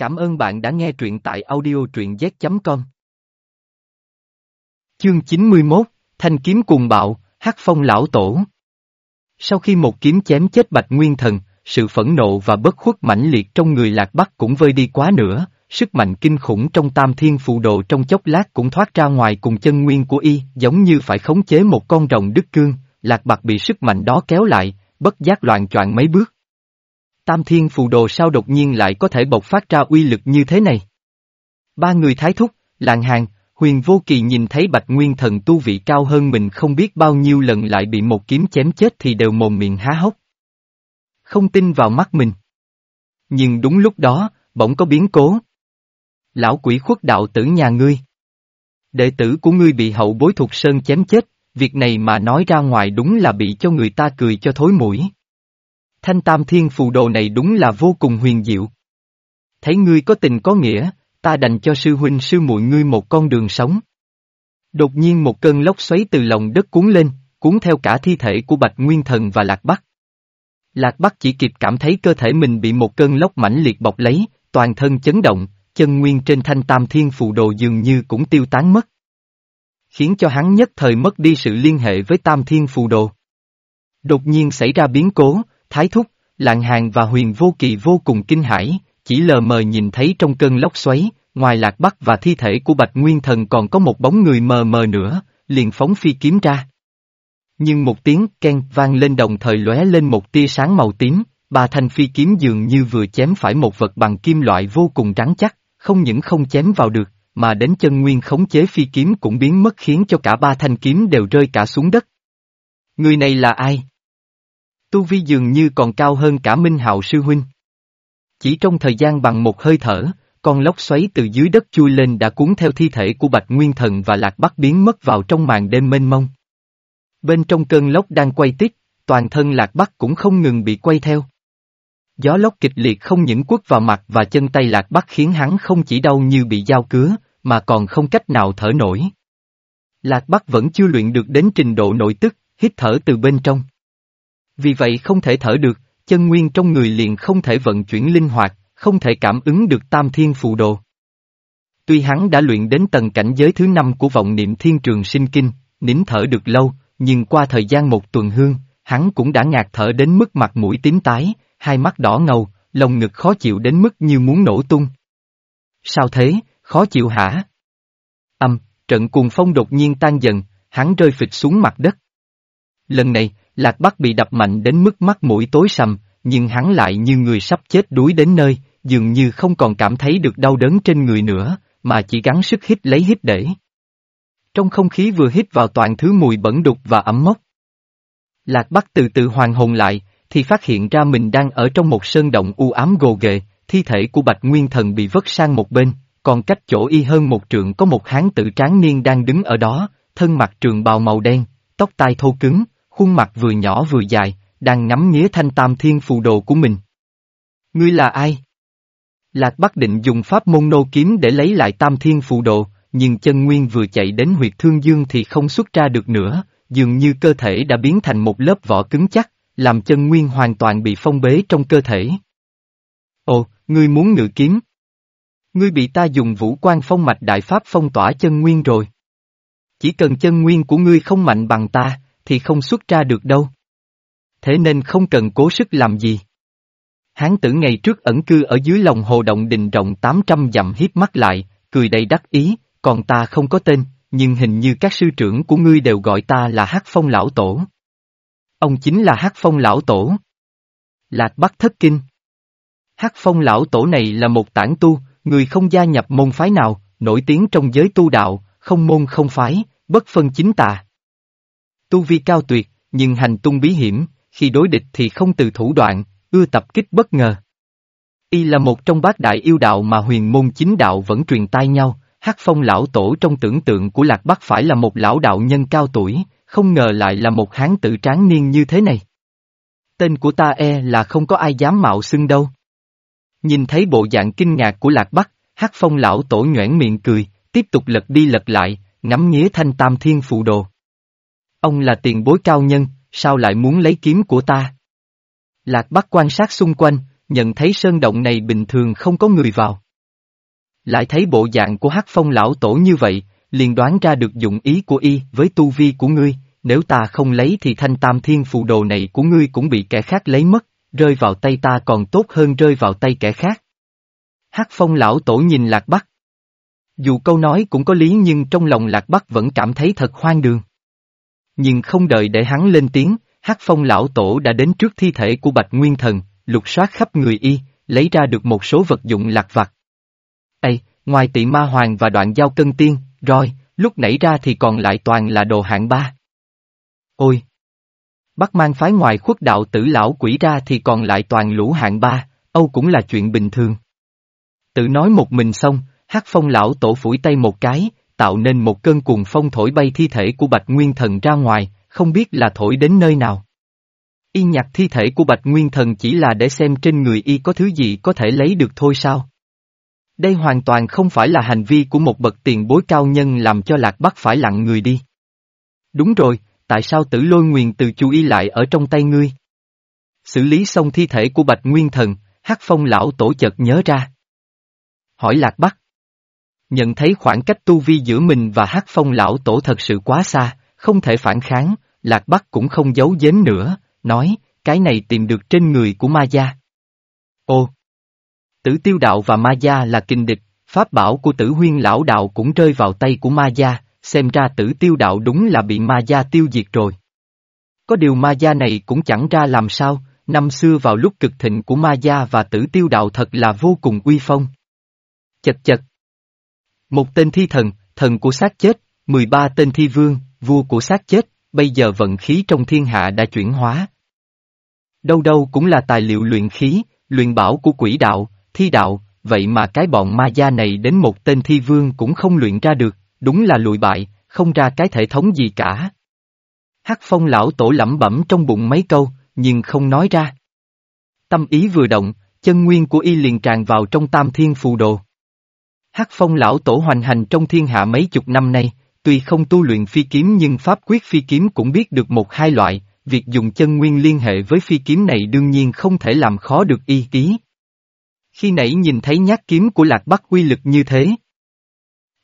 Cảm ơn bạn đã nghe truyện tại audio truyện z.com. Chương 91, Thanh kiếm cùng bạo, Hắc phong lão tổ. Sau khi một kiếm chém chết Bạch Nguyên Thần, sự phẫn nộ và bất khuất mãnh liệt trong người Lạc Bắc cũng vơi đi quá nữa, sức mạnh kinh khủng trong tam thiên phù đồ trong chốc lát cũng thoát ra ngoài cùng chân nguyên của y, giống như phải khống chế một con rồng đứt cương, Lạc Bắc bị sức mạnh đó kéo lại, bất giác loạn choạng mấy bước. Tam thiên phù đồ sao đột nhiên lại có thể bộc phát ra uy lực như thế này? Ba người thái thúc, lạng hàng, huyền vô kỳ nhìn thấy bạch nguyên thần tu vị cao hơn mình không biết bao nhiêu lần lại bị một kiếm chém chết thì đều mồm miệng há hốc. Không tin vào mắt mình. Nhưng đúng lúc đó, bỗng có biến cố. Lão quỷ khuất đạo tử nhà ngươi. Đệ tử của ngươi bị hậu bối thuộc sơn chém chết, việc này mà nói ra ngoài đúng là bị cho người ta cười cho thối mũi. Thanh tam thiên phù đồ này đúng là vô cùng huyền diệu. Thấy ngươi có tình có nghĩa, ta đành cho sư huynh sư muội ngươi một con đường sống. Đột nhiên một cơn lốc xoáy từ lòng đất cuốn lên, cuốn theo cả thi thể của Bạch Nguyên Thần và Lạc Bắc. Lạc Bắc chỉ kịp cảm thấy cơ thể mình bị một cơn lốc mãnh liệt bọc lấy, toàn thân chấn động, chân nguyên trên thanh tam thiên phù đồ dường như cũng tiêu tán mất. Khiến cho hắn nhất thời mất đi sự liên hệ với tam thiên phù đồ. Đột nhiên xảy ra biến cố, Thái Thúc, Lạng Hàng và Huyền Vô Kỳ vô cùng kinh hãi, chỉ lờ mờ nhìn thấy trong cơn lốc xoáy, ngoài Lạc Bắc và thi thể của Bạch Nguyên Thần còn có một bóng người mờ mờ nữa, liền phóng phi kiếm ra. Nhưng một tiếng ken vang lên đồng thời lóe lên một tia sáng màu tím, ba thanh phi kiếm dường như vừa chém phải một vật bằng kim loại vô cùng rắn chắc, không những không chém vào được, mà đến chân nguyên khống chế phi kiếm cũng biến mất khiến cho cả ba thanh kiếm đều rơi cả xuống đất. Người này là ai? Tu vi dường như còn cao hơn cả Minh Hạo sư huynh. Chỉ trong thời gian bằng một hơi thở, con lốc xoáy từ dưới đất chui lên đã cuốn theo thi thể của Bạch Nguyên Thần và Lạc Bắc biến mất vào trong màn đêm mênh mông. Bên trong cơn lốc đang quay tít, toàn thân Lạc Bắc cũng không ngừng bị quay theo. Gió lốc kịch liệt không những quất vào mặt và chân tay Lạc Bắc khiến hắn không chỉ đau như bị dao cứa, mà còn không cách nào thở nổi. Lạc Bắc vẫn chưa luyện được đến trình độ nội tức, hít thở từ bên trong. Vì vậy không thể thở được, chân nguyên trong người liền không thể vận chuyển linh hoạt, không thể cảm ứng được tam thiên phù đồ. Tuy hắn đã luyện đến tầng cảnh giới thứ năm của vọng niệm thiên trường sinh kinh, nín thở được lâu, nhưng qua thời gian một tuần hương, hắn cũng đã ngạt thở đến mức mặt mũi tím tái, hai mắt đỏ ngầu, lồng ngực khó chịu đến mức như muốn nổ tung. Sao thế, khó chịu hả? Âm, trận cuồng phong đột nhiên tan dần, hắn rơi phịch xuống mặt đất. Lần này, Lạc Bắc bị đập mạnh đến mức mắt mũi tối sầm, nhưng hắn lại như người sắp chết đuối đến nơi, dường như không còn cảm thấy được đau đớn trên người nữa, mà chỉ gắng sức hít lấy hít để. Trong không khí vừa hít vào toàn thứ mùi bẩn đục và ẩm mốc. Lạc Bắc từ từ hoàn hồn lại, thì phát hiện ra mình đang ở trong một sơn động u ám gồ ghề, thi thể của Bạch Nguyên Thần bị vất sang một bên, còn cách chỗ y hơn một trượng có một hán tử tráng niên đang đứng ở đó, thân mặt trường bào màu đen, tóc tai thô cứng, khuôn mặt vừa nhỏ vừa dài, đang ngắm nghía thanh tam thiên phù đồ của mình. Ngươi là ai? Lạc Bắc định dùng pháp môn nô kiếm để lấy lại tam thiên phù đồ, nhưng chân nguyên vừa chạy đến huyệt thương dương thì không xuất ra được nữa, dường như cơ thể đã biến thành một lớp vỏ cứng chắc, làm chân nguyên hoàn toàn bị phong bế trong cơ thể. Ồ, ngươi muốn ngự kiếm? Ngươi bị ta dùng vũ quan phong mạch đại pháp phong tỏa chân nguyên rồi. Chỉ cần chân nguyên của ngươi không mạnh bằng ta, thì không xuất ra được đâu. Thế nên không cần cố sức làm gì. Hán tử ngày trước ẩn cư ở dưới lòng hồ động đình rộng 800 dặm hiếp mắt lại, cười đầy đắc ý, còn ta không có tên, nhưng hình như các sư trưởng của ngươi đều gọi ta là Hắc Phong Lão Tổ. Ông chính là Hắc Phong Lão Tổ. Lạc Bắc Thất Kinh. Hắc Phong Lão Tổ này là một tản tu, người không gia nhập môn phái nào, nổi tiếng trong giới tu đạo, không môn không phái, bất phân chính tà. Tu vi cao tuyệt, nhưng hành tung bí hiểm, khi đối địch thì không từ thủ đoạn, ưa tập kích bất ngờ. Y là một trong bát đại yêu đạo mà huyền môn chính đạo vẫn truyền tai nhau, Hắc phong lão tổ trong tưởng tượng của Lạc Bắc phải là một lão đạo nhân cao tuổi, không ngờ lại là một hán tử tráng niên như thế này. Tên của ta e là không có ai dám mạo xưng đâu. Nhìn thấy bộ dạng kinh ngạc của Lạc Bắc, Hắc phong lão tổ nhoẻn miệng cười, tiếp tục lật đi lật lại, ngắm nghía thanh tam thiên phụ đồ. Ông là tiền bối cao nhân, sao lại muốn lấy kiếm của ta? Lạc Bắc quan sát xung quanh, nhận thấy sơn động này bình thường không có người vào. lại thấy bộ dạng của hắc phong lão tổ như vậy, liền đoán ra được dụng ý của y với tu vi của ngươi, nếu ta không lấy thì thanh tam thiên phù đồ này của ngươi cũng bị kẻ khác lấy mất, rơi vào tay ta còn tốt hơn rơi vào tay kẻ khác. Hắc phong lão tổ nhìn lạc bắc. Dù câu nói cũng có lý nhưng trong lòng lạc bắc vẫn cảm thấy thật hoang đường. Nhưng không đợi để hắn lên tiếng, Hắc phong lão tổ đã đến trước thi thể của Bạch Nguyên Thần, lục soát khắp người y, lấy ra được một số vật dụng lạc vặt. Ây, ngoài tỷ ma hoàng và đoạn giao cân tiên, rồi, lúc nãy ra thì còn lại toàn là đồ hạng ba. Ôi! Bắt mang phái ngoài khuất đạo tử lão quỷ ra thì còn lại toàn lũ hạng ba, Âu cũng là chuyện bình thường. Tự nói một mình xong, hát phong lão tổ phủi tay một cái, tạo nên một cơn cuồng phong thổi bay thi thể của Bạch Nguyên Thần ra ngoài, không biết là thổi đến nơi nào. Y nhặt thi thể của Bạch Nguyên Thần chỉ là để xem trên người y có thứ gì có thể lấy được thôi sao? Đây hoàn toàn không phải là hành vi của một bậc tiền bối cao nhân làm cho Lạc Bắc phải lặng người đi. Đúng rồi, tại sao tử lôi nguyền từ chú y lại ở trong tay ngươi? Xử lý xong thi thể của Bạch Nguyên Thần, Hắc Phong lão tổ chợt nhớ ra. Hỏi Lạc Bắc. Nhận thấy khoảng cách tu vi giữa mình và Hắc Phong lão tổ thật sự quá xa, không thể phản kháng, Lạc Bắc cũng không giấu giếm nữa, nói, cái này tìm được trên người của ma gia. Ô! Tử tiêu đạo và ma gia là kinh địch, pháp bảo của tử huyên lão đạo cũng rơi vào tay của ma gia, xem ra tử tiêu đạo đúng là bị ma gia tiêu diệt rồi. Có điều ma gia này cũng chẳng ra làm sao, năm xưa vào lúc cực thịnh của ma gia và tử tiêu đạo thật là vô cùng uy phong. Chật chật. Một tên thi thần, thần của xác chết, 13 tên thi vương, vua của xác chết, bây giờ vận khí trong thiên hạ đã chuyển hóa. Đâu đâu cũng là tài liệu luyện khí, luyện bảo của quỷ đạo, thi đạo, vậy mà cái bọn ma gia này đến một tên thi vương cũng không luyện ra được, đúng là lùi bại, không ra cái thể thống gì cả. Hắc phong lão tổ lẩm bẩm trong bụng mấy câu, nhưng không nói ra. Tâm ý vừa động, chân nguyên của y liền tràn vào trong tam thiên phù đồ. Hắc phong lão tổ hoành hành trong thiên hạ mấy chục năm nay, tuy không tu luyện phi kiếm nhưng pháp quyết phi kiếm cũng biết được một hai loại, việc dùng chân nguyên liên hệ với phi kiếm này đương nhiên không thể làm khó được y ký. Khi nãy nhìn thấy nhát kiếm của Lạc Bắc uy lực như thế.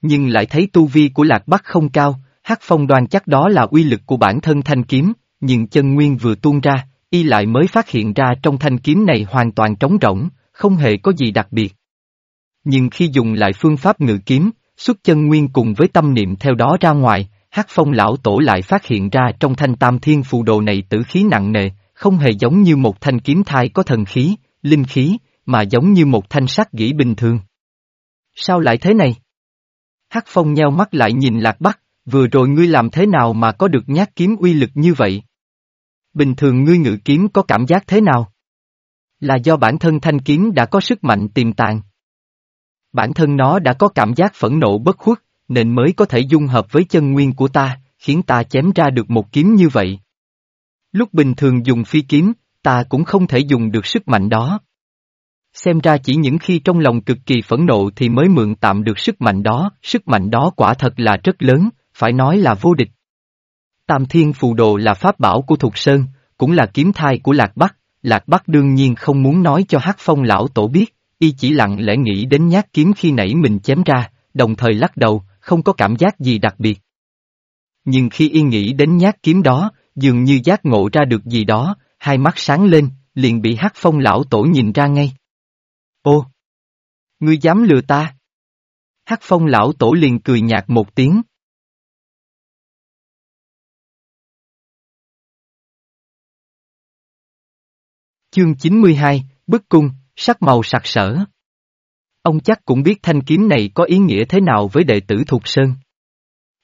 Nhưng lại thấy tu vi của Lạc Bắc không cao, Hắc Phong đoan chắc đó là uy lực của bản thân thanh kiếm, nhưng chân nguyên vừa tuôn ra, y lại mới phát hiện ra trong thanh kiếm này hoàn toàn trống rỗng, không hề có gì đặc biệt. Nhưng khi dùng lại phương pháp ngự kiếm, xuất chân nguyên cùng với tâm niệm theo đó ra ngoài, Hắc Phong lão tổ lại phát hiện ra trong thanh tam thiên phù đồ này tử khí nặng nề, không hề giống như một thanh kiếm thai có thần khí, linh khí, mà giống như một thanh sắc gỉ bình thường. Sao lại thế này? Hắc Phong nheo mắt lại nhìn Lạc Bắc, vừa rồi ngươi làm thế nào mà có được nhát kiếm uy lực như vậy? Bình thường ngươi ngự kiếm có cảm giác thế nào? Là do bản thân thanh kiếm đã có sức mạnh tiềm tàng. Bản thân nó đã có cảm giác phẫn nộ bất khuất, nên mới có thể dung hợp với chân nguyên của ta, khiến ta chém ra được một kiếm như vậy. Lúc bình thường dùng phi kiếm, ta cũng không thể dùng được sức mạnh đó. Xem ra chỉ những khi trong lòng cực kỳ phẫn nộ thì mới mượn tạm được sức mạnh đó, sức mạnh đó quả thật là rất lớn, phải nói là vô địch. Tam Thiên Phù Đồ là pháp bảo của Thục Sơn, cũng là kiếm thai của Lạc Bắc, Lạc Bắc đương nhiên không muốn nói cho Hắc Phong lão tổ biết, y chỉ lặng lẽ nghĩ đến nhát kiếm khi nãy mình chém ra, đồng thời lắc đầu, không có cảm giác gì đặc biệt. Nhưng khi y nghĩ đến nhát kiếm đó, dường như giác ngộ ra được gì đó, hai mắt sáng lên, liền bị Hắc Phong lão tổ nhìn ra ngay. Ô! Ngươi dám lừa ta? Hắc Phong lão tổ liền cười nhạt một tiếng. Chương 92, Bức Cung, sắc màu sặc sỡ. Ông chắc cũng biết thanh kiếm này có ý nghĩa thế nào với đệ tử Thục Sơn.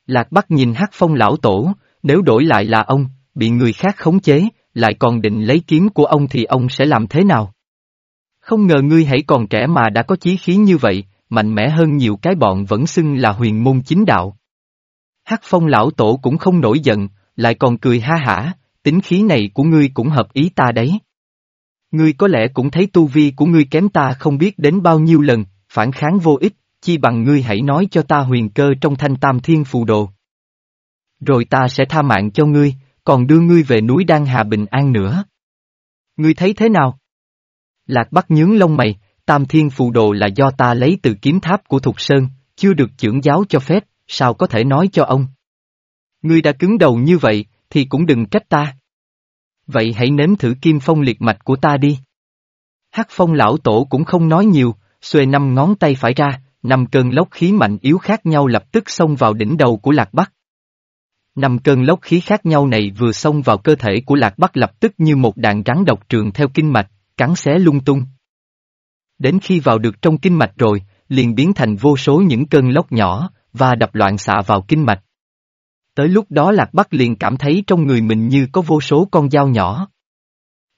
Lạc Bắc nhìn Hắc Phong lão tổ, nếu đổi lại là ông, bị người khác khống chế, lại còn định lấy kiếm của ông thì ông sẽ làm thế nào? Không ngờ ngươi hãy còn trẻ mà đã có chí khí như vậy, mạnh mẽ hơn nhiều cái bọn vẫn xưng là huyền môn chính đạo. Hắc phong lão tổ cũng không nổi giận, lại còn cười ha hả, tính khí này của ngươi cũng hợp ý ta đấy. Ngươi có lẽ cũng thấy tu vi của ngươi kém ta không biết đến bao nhiêu lần, phản kháng vô ích, chi bằng ngươi hãy nói cho ta huyền cơ trong thanh tam thiên phù đồ. Rồi ta sẽ tha mạng cho ngươi, còn đưa ngươi về núi Đan Hà bình an nữa. Ngươi thấy thế nào? Lạc Bắc nhướng lông mày, tam thiên phù đồ là do ta lấy từ kiếm tháp của Thục Sơn, chưa được trưởng giáo cho phép, sao có thể nói cho ông? Ngươi đã cứng đầu như vậy, thì cũng đừng trách ta. Vậy hãy nếm thử kim phong liệt mạch của ta đi. Hắc phong lão tổ cũng không nói nhiều, xuề năm ngón tay phải ra, năm cơn lốc khí mạnh yếu khác nhau lập tức xông vào đỉnh đầu của Lạc Bắc. Năm cơn lốc khí khác nhau này vừa xông vào cơ thể của Lạc Bắc lập tức như một đạn rắn độc trường theo kinh mạch, cắn xé lung tung. Đến khi vào được trong kinh mạch rồi, liền biến thành vô số những cơn lốc nhỏ, và đập loạn xạ vào kinh mạch. Tới lúc đó Lạc Bắc liền cảm thấy trong người mình như có vô số con dao nhỏ.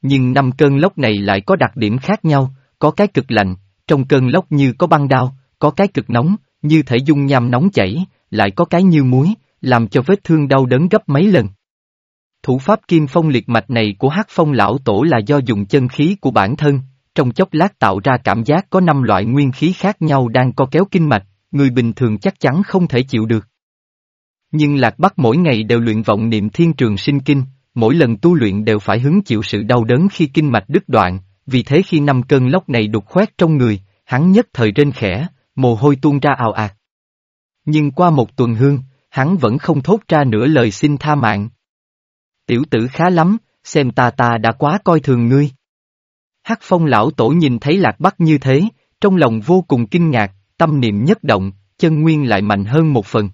Nhưng năm cơn lốc này lại có đặc điểm khác nhau, có cái cực lạnh, trong cơn lốc như có băng đao, có cái cực nóng, như thể dung nham nóng chảy, lại có cái như muối, làm cho vết thương đau đớn gấp mấy lần. Thủ pháp kim phong liệt mạch này của hắc phong lão tổ là do dùng chân khí của bản thân, trong chốc lát tạo ra cảm giác có năm loại nguyên khí khác nhau đang co kéo kinh mạch, người bình thường chắc chắn không thể chịu được. Nhưng Lạc Bắc mỗi ngày đều luyện vọng niệm thiên trường sinh kinh, mỗi lần tu luyện đều phải hứng chịu sự đau đớn khi kinh mạch đứt đoạn, vì thế khi năm cơn lốc này đục khoét trong người, hắn nhất thời rên khẽ, mồ hôi tuôn ra ào ạt. Nhưng qua một tuần hương, hắn vẫn không thốt ra nửa lời xin tha mạng. Tiểu tử khá lắm, xem ta ta đã quá coi thường ngươi. Hắc phong lão tổ nhìn thấy lạc bắc như thế, trong lòng vô cùng kinh ngạc, tâm niệm nhất động, chân nguyên lại mạnh hơn một phần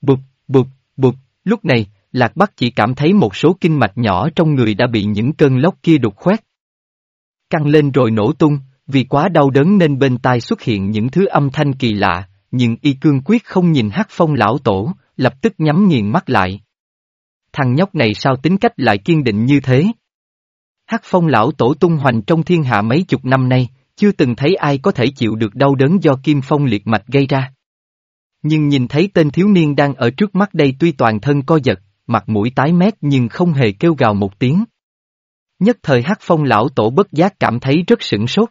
bực bực bực lúc này, lạc bắc chỉ cảm thấy một số kinh mạch nhỏ trong người đã bị những cơn lốc kia đục khoét. Căng lên rồi nổ tung, vì quá đau đớn nên bên tai xuất hiện những thứ âm thanh kỳ lạ, nhưng y cương quyết không nhìn hắc phong lão tổ, lập tức nhắm nghiền mắt lại. Thằng nhóc này sao tính cách lại kiên định như thế? Hắc phong lão tổ tung hoành trong thiên hạ mấy chục năm nay, chưa từng thấy ai có thể chịu được đau đớn do kim phong liệt mạch gây ra. Nhưng nhìn thấy tên thiếu niên đang ở trước mắt đây tuy toàn thân co giật, mặt mũi tái mét nhưng không hề kêu gào một tiếng. Nhất thời hắc phong lão tổ bất giác cảm thấy rất sửng sốt.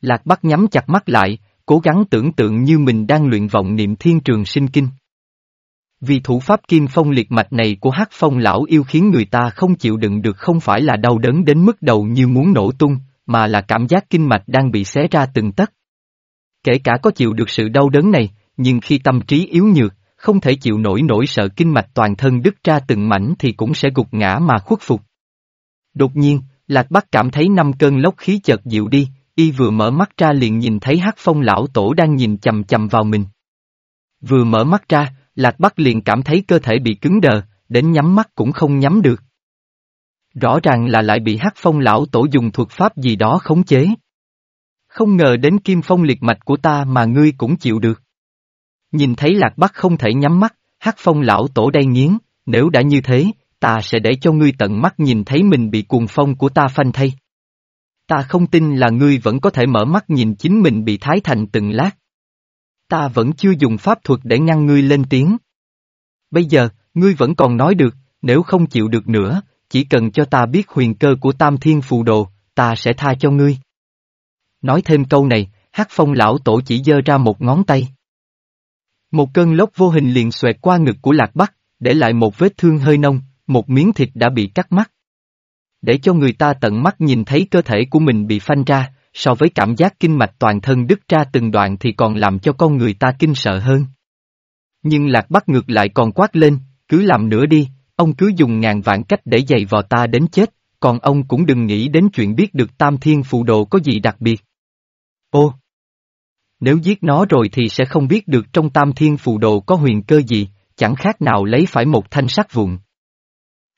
Lạc Bắc nhắm chặt mắt lại, cố gắng tưởng tượng như mình đang luyện vọng niệm thiên trường sinh kinh. Vì thủ pháp kim phong liệt mạch này của hắc phong lão yêu khiến người ta không chịu đựng được không phải là đau đớn đến mức đầu như muốn nổ tung, mà là cảm giác kinh mạch đang bị xé ra từng tấc. Kể cả có chịu được sự đau đớn này, nhưng khi tâm trí yếu nhược, không thể chịu nổi nỗi sợ kinh mạch toàn thân đứt ra từng mảnh thì cũng sẽ gục ngã mà khuất phục. Đột nhiên, Lạc Bắc cảm thấy năm cơn lốc khí chợt dịu đi, y vừa mở mắt ra liền nhìn thấy hắc phong lão tổ đang nhìn chầm chầm vào mình. Vừa mở mắt ra, Lạc Bắc liền cảm thấy cơ thể bị cứng đờ, đến nhắm mắt cũng không nhắm được. Rõ ràng là lại bị hắc phong lão tổ dùng thuật pháp gì đó khống chế. Không ngờ đến kim phong liệt mạch của ta mà ngươi cũng chịu được. Nhìn thấy Lạc Bắc không thể nhắm mắt, hắc phong lão tổ đây nghiến, nếu đã như thế, ta sẽ để cho ngươi tận mắt nhìn thấy mình bị cuồng phong của ta phanh thay. Ta không tin là ngươi vẫn có thể mở mắt nhìn chính mình bị thái thành từng lát. Ta vẫn chưa dùng pháp thuật để ngăn ngươi lên tiếng. Bây giờ, ngươi vẫn còn nói được, nếu không chịu được nữa, chỉ cần cho ta biết huyền cơ của tam thiên phù đồ, ta sẽ tha cho ngươi. Nói thêm câu này, hát phong lão tổ chỉ dơ ra một ngón tay. Một cơn lốc vô hình liền xoẹt qua ngực của lạc bắc, để lại một vết thương hơi nông, một miếng thịt đã bị cắt mắt. Để cho người ta tận mắt nhìn thấy cơ thể của mình bị phanh ra, so với cảm giác kinh mạch toàn thân đứt ra từng đoạn thì còn làm cho con người ta kinh sợ hơn. Nhưng lạc bắc ngược lại còn quát lên, cứ làm nữa đi, ông cứ dùng ngàn vạn cách để dày vò ta đến chết, còn ông cũng đừng nghĩ đến chuyện biết được tam thiên phụ đồ có gì đặc biệt. Ô! Nếu giết nó rồi thì sẽ không biết được trong tam thiên phù đồ có huyền cơ gì, chẳng khác nào lấy phải một thanh sắt vụn.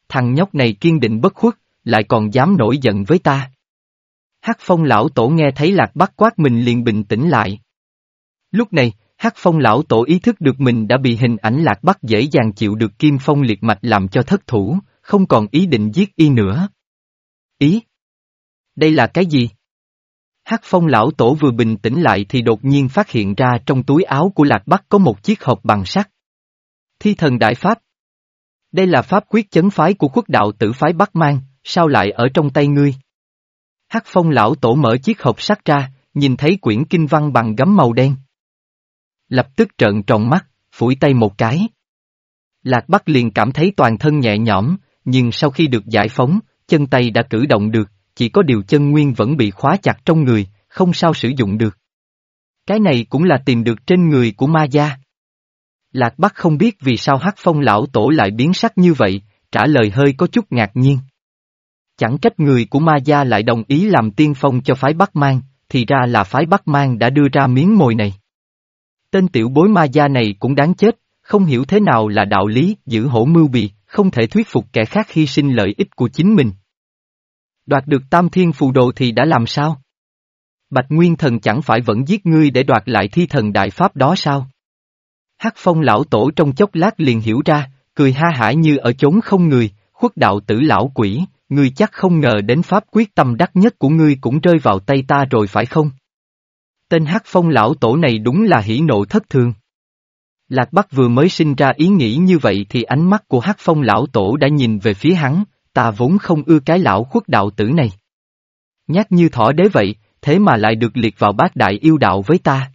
Thằng nhóc này kiên định bất khuất, lại còn dám nổi giận với ta. Hắc phong lão tổ nghe thấy lạc bắt quát mình liền bình tĩnh lại. Lúc này, Hắc phong lão tổ ý thức được mình đã bị hình ảnh lạc bắt dễ dàng chịu được kim phong liệt mạch làm cho thất thủ, không còn ý định giết y nữa. Ý? Đây là cái gì? Hắc phong lão tổ vừa bình tĩnh lại thì đột nhiên phát hiện ra trong túi áo của lạc bắc có một chiếc hộp bằng sắt. Thi thần đại pháp. Đây là pháp quyết chấn phái của quốc đạo tử phái Bắc Mang, sao lại ở trong tay ngươi? Hắc phong lão tổ mở chiếc hộp sắt ra, nhìn thấy quyển kinh văn bằng gấm màu đen. Lập tức trợn tròn mắt, phủi tay một cái. Lạc Bắc liền cảm thấy toàn thân nhẹ nhõm, nhưng sau khi được giải phóng, chân tay đã cử động được, chỉ có điều chân nguyên vẫn bị khóa chặt trong người, không sao sử dụng được. Cái này cũng là tìm được trên người của ma gia. Lạc Bắc không biết vì sao hắc phong lão tổ lại biến sắc như vậy, trả lời hơi có chút ngạc nhiên. Chẳng trách người của ma gia lại đồng ý làm tiên phong cho phái Bắc Mang, thì ra là phái Bắc Mang đã đưa ra miếng mồi này. Tên tiểu bối ma gia này cũng đáng chết, không hiểu thế nào là đạo lý, giữ hổ mưu bì, không thể thuyết phục kẻ khác hy sinh lợi ích của chính mình. Đoạt được tam thiên phù đồ thì đã làm sao? Bạch Nguyên Thần chẳng phải vẫn giết ngươi để đoạt lại thi thần đại pháp đó sao? Hắc phong lão tổ trong chốc lát liền hiểu ra, cười ha hả như ở chốn không người, khuất đạo tử lão quỷ, ngươi chắc không ngờ đến pháp quyết tâm đắc nhất của ngươi cũng rơi vào tay ta rồi phải không? Tên Hắc phong lão tổ này đúng là hỉ nộ thất thường. Lạc Bắc vừa mới sinh ra ý nghĩ như vậy thì ánh mắt của Hắc phong lão tổ đã nhìn về phía hắn, ta vốn không ưa cái lão khuất đạo tử này. Nhát như thỏ đế vậy, thế mà lại được liệt vào bát đại yêu đạo với ta.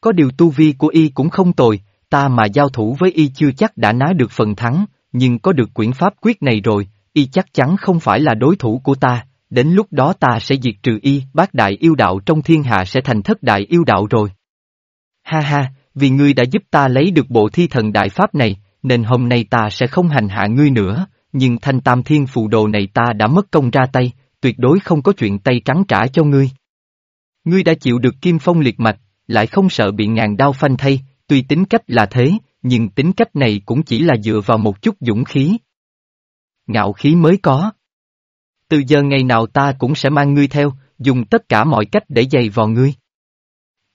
Có điều tu vi của y cũng không tồi, ta mà giao thủ với y chưa chắc đã ná được phần thắng, nhưng có được quyển pháp quyết này rồi, y chắc chắn không phải là đối thủ của ta, đến lúc đó ta sẽ diệt trừ y, bát đại yêu đạo trong thiên hạ sẽ thành thất đại yêu đạo rồi. Ha ha, vì ngươi đã giúp ta lấy được bộ thi thần đại pháp này, nên hôm nay ta sẽ không hành hạ ngươi nữa, nhưng thanh tam thiên phù đồ này ta đã mất công ra tay, tuyệt đối không có chuyện tay trắng trả cho ngươi. Ngươi đã chịu được kim phong liệt mạch, lại không sợ bị ngàn đau phanh thay, tuy tính cách là thế, nhưng tính cách này cũng chỉ là dựa vào một chút dũng khí. Ngạo khí mới có. Từ giờ ngày nào ta cũng sẽ mang ngươi theo, dùng tất cả mọi cách để dày vò ngươi.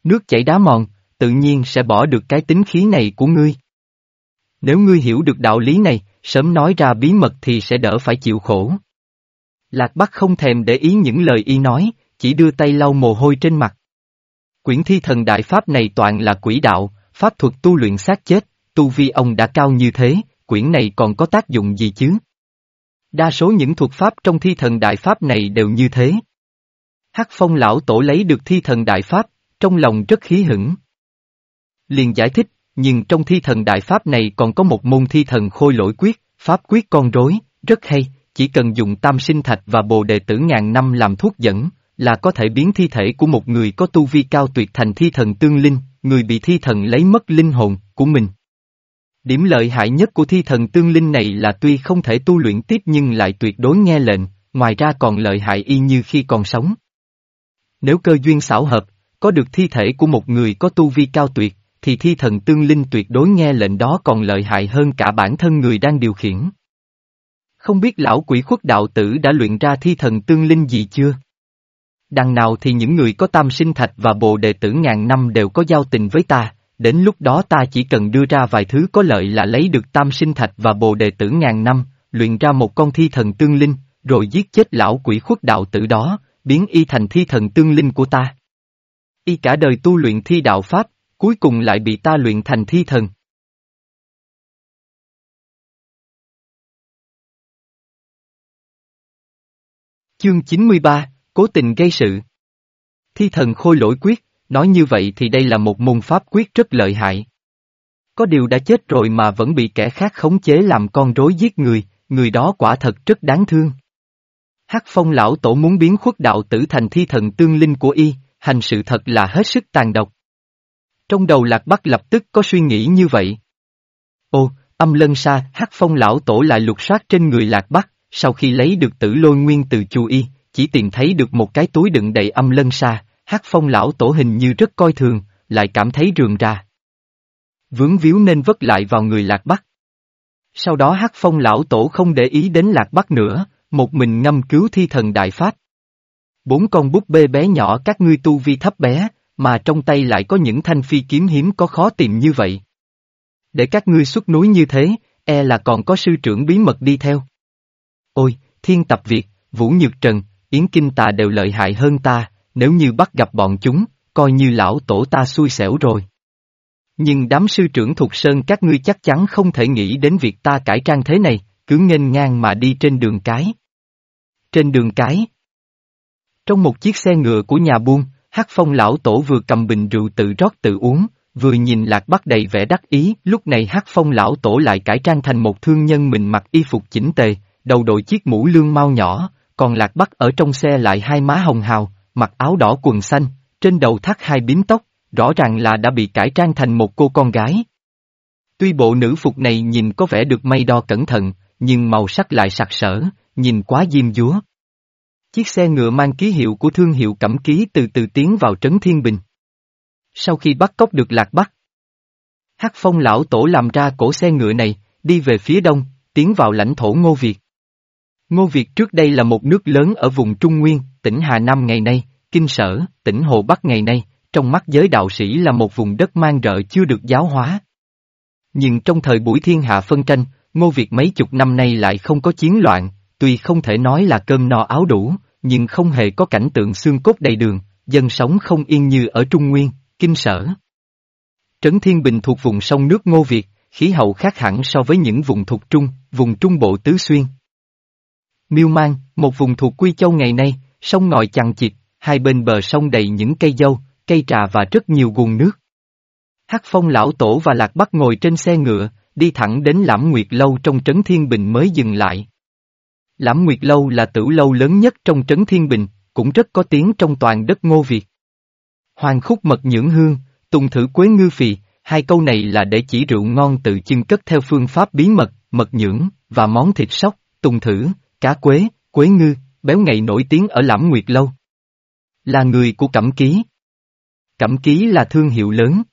Nước chảy đá mòn, tự nhiên sẽ bỏ được cái tính khí này của ngươi. Nếu ngươi hiểu được đạo lý này, sớm nói ra bí mật thì sẽ đỡ phải chịu khổ. Lạc Bắc không thèm để ý những lời y nói, chỉ đưa tay lau mồ hôi trên mặt. Quyển thi thần đại pháp này toàn là quỷ đạo, pháp thuật tu luyện xác chết, tu vi ông đã cao như thế, quyển này còn có tác dụng gì chứ? Đa số những thuật pháp trong thi thần đại pháp này đều như thế. Hắc phong lão tổ lấy được thi thần đại pháp, trong lòng rất khí hững. Liền giải thích, nhưng trong thi thần đại pháp này còn có một môn thi thần khôi lỗi quyết, pháp quyết con rối, rất hay, chỉ cần dùng tam sinh thạch và bồ đề tử ngàn năm làm thuốc dẫn, là có thể biến thi thể của một người có tu vi cao tuyệt thành thi thần tương linh, người bị thi thần lấy mất linh hồn của mình. Điểm lợi hại nhất của thi thần tương linh này là tuy không thể tu luyện tiếp nhưng lại tuyệt đối nghe lệnh, ngoài ra còn lợi hại y như khi còn sống. Nếu cơ duyên xảo hợp, có được thi thể của một người có tu vi cao tuyệt, thì thi thần tương linh tuyệt đối nghe lệnh đó còn lợi hại hơn cả bản thân người đang điều khiển. Không biết lão quỷ khuất đạo tử đã luyện ra thi thần tương linh gì chưa? Đằng nào thì những người có tam sinh thạch và bồ đệ tử ngàn năm đều có giao tình với ta, đến lúc đó ta chỉ cần đưa ra vài thứ có lợi là lấy được tam sinh thạch và bồ đệ tử ngàn năm, luyện ra một con thi thần tương linh, rồi giết chết lão quỷ khuất đạo tử đó, biến y thành thi thần tương linh của ta. Y cả đời tu luyện thi đạo Pháp, cuối cùng lại bị ta luyện thành thi thần. Chương 93, Cố tình gây sự. Thi thần khôi lỗi quyết, nói như vậy thì đây là một môn pháp quyết rất lợi hại. Có điều đã chết rồi mà vẫn bị kẻ khác khống chế làm con rối giết người, người đó quả thật rất đáng thương. Hắc phong lão tổ muốn biến khuất đạo tử thành thi thần tương linh của y, hành sự thật là hết sức tàn độc. Trong đầu lạc bắc lập tức có suy nghĩ như vậy. Ô, âm lân sa, hắc phong lão tổ lại lục soát trên người lạc bắc, sau khi lấy được tử lôi nguyên từ chu y, chỉ tìm thấy được một cái túi đựng đầy âm lân sa, hắc phong lão tổ hình như rất coi thường, lại cảm thấy rườm ra. Vướng víu nên vất lại vào người lạc bắc. Sau đó hắc phong lão tổ không để ý đến lạc bắc nữa, một mình ngâm cứu thi thần đại pháp. Bốn con búp bê bé nhỏ các ngươi tu vi thấp bé, mà trong tay lại có những thanh phi kiếm hiếm có khó tìm như vậy. Để các ngươi xuất núi như thế, e là còn có sư trưởng bí mật đi theo. Ôi, thiên tập Việt, Vũ Nhược Trần, Yến Kinh Tà đều lợi hại hơn ta, nếu như bắt gặp bọn chúng, coi như lão tổ ta xui xẻo rồi. Nhưng đám sư trưởng thuộc sơn các ngươi chắc chắn không thể nghĩ đến việc ta cải trang thế này, cứ nghênh ngang mà đi trên đường cái. Trên đường cái. Trong một chiếc xe ngựa của nhà buôn, Hắc phong lão tổ vừa cầm bình rượu tự rót tự uống, vừa nhìn lạc bắc đầy vẻ đắc ý, lúc này Hắc phong lão tổ lại cải trang thành một thương nhân mình mặc y phục chỉnh tề, đầu đội chiếc mũ lương mau nhỏ, còn lạc bắc ở trong xe lại hai má hồng hào, mặc áo đỏ quần xanh, trên đầu thắt hai bím tóc, rõ ràng là đã bị cải trang thành một cô con gái. Tuy bộ nữ phục này nhìn có vẻ được may đo cẩn thận, nhưng màu sắc lại sặc sỡ, nhìn quá diêm dúa. Chiếc xe ngựa mang ký hiệu của thương hiệu cẩm ký từ từ tiến vào Trấn Thiên Bình. Sau khi bắt cóc được Lạc Bắc, Hắc Phong lão tổ làm ra cổ xe ngựa này, đi về phía đông, tiến vào lãnh thổ Ngô Việt. Ngô Việt trước đây là một nước lớn ở vùng Trung Nguyên, tỉnh Hà Nam ngày nay, Kinh Sở, tỉnh Hồ Bắc ngày nay, trong mắt giới đạo sĩ là một vùng đất mang rợ chưa được giáo hóa. Nhưng trong thời buổi thiên hạ phân tranh, Ngô Việt mấy chục năm nay lại không có chiến loạn, tuy không thể nói là cơm no áo đủ, nhưng không hề có cảnh tượng xương cốt đầy đường, dân sống không yên như ở Trung Nguyên, Kinh Sở. Trấn Thiên Bình thuộc vùng sông nước Ngô Việt, khí hậu khác hẳn so với những vùng thuộc Trung, vùng Trung Bộ Tứ Xuyên. Miêu Mang, một vùng thuộc Quy Châu ngày nay, sông ngòi chằng chịt, hai bên bờ sông đầy những cây dâu, cây trà và rất nhiều nguồn nước. Hắc Phong lão tổ và Lạc Bắc ngồi trên xe ngựa, đi thẳng đến Lãm Nguyệt Lâu trong Trấn Thiên Bình mới dừng lại. Lãm Nguyệt Lâu là tử lâu lớn nhất trong Trấn Thiên Bình, cũng rất có tiếng trong toàn đất Ngô Việt. Hoàng khúc mật nhưỡng hương, tùng thử quế ngư phì, hai câu này là để chỉ rượu ngon tự chưng cất theo phương pháp bí mật, mật nhưỡng, và món thịt sóc, tùng thử, cá quế, quế ngư, béo ngậy nổi tiếng ở Lãm Nguyệt Lâu. Là người của Cẩm Ký. Cẩm Ký là thương hiệu lớn.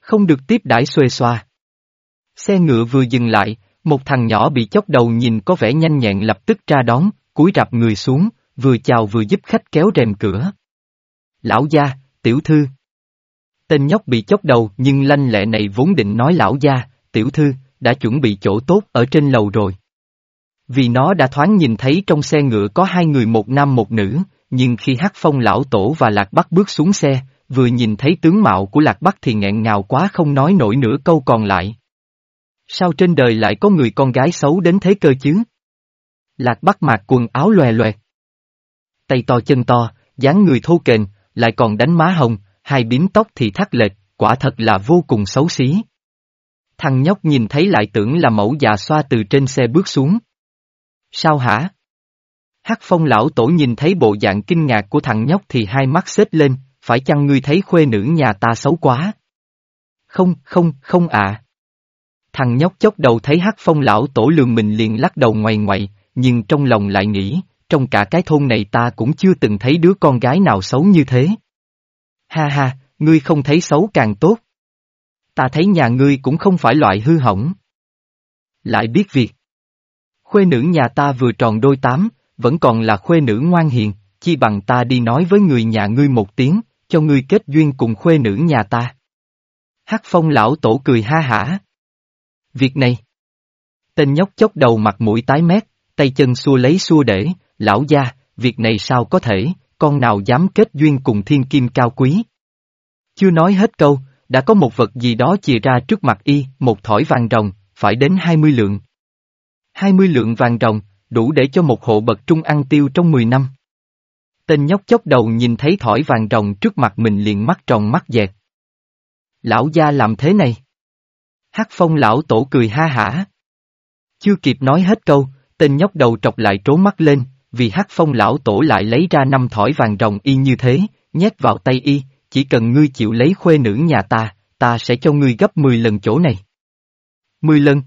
Không được tiếp đãi xuê xoa. Xe ngựa vừa dừng lại, một thằng nhỏ bị chóc đầu nhìn có vẻ nhanh nhẹn lập tức ra đón, cúi rạp người xuống, vừa chào vừa giúp khách kéo rèm cửa. Lão gia, tiểu thư. Tên nhóc bị chóc đầu nhưng lanh lẹ này vốn định nói lão gia, tiểu thư, đã chuẩn bị chỗ tốt ở trên lầu rồi. Vì nó đã thoáng nhìn thấy trong xe ngựa có hai người một nam một nữ, nhưng khi Hắc Phong lão tổ và Lạc Bắc bước xuống xe, vừa nhìn thấy tướng mạo của Lạc Bắc thì nghẹn ngào quá không nói nổi nửa câu còn lại. Sao trên đời lại có người con gái xấu đến thế cơ chứ? Lạc Bắc mặc quần áo loè loẹt. Tay to chân to, dáng người thô kềnh, lại còn đánh má hồng, hai bím tóc thì thắt lệch, quả thật là vô cùng xấu xí. Thằng nhóc nhìn thấy lại tưởng là mẫu già xoa từ trên xe bước xuống. Sao hả? Hắc phong lão tổ nhìn thấy bộ dạng kinh ngạc của thằng nhóc thì hai mắt xếp lên, phải chăng ngươi thấy khuê nữ nhà ta xấu quá? Không, không, không ạ. Thằng nhóc chốc đầu thấy hắc phong lão tổ lường mình liền lắc đầu ngoài ngoậy, nhưng trong lòng lại nghĩ, trong cả cái thôn này ta cũng chưa từng thấy đứa con gái nào xấu như thế. Ha ha, ngươi không thấy xấu càng tốt. Ta thấy nhà ngươi cũng không phải loại hư hỏng. Lại biết việc. Khuê nữ nhà ta vừa tròn đôi tám, vẫn còn là khuê nữ ngoan hiền, chi bằng ta đi nói với người nhà ngươi một tiếng, cho ngươi kết duyên cùng khuê nữ nhà ta. Hắc phong lão tổ cười ha hả. Việc này. Tên nhóc chốc đầu mặt mũi tái mét, tay chân xua lấy xua để, lão gia, việc này sao có thể, con nào dám kết duyên cùng thiên kim cao quý. Chưa nói hết câu, đã có một vật gì đó chìa ra trước mặt y, một thỏi vàng rồng, phải đến hai mươi lượng. Hai mươi lượng vàng rồng, đủ để cho một hộ bậc trung ăn tiêu trong 10 năm. Tên nhóc chốc đầu nhìn thấy thỏi vàng rồng trước mặt mình liền mắt tròn mắt dẹt. Lão gia làm thế này. Hắc phong lão tổ cười ha hả. Chưa kịp nói hết câu, tên nhóc đầu trọc lại trố mắt lên, vì hắc phong lão tổ lại lấy ra năm thỏi vàng rồng y như thế, nhét vào tay y, chỉ cần ngươi chịu lấy khuê nữ nhà ta, ta sẽ cho ngươi gấp 10 lần chỗ này. 10 lần.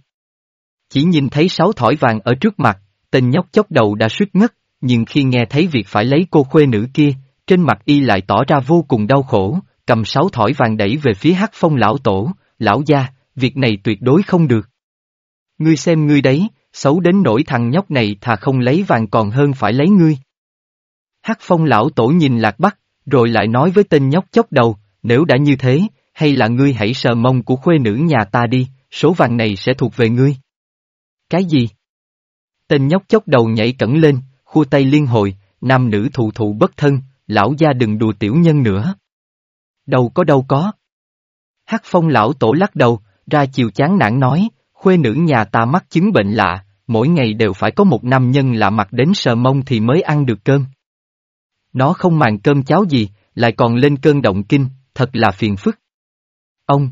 Chỉ nhìn thấy sáu thỏi vàng ở trước mặt, tên nhóc chốc đầu đã suýt ngất, nhưng khi nghe thấy việc phải lấy cô khuê nữ kia, trên mặt y lại tỏ ra vô cùng đau khổ, cầm sáu thỏi vàng đẩy về phía hắc phong lão tổ, lão gia, việc này tuyệt đối không được. Ngươi xem ngươi đấy, xấu đến nỗi thằng nhóc này thà không lấy vàng còn hơn phải lấy ngươi. Hắc phong lão tổ nhìn lạc bắc, rồi lại nói với tên nhóc chốc đầu, nếu đã như thế, hay là ngươi hãy sờ mông của khuê nữ nhà ta đi, số vàng này sẽ thuộc về ngươi. Cái gì? Tên nhóc chốc đầu nhảy cẩn lên, khu tay liên hồi, nam nữ thụ thụ bất thân, lão gia đừng đùa tiểu nhân nữa. Đâu có đâu có. Hắc phong lão tổ lắc đầu, ra chiều chán nản nói, khuê nữ nhà ta mắc chứng bệnh lạ, mỗi ngày đều phải có một nam nhân lạ mặt đến sờ mông thì mới ăn được cơm. Nó không màng cơm cháo gì, lại còn lên cơn động kinh, thật là phiền phức. Ông!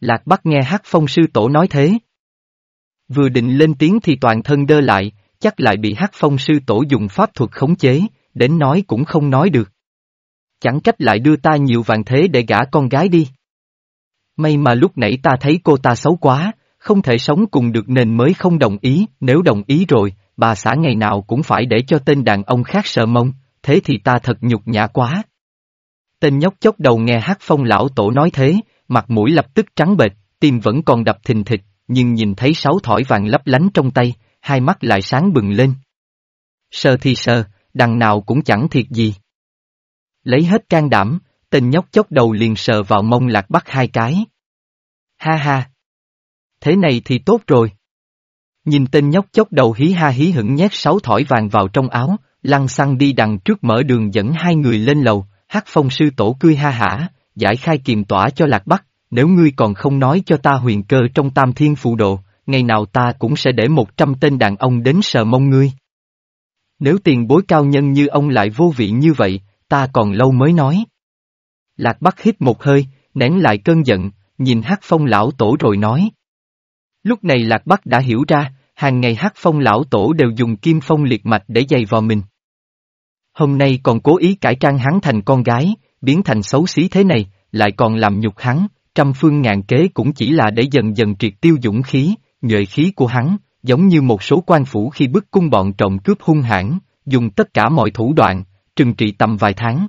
Lạc Bắc nghe Hắc phong sư tổ nói thế. Vừa định lên tiếng thì toàn thân đơ lại, chắc lại bị Hắc phong sư tổ dùng pháp thuật khống chế, đến nói cũng không nói được. Chẳng cách lại đưa ta nhiều vàng thế để gả con gái đi. May mà lúc nãy ta thấy cô ta xấu quá, không thể sống cùng được nên mới không đồng ý, nếu đồng ý rồi, bà xã ngày nào cũng phải để cho tên đàn ông khác sợ mông, thế thì ta thật nhục nhã quá. Tên nhóc chốc đầu nghe hát phong lão tổ nói thế, mặt mũi lập tức trắng bệch, tim vẫn còn đập thình thịch, nhưng nhìn thấy sáu thỏi vàng lấp lánh trong tay, hai mắt lại sáng bừng lên. Sơ thì sơ, đằng nào cũng chẳng thiệt gì. Lấy hết can đảm, tên nhóc chốc đầu liền sờ vào mông lạc bắc hai cái. Ha ha! Thế này thì tốt rồi. Nhìn tên nhóc chốc đầu hí ha hí hửng nhét sáu thỏi vàng vào trong áo, lăn xăng đi đằng trước mở đường dẫn hai người lên lầu, hát phong sư tổ cười ha hả, giải khai kiềm tỏa cho lạc bắc, nếu ngươi còn không nói cho ta huyền cơ trong tam thiên phụ độ, ngày nào ta cũng sẽ để một trăm tên đàn ông đến sờ mông ngươi. Nếu tiền bối cao nhân như ông lại vô vị như vậy, ta còn lâu mới nói. Lạc Bắc hít một hơi, nén lại cơn giận, nhìn hát phong lão tổ rồi nói. Lúc này Lạc Bắc đã hiểu ra, hàng ngày hát phong lão tổ đều dùng kim phong liệt mạch để dày vò mình. Hôm nay còn cố ý cải trang hắn thành con gái, biến thành xấu xí thế này, lại còn làm nhục hắn, trăm phương ngàn kế cũng chỉ là để dần dần triệt tiêu dũng khí, nhuệ khí của hắn, giống như một số quan phủ khi bức cung bọn trộm cướp hung hãn, dùng tất cả mọi thủ đoạn, trừng trị tầm vài tháng.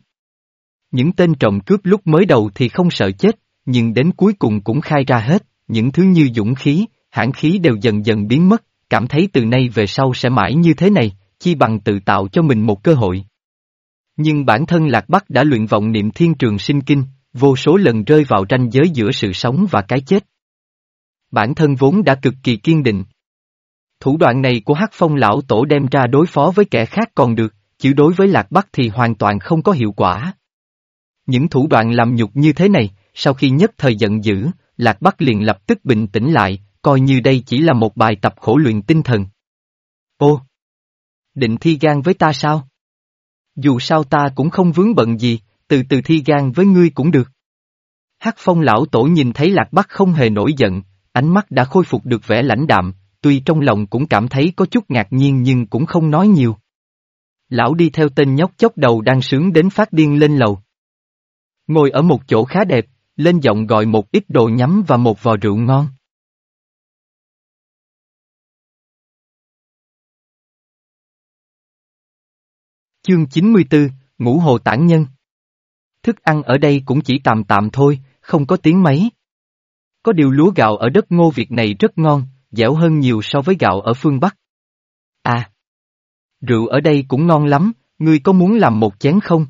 Những tên trộm cướp lúc mới đầu thì không sợ chết, nhưng đến cuối cùng cũng khai ra hết, những thứ như dũng khí, hãng khí đều dần dần biến mất, cảm thấy từ nay về sau sẽ mãi như thế này, chi bằng tự tạo cho mình một cơ hội. Nhưng bản thân Lạc Bắc đã luyện vọng niệm thiên trường sinh kinh, vô số lần rơi vào ranh giới giữa sự sống và cái chết. Bản thân vốn đã cực kỳ kiên định. Thủ đoạn này của Hắc Phong lão tổ đem ra đối phó với kẻ khác còn được, chứ đối với Lạc Bắc thì hoàn toàn không có hiệu quả. Những thủ đoạn làm nhục như thế này, sau khi nhất thời giận dữ, Lạc Bắc liền lập tức bình tĩnh lại, coi như đây chỉ là một bài tập khổ luyện tinh thần. Ô! Định thi gan với ta sao? Dù sao ta cũng không vướng bận gì, từ từ thi gan với ngươi cũng được. Hắc phong lão tổ nhìn thấy lạc bắc không hề nổi giận, ánh mắt đã khôi phục được vẻ lãnh đạm, tuy trong lòng cũng cảm thấy có chút ngạc nhiên nhưng cũng không nói nhiều. Lão đi theo tên nhóc chốc đầu đang sướng đến phát điên lên lầu. Ngồi ở một chỗ khá đẹp, lên giọng gọi một ít đồ nhắm và một vò rượu ngon. Chương 94, Ngũ Hồ Tản Nhân Thức ăn ở đây cũng chỉ tạm tạm thôi, không có tiếng mấy. Có điều lúa gạo ở đất ngô Việt này rất ngon, dẻo hơn nhiều so với gạo ở phương Bắc. À! Rượu ở đây cũng ngon lắm, ngươi có muốn làm một chén không?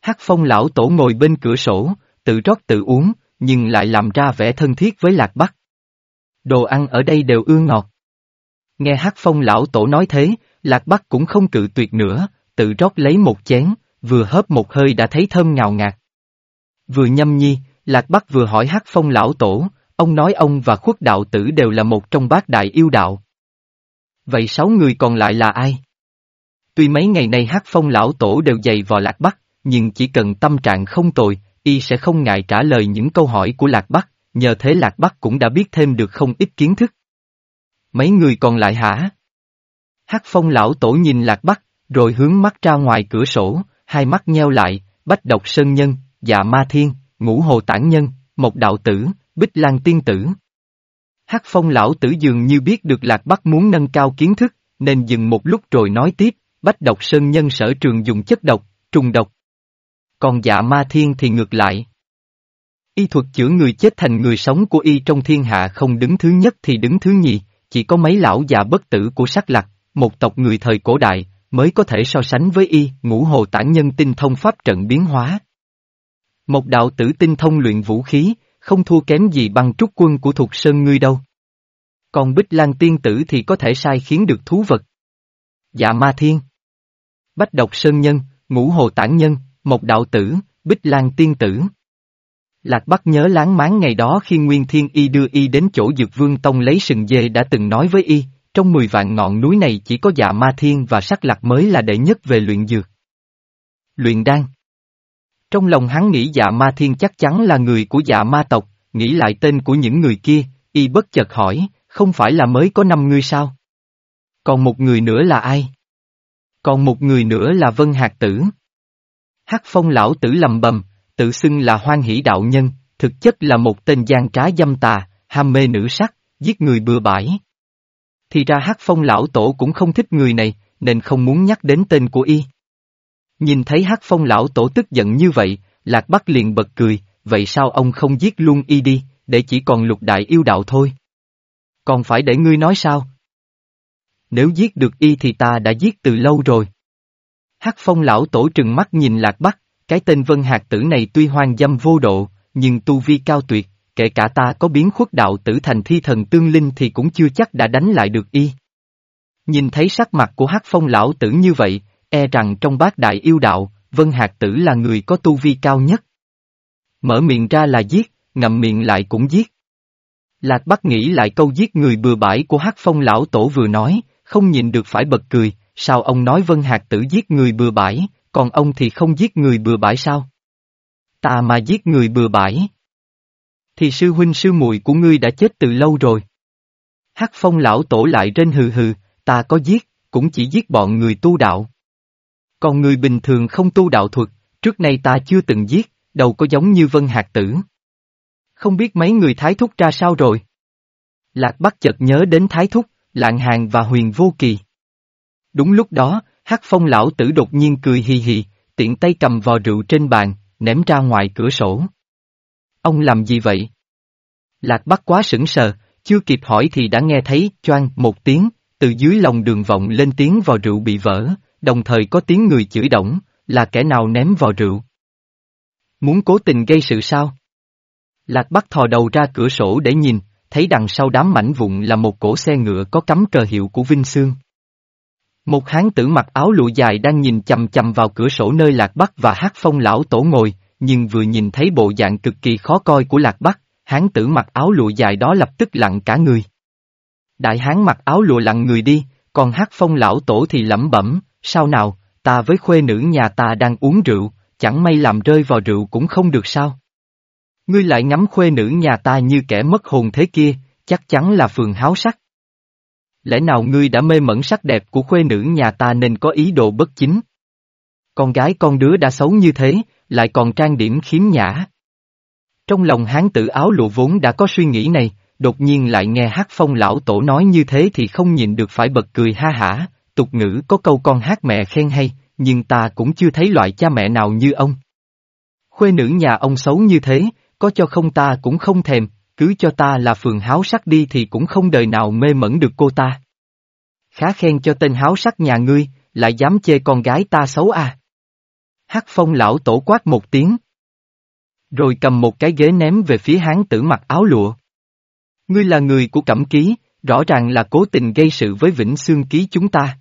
Hắc phong lão tổ ngồi bên cửa sổ, tự rót tự uống, nhưng lại làm ra vẻ thân thiết với lạc bắc. Đồ ăn ở đây đều ưa ngọt. Nghe Hắc phong lão tổ nói thế, lạc bắc cũng không cự tuyệt nữa, tự rót lấy một chén, vừa hớp một hơi đã thấy thơm ngào ngạt. Vừa nhâm nhi, Lạc Bắc vừa hỏi Hắc Phong lão tổ, ông nói ông và khuất đạo tử đều là một trong bát đại yêu đạo. Vậy sáu người còn lại là ai? Tuy mấy ngày nay Hắc Phong lão tổ đều dày vào Lạc Bắc, nhưng chỉ cần tâm trạng không tồi, y sẽ không ngại trả lời những câu hỏi của Lạc Bắc, nhờ thế Lạc Bắc cũng đã biết thêm được không ít kiến thức. Mấy người còn lại hả? Hắc Phong lão tổ nhìn Lạc Bắc, rồi hướng mắt ra ngoài cửa sổ, hai mắt nheo lại, bách độc sơn nhân, dạ ma thiên, ngũ hồ tản nhân, một đạo tử, bích lan tiên tử. Hắc phong lão tử dường như biết được lạc bắc muốn nâng cao kiến thức, nên dừng một lúc rồi nói tiếp, bách độc sơn nhân sở trường dùng chất độc, trùng độc. Còn dạ ma thiên thì ngược lại. Y thuật chữa người chết thành người sống của y trong thiên hạ không đứng thứ nhất thì đứng thứ nhì, chỉ có mấy lão già bất tử của sắc lạc, một tộc người thời cổ đại, mới có thể so sánh với y, ngũ hồ tản nhân tinh thông pháp trận biến hóa. Một đạo tử tinh thông luyện vũ khí, không thua kém gì bằng trúc quân của thuộc sơn ngươi đâu. Còn Bích Lan tiên tử thì có thể sai khiến được thú vật. Dạ ma thiên. Bách độc sơn nhân, ngũ hồ tản nhân, một đạo tử, Bích Lan tiên tử. Lạc Bắc nhớ láng máng ngày đó khi Nguyên Thiên Y đưa Y đến chỗ Dược Vương Tông lấy sừng dê đã từng nói với Y, trong 10 vạn ngọn núi này chỉ có dạ ma thiên và sắc lạc mới là đệ nhất về luyện dược. Luyện đan Trong lòng hắn nghĩ dạ ma thiên chắc chắn là người của dạ ma tộc, nghĩ lại tên của những người kia, y bất chợt hỏi, không phải là mới có năm người sao? Còn một người nữa là ai? Còn một người nữa là Vân Hạc Tử. Hắc phong lão tử lầm bầm, tự xưng là hoan hỷ đạo nhân, thực chất là một tên gian trá dâm tà, ham mê nữ sắc, giết người bừa bãi. Thì ra Hắc phong lão tổ cũng không thích người này, nên không muốn nhắc đến tên của y. Nhìn thấy Hắc phong lão tổ tức giận như vậy, Lạc Bắc liền bật cười, vậy sao ông không giết luôn y đi, để chỉ còn lục đại yêu đạo thôi? Còn phải để ngươi nói sao? Nếu giết được y thì ta đã giết từ lâu rồi. Hắc phong lão tổ trừng mắt nhìn Lạc Bắc, cái tên Vân Hạc tử này tuy hoang dâm vô độ, nhưng tu vi cao tuyệt, kể cả ta có biến khuất đạo tử thành thi thần tương linh thì cũng chưa chắc đã đánh lại được y. Nhìn thấy sắc mặt của Hắc phong lão tử như vậy, e rằng trong bát đại yêu đạo, Vân Hạc tử là người có tu vi cao nhất. Mở miệng ra là giết, ngậm miệng lại cũng giết. Lạc Bắc nghĩ lại câu giết người bừa bãi của Hắc Phong lão tổ vừa nói, không nhìn được phải bật cười, sao ông nói Vân Hạc tử giết người bừa bãi, còn ông thì không giết người bừa bãi sao? Ta mà giết người bừa bãi. Thì sư huynh sư muội của ngươi đã chết từ lâu rồi. Hắc Phong lão tổ lại trên hừ hừ, ta có giết, cũng chỉ giết bọn người tu đạo. Còn người bình thường không tu đạo thuật, trước nay ta chưa từng giết, đâu có giống như Vân Hạc Tử. Không biết mấy người Thái Thúc ra sao rồi? Lạc Bắc chợt nhớ đến Thái Thúc, Lạng Hàng và Huyền Vô Kỳ. Đúng lúc đó, Hắc Phong lão tử đột nhiên cười hì hì, tiện tay cầm vò rượu trên bàn, ném ra ngoài cửa sổ. Ông làm gì vậy? Lạc Bắc quá sững sờ, chưa kịp hỏi thì đã nghe thấy choang một tiếng, từ dưới lòng đường vọng lên tiếng vò rượu bị vỡ, đồng thời có tiếng người chửi động, là kẻ nào ném vò rượu. Muốn cố tình gây sự sao? Lạc Bắc thò đầu ra cửa sổ để nhìn, thấy đằng sau đám mảnh vụn là một cổ xe ngựa có cắm cờ hiệu của Vinh Sương. Một hán tử mặc áo lụa dài đang nhìn chầm chầm vào cửa sổ nơi Lạc Bắc và hát phong lão tổ ngồi, nhưng vừa nhìn thấy bộ dạng cực kỳ khó coi của Lạc Bắc, hán tử mặc áo lụa dài đó lập tức lặng cả người. Đại hán mặc áo lụa lặng người đi, còn hát phong lão tổ thì lẩm bẩm, sao nào, ta với khuê nữ nhà ta đang uống rượu, chẳng may làm rơi vào rượu cũng không được sao. Ngươi lại ngắm khuê nữ nhà ta như kẻ mất hồn thế kia, chắc chắn là phường háo sắc. Lẽ nào ngươi đã mê mẩn sắc đẹp của khuê nữ nhà ta nên có ý đồ bất chính? Con gái con đứa đã xấu như thế, lại còn trang điểm khiếm nhã. Trong lòng hán tử áo lụa vốn đã có suy nghĩ này, đột nhiên lại nghe hát phong lão tổ nói như thế thì không nhìn được phải bật cười ha hả, tục ngữ có câu con hát mẹ khen hay, nhưng ta cũng chưa thấy loại cha mẹ nào như ông. Khuê nữ nhà ông xấu như thế, có cho không ta cũng không thèm, cứ cho ta là phường háo sắc đi thì cũng không đời nào mê mẩn được cô ta. Khá khen cho tên háo sắc nhà ngươi, lại dám chê con gái ta xấu à. Hắc phong lão tổ quát một tiếng. Rồi cầm một cái ghế ném về phía hán tử mặc áo lụa. Ngươi là người của cẩm ký, rõ ràng là cố tình gây sự với vĩnh xương ký chúng ta.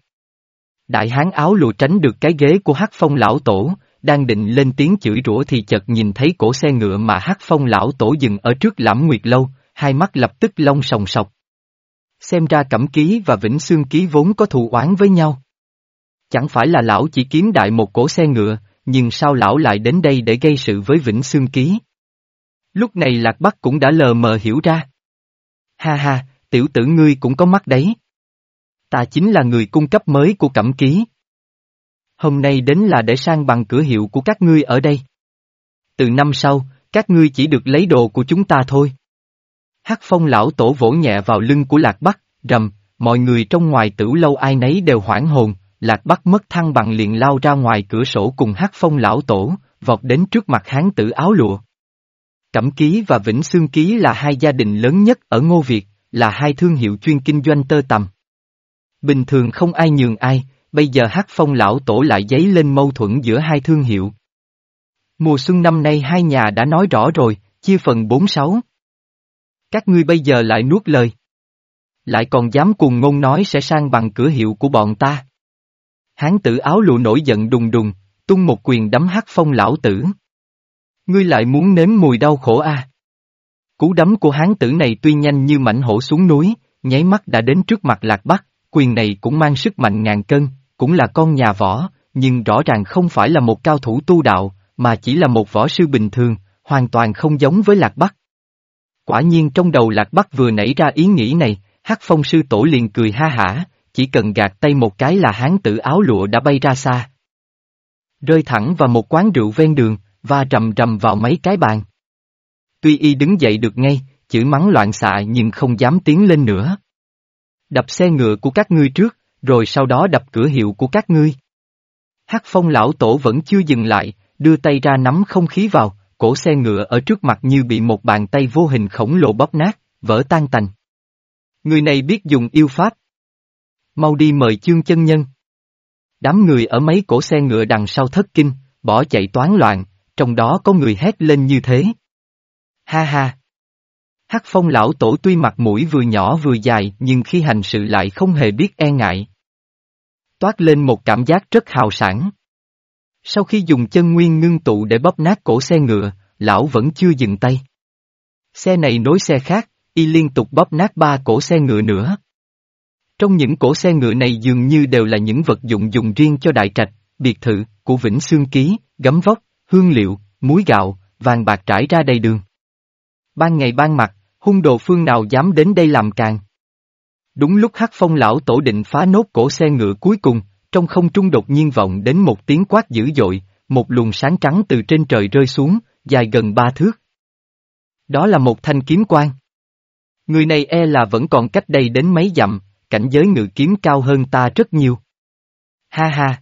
Đại hán áo lụa tránh được cái ghế của hắc phong lão tổ, đang định lên tiếng chửi rủa thì chợt nhìn thấy cổ xe ngựa mà hắc phong lão tổ dừng ở trước lãm nguyệt lâu, hai mắt lập tức long sòng sọc. Xem ra cẩm ký và vĩnh xương ký vốn có thù oán với nhau. Chẳng phải là lão chỉ kiếm đại một cổ xe ngựa, nhưng sao lão lại đến đây để gây sự với vĩnh xương ký? Lúc này Lạc Bắc cũng đã lờ mờ hiểu ra. Ha ha, tiểu tử ngươi cũng có mắt đấy. Ta chính là người cung cấp mới của cẩm ký. Hôm nay đến là để sang bằng cửa hiệu của các ngươi ở đây. Từ năm sau, các ngươi chỉ được lấy đồ của chúng ta thôi. Hắc phong lão tổ vỗ nhẹ vào lưng của Lạc Bắc, rầm, mọi người trong ngoài tử lâu ai nấy đều hoảng hồn, Lạc Bắc mất thăng bằng liền lao ra ngoài cửa sổ cùng Hắc phong lão tổ, vọt đến trước mặt hán tử áo lụa. Cẩm ký và Vĩnh Xương ký là hai gia đình lớn nhất ở Ngô Việt, là hai thương hiệu chuyên kinh doanh tơ tầm. Bình thường không ai nhường ai, bây giờ hát phong lão tổ lại dấy lên mâu thuẫn giữa hai thương hiệu. Mùa xuân năm nay hai nhà đã nói rõ rồi, chia phần bốn sáu. Các ngươi bây giờ lại nuốt lời. Lại còn dám cùng ngôn nói sẽ sang bằng cửa hiệu của bọn ta. Hán tử áo lụa nổi giận đùng đùng, tung một quyền đấm hát phong lão tử. Ngươi lại muốn nếm mùi đau khổ à? Cú đấm của hán tử này tuy nhanh như mảnh hổ xuống núi, nháy mắt đã đến trước mặt lạc bắc, quyền này cũng mang sức mạnh ngàn cân, cũng là con nhà võ, nhưng rõ ràng không phải là một cao thủ tu đạo, mà chỉ là một võ sư bình thường, hoàn toàn không giống với Lạc Bắc. Quả nhiên trong đầu Lạc Bắc vừa nảy ra ý nghĩ này, Hắc Phong sư tổ liền cười ha hả, chỉ cần gạt tay một cái là hán tử áo lụa đã bay ra xa. Rơi thẳng vào một quán rượu ven đường, và rầm rầm vào mấy cái bàn. Tuy y đứng dậy được ngay, chửi mắng loạn xạ nhưng không dám tiến lên nữa. Đập xe ngựa của các ngươi trước, rồi sau đó đập cửa hiệu của các ngươi. Hắc phong lão tổ vẫn chưa dừng lại, đưa tay ra nắm không khí vào, cổ xe ngựa ở trước mặt như bị một bàn tay vô hình khổng lồ bóp nát, vỡ tan tành. Người này biết dùng yêu pháp. Mau đi mời chương chân nhân. Đám người ở mấy cổ xe ngựa đằng sau thất kinh, bỏ chạy toán loạn, trong đó có người hét lên như thế. Ha ha! Hắc phong lão tổ tuy mặt mũi vừa nhỏ vừa dài nhưng khi hành sự lại không hề biết e ngại. Toát lên một cảm giác rất hào sản. Sau khi dùng chân nguyên ngưng tụ để bóp nát cổ xe ngựa, lão vẫn chưa dừng tay. Xe này nối xe khác, y liên tục bóp nát ba cổ xe ngựa nữa. Trong những cổ xe ngựa này dường như đều là những vật dụng dùng riêng cho đại trạch, biệt thự, của Vĩnh Xương Ký, gấm vóc, hương liệu, muối gạo, vàng bạc trải ra đầy đường. Ban ngày ban mặt, hung đồ phương nào dám đến đây làm càng. Đúng lúc hắc phong lão tổ định phá nốt cổ xe ngựa cuối cùng, trong không trung đột nhiên vọng đến một tiếng quát dữ dội, một luồng sáng trắng từ trên trời rơi xuống, dài gần ba thước. Đó là một thanh kiếm quang. Người này e là vẫn còn cách đây đến mấy dặm, cảnh giới ngự kiếm cao hơn ta rất nhiều. Ha ha!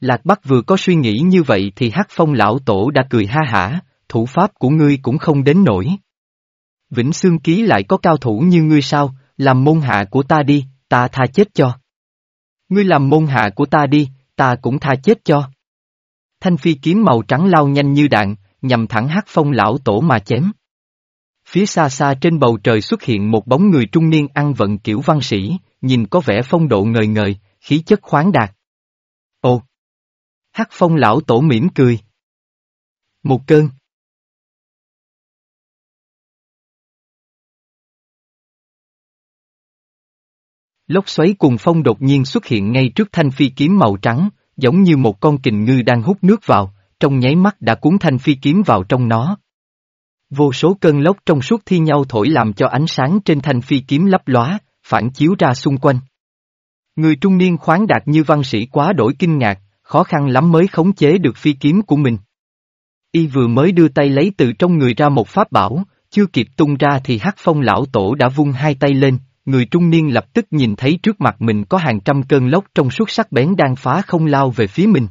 Lạc Bắc vừa có suy nghĩ như vậy thì Hắc Phong lão tổ đã cười ha hả, thủ pháp của ngươi cũng không đến nổi. Vĩnh Xương Ký lại có cao thủ như ngươi sao, làm môn hạ của ta đi, ta tha chết cho. Ngươi làm môn hạ của ta đi, ta cũng tha chết cho. Thanh phi kiếm màu trắng lao nhanh như đạn, nhằm thẳng Hắc Phong lão tổ mà chém. Phía xa xa trên bầu trời xuất hiện một bóng người trung niên ăn vận kiểu văn sĩ, nhìn có vẻ phong độ ngời ngời, khí chất khoáng đạt. Ồ! Hắc phong lão tổ mỉm cười. Một cơn. Lốc xoáy cùng phong đột nhiên xuất hiện ngay trước thanh phi kiếm màu trắng, giống như một con kình ngư đang hút nước vào, trong nháy mắt đã cuốn thanh phi kiếm vào trong nó. Vô số cơn lốc trong suốt thi nhau thổi làm cho ánh sáng trên thanh phi kiếm lấp lóa, phản chiếu ra xung quanh. Người trung niên khoáng đạt như văn sĩ quá đổi kinh ngạc, khó khăn lắm mới khống chế được phi kiếm của mình. Y vừa mới đưa tay lấy từ trong người ra một pháp bảo, chưa kịp tung ra thì hắc phong lão tổ đã vung hai tay lên, người trung niên lập tức nhìn thấy trước mặt mình có hàng trăm cơn lốc trong suốt sắc bén đang phá không lao về phía mình.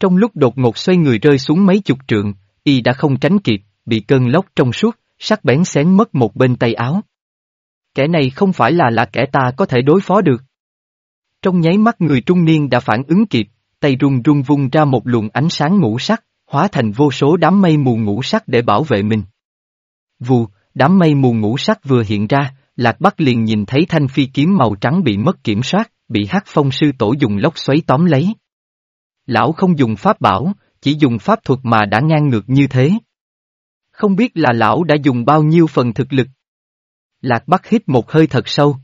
Trong lúc đột ngột xoay người rơi xuống mấy chục trượng, y đã không tránh kịp, bị cơn lốc trong suốt, sắc bén xén mất một bên tay áo. Kẻ này không phải là là kẻ ta có thể đối phó được. Trong nháy mắt người trung niên đã phản ứng kịp, tay run run vung ra một luồng ánh sáng ngũ sắc, hóa thành vô số đám mây mù ngũ sắc để bảo vệ mình. Vù, đám mây mù ngũ sắc vừa hiện ra, Lạc Bắc liền nhìn thấy thanh phi kiếm màu trắng bị mất kiểm soát, bị hắc phong sư tổ dùng lốc xoáy tóm lấy. Lão không dùng pháp bảo, chỉ dùng pháp thuật mà đã ngang ngược như thế. Không biết là lão đã dùng bao nhiêu phần thực lực. Lạc Bắc hít một hơi thật sâu.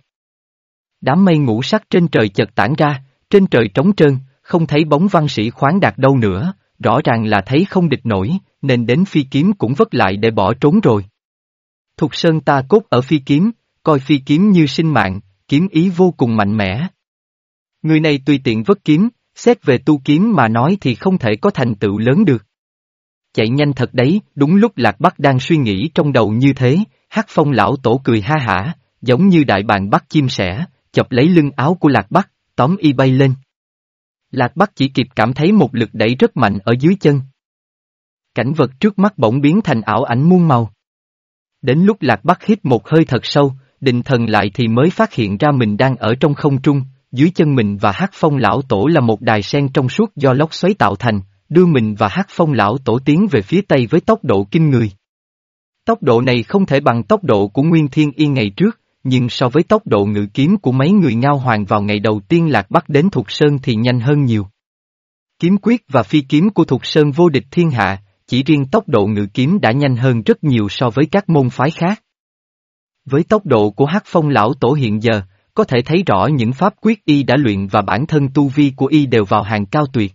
Đám mây ngũ sắc trên trời chợt tản ra, trên trời trống trơn, không thấy bóng văn sĩ khoáng đạt đâu nữa, rõ ràng là thấy không địch nổi, nên đến phi kiếm cũng vất lại để bỏ trốn rồi. Thục sơn ta cốt ở phi kiếm, coi phi kiếm như sinh mạng, kiếm ý vô cùng mạnh mẽ. Người này tùy tiện vất kiếm, xét về tu kiếm mà nói thì không thể có thành tựu lớn được. Chạy nhanh thật đấy, đúng lúc Lạc Bắc đang suy nghĩ trong đầu như thế, hát phong lão tổ cười ha hả, giống như đại bàng bắt chim sẻ, chọc lấy lưng áo của Lạc Bắc, tóm y bay lên. Lạc Bắc chỉ kịp cảm thấy một lực đẩy rất mạnh ở dưới chân. Cảnh vật trước mắt bỗng biến thành ảo ảnh muôn màu. Đến lúc Lạc Bắc hít một hơi thật sâu, định thần lại thì mới phát hiện ra mình đang ở trong không trung, dưới chân mình và hát phong lão tổ là một đài sen trong suốt do lốc xoáy tạo thành, đưa mình và hát phong lão tổ tiến về phía tây với tốc độ kinh người. Tốc độ này không thể bằng tốc độ của Nguyên Thiên Yên ngày trước, nhưng so với tốc độ ngự kiếm của mấy người ngao hoàng vào ngày đầu tiên lạc bắc đến Thục Sơn thì nhanh hơn nhiều. Kiếm quyết và phi kiếm của Thục Sơn vô địch thiên hạ, chỉ riêng tốc độ ngự kiếm đã nhanh hơn rất nhiều so với các môn phái khác. Với tốc độ của Hắc Phong lão tổ hiện giờ, có thể thấy rõ những pháp quyết y đã luyện và bản thân tu vi của y đều vào hàng cao tuyệt.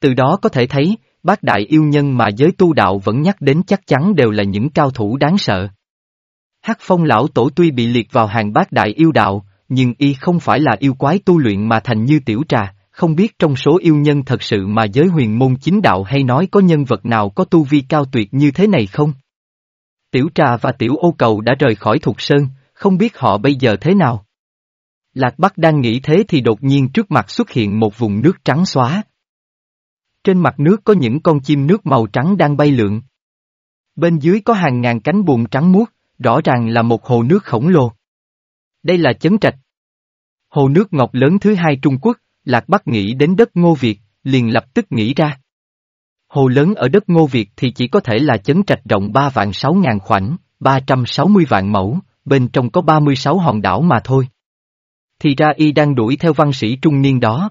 Từ đó có thể thấy, bác đại yêu nhân mà giới tu đạo vẫn nhắc đến chắc chắn đều là những cao thủ đáng sợ. Hắc phong lão tổ tuy bị liệt vào hàng bát đại yêu đạo, nhưng y không phải là yêu quái tu luyện mà thành như tiểu trà, không biết trong số yêu nhân thật sự mà giới huyền môn chính đạo hay nói có nhân vật nào có tu vi cao tuyệt như thế này không? Tiểu trà và tiểu ô cầu đã rời khỏi Thục Sơn, không biết họ bây giờ thế nào. Lạc Bắc đang nghĩ thế thì đột nhiên trước mặt xuất hiện một vùng nước trắng xóa. Trên mặt nước có những con chim nước màu trắng đang bay lượn. Bên dưới có hàng ngàn cánh buồm trắng muốt, rõ ràng là một hồ nước khổng lồ. Đây là chấn trạch. Hồ nước ngọc lớn thứ hai Trung Quốc, Lạc Bắc nghĩ đến đất Ngô Việt, liền lập tức nghĩ ra. Hồ lớn ở đất Ngô Việt thì chỉ có thể là chấn trạch rộng 3 vạn 6 ngàn khoảnh, 360 vạn mẫu, bên trong có 36 hòn đảo mà thôi. Thì ra y đang đuổi theo văn sĩ trung niên đó.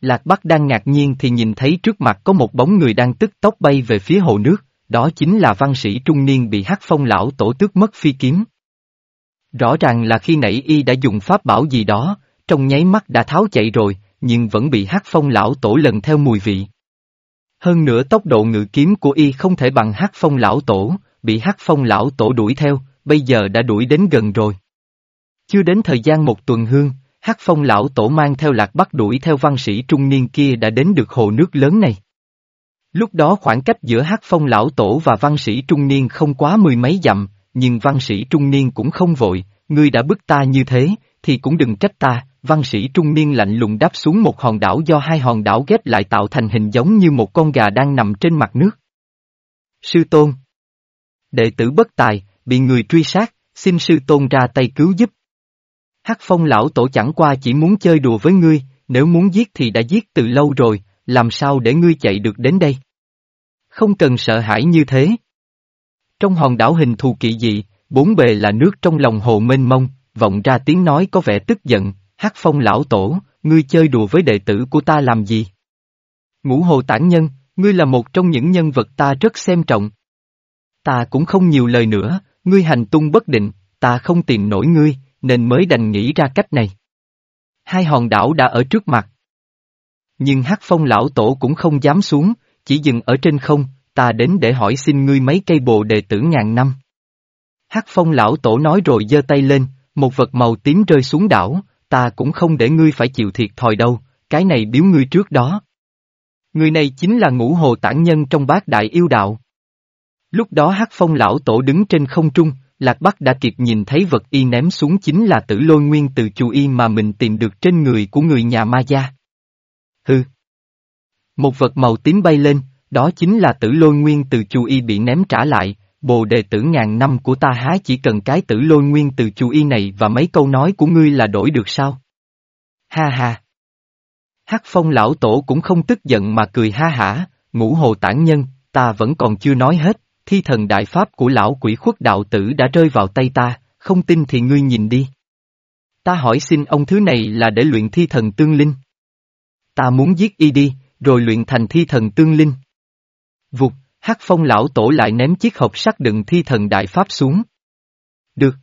Lạc Bắc đang ngạc nhiên thì nhìn thấy trước mặt có một bóng người đang tức tốc bay về phía hồ nước, đó chính là văn sĩ trung niên bị hắc phong lão tổ tước mất phi kiếm. Rõ ràng là khi nãy y đã dùng pháp bảo gì đó, trong nháy mắt đã tháo chạy rồi, nhưng vẫn bị hắc phong lão tổ lần theo mùi vị. Hơn nữa tốc độ ngự kiếm của y không thể bằng hắc phong lão tổ, bị hắc phong lão tổ đuổi theo, bây giờ đã đuổi đến gần rồi. Chưa đến thời gian một tuần hương, hắc phong lão tổ mang theo lạc bắc đuổi theo văn sĩ trung niên kia đã đến được hồ nước lớn này. Lúc đó khoảng cách giữa hắc phong lão tổ và văn sĩ trung niên không quá mười mấy dặm, nhưng văn sĩ trung niên cũng không vội, ngươi đã bức ta như thế, thì cũng đừng trách ta, văn sĩ trung niên lạnh lùng đáp xuống một hòn đảo do hai hòn đảo ghép lại tạo thành hình giống như một con gà đang nằm trên mặt nước. Sư Tôn Đệ tử bất tài, bị người truy sát, xin sư tôn ra tay cứu giúp. Hắc phong lão tổ chẳng qua chỉ muốn chơi đùa với ngươi, nếu muốn giết thì đã giết từ lâu rồi, làm sao để ngươi chạy được đến đây? Không cần sợ hãi như thế. Trong hòn đảo hình thù kỳ dị, bốn bề là nước trong lòng hồ mênh mông, vọng ra tiếng nói có vẻ tức giận, Hắc phong lão tổ, ngươi chơi đùa với đệ tử của ta làm gì? Ngũ hồ tản nhân, ngươi là một trong những nhân vật ta rất xem trọng. Ta cũng không nhiều lời nữa, ngươi hành tung bất định, ta không tìm nổi ngươi, nên mới đành nghĩ ra cách này. Hai hòn đảo đã ở trước mặt. Nhưng hắc phong lão tổ cũng không dám xuống, chỉ dừng ở trên không, ta đến để hỏi xin ngươi mấy cây bồ đề tử ngàn năm. Hắc phong lão tổ nói rồi giơ tay lên, một vật màu tím rơi xuống đảo, ta cũng không để ngươi phải chịu thiệt thòi đâu, cái này biếu ngươi trước đó. Người này chính là ngũ hồ tản nhân trong bát đại yêu đạo. Lúc đó hắc phong lão tổ đứng trên không trung, Lạc Bắc đã kịp nhìn thấy vật y ném xuống chính là tử lôi nguyên từ chu y mà mình tìm được trên người của người nhà ma gia. Hư. Một vật màu tím bay lên, đó chính là tử lôi nguyên từ chu y bị ném trả lại, bồ đề tử ngàn năm của ta há chỉ cần cái tử lôi nguyên từ chú y này và mấy câu nói của ngươi là đổi được sao? Ha ha. Hắc phong lão tổ cũng không tức giận mà cười ha hả, ngũ hồ tản nhân, ta vẫn còn chưa nói hết, thi thần đại pháp của lão quỷ khuất đạo tử đã rơi vào tay ta, không tin thì ngươi nhìn đi. Ta hỏi xin ông thứ này là để luyện thi thần tương linh. Ta muốn giết y đi, rồi luyện thành thi thần tương linh. Vụt, hắc phong lão tổ lại ném chiếc hộp sắt đựng thi thần đại pháp xuống. Được.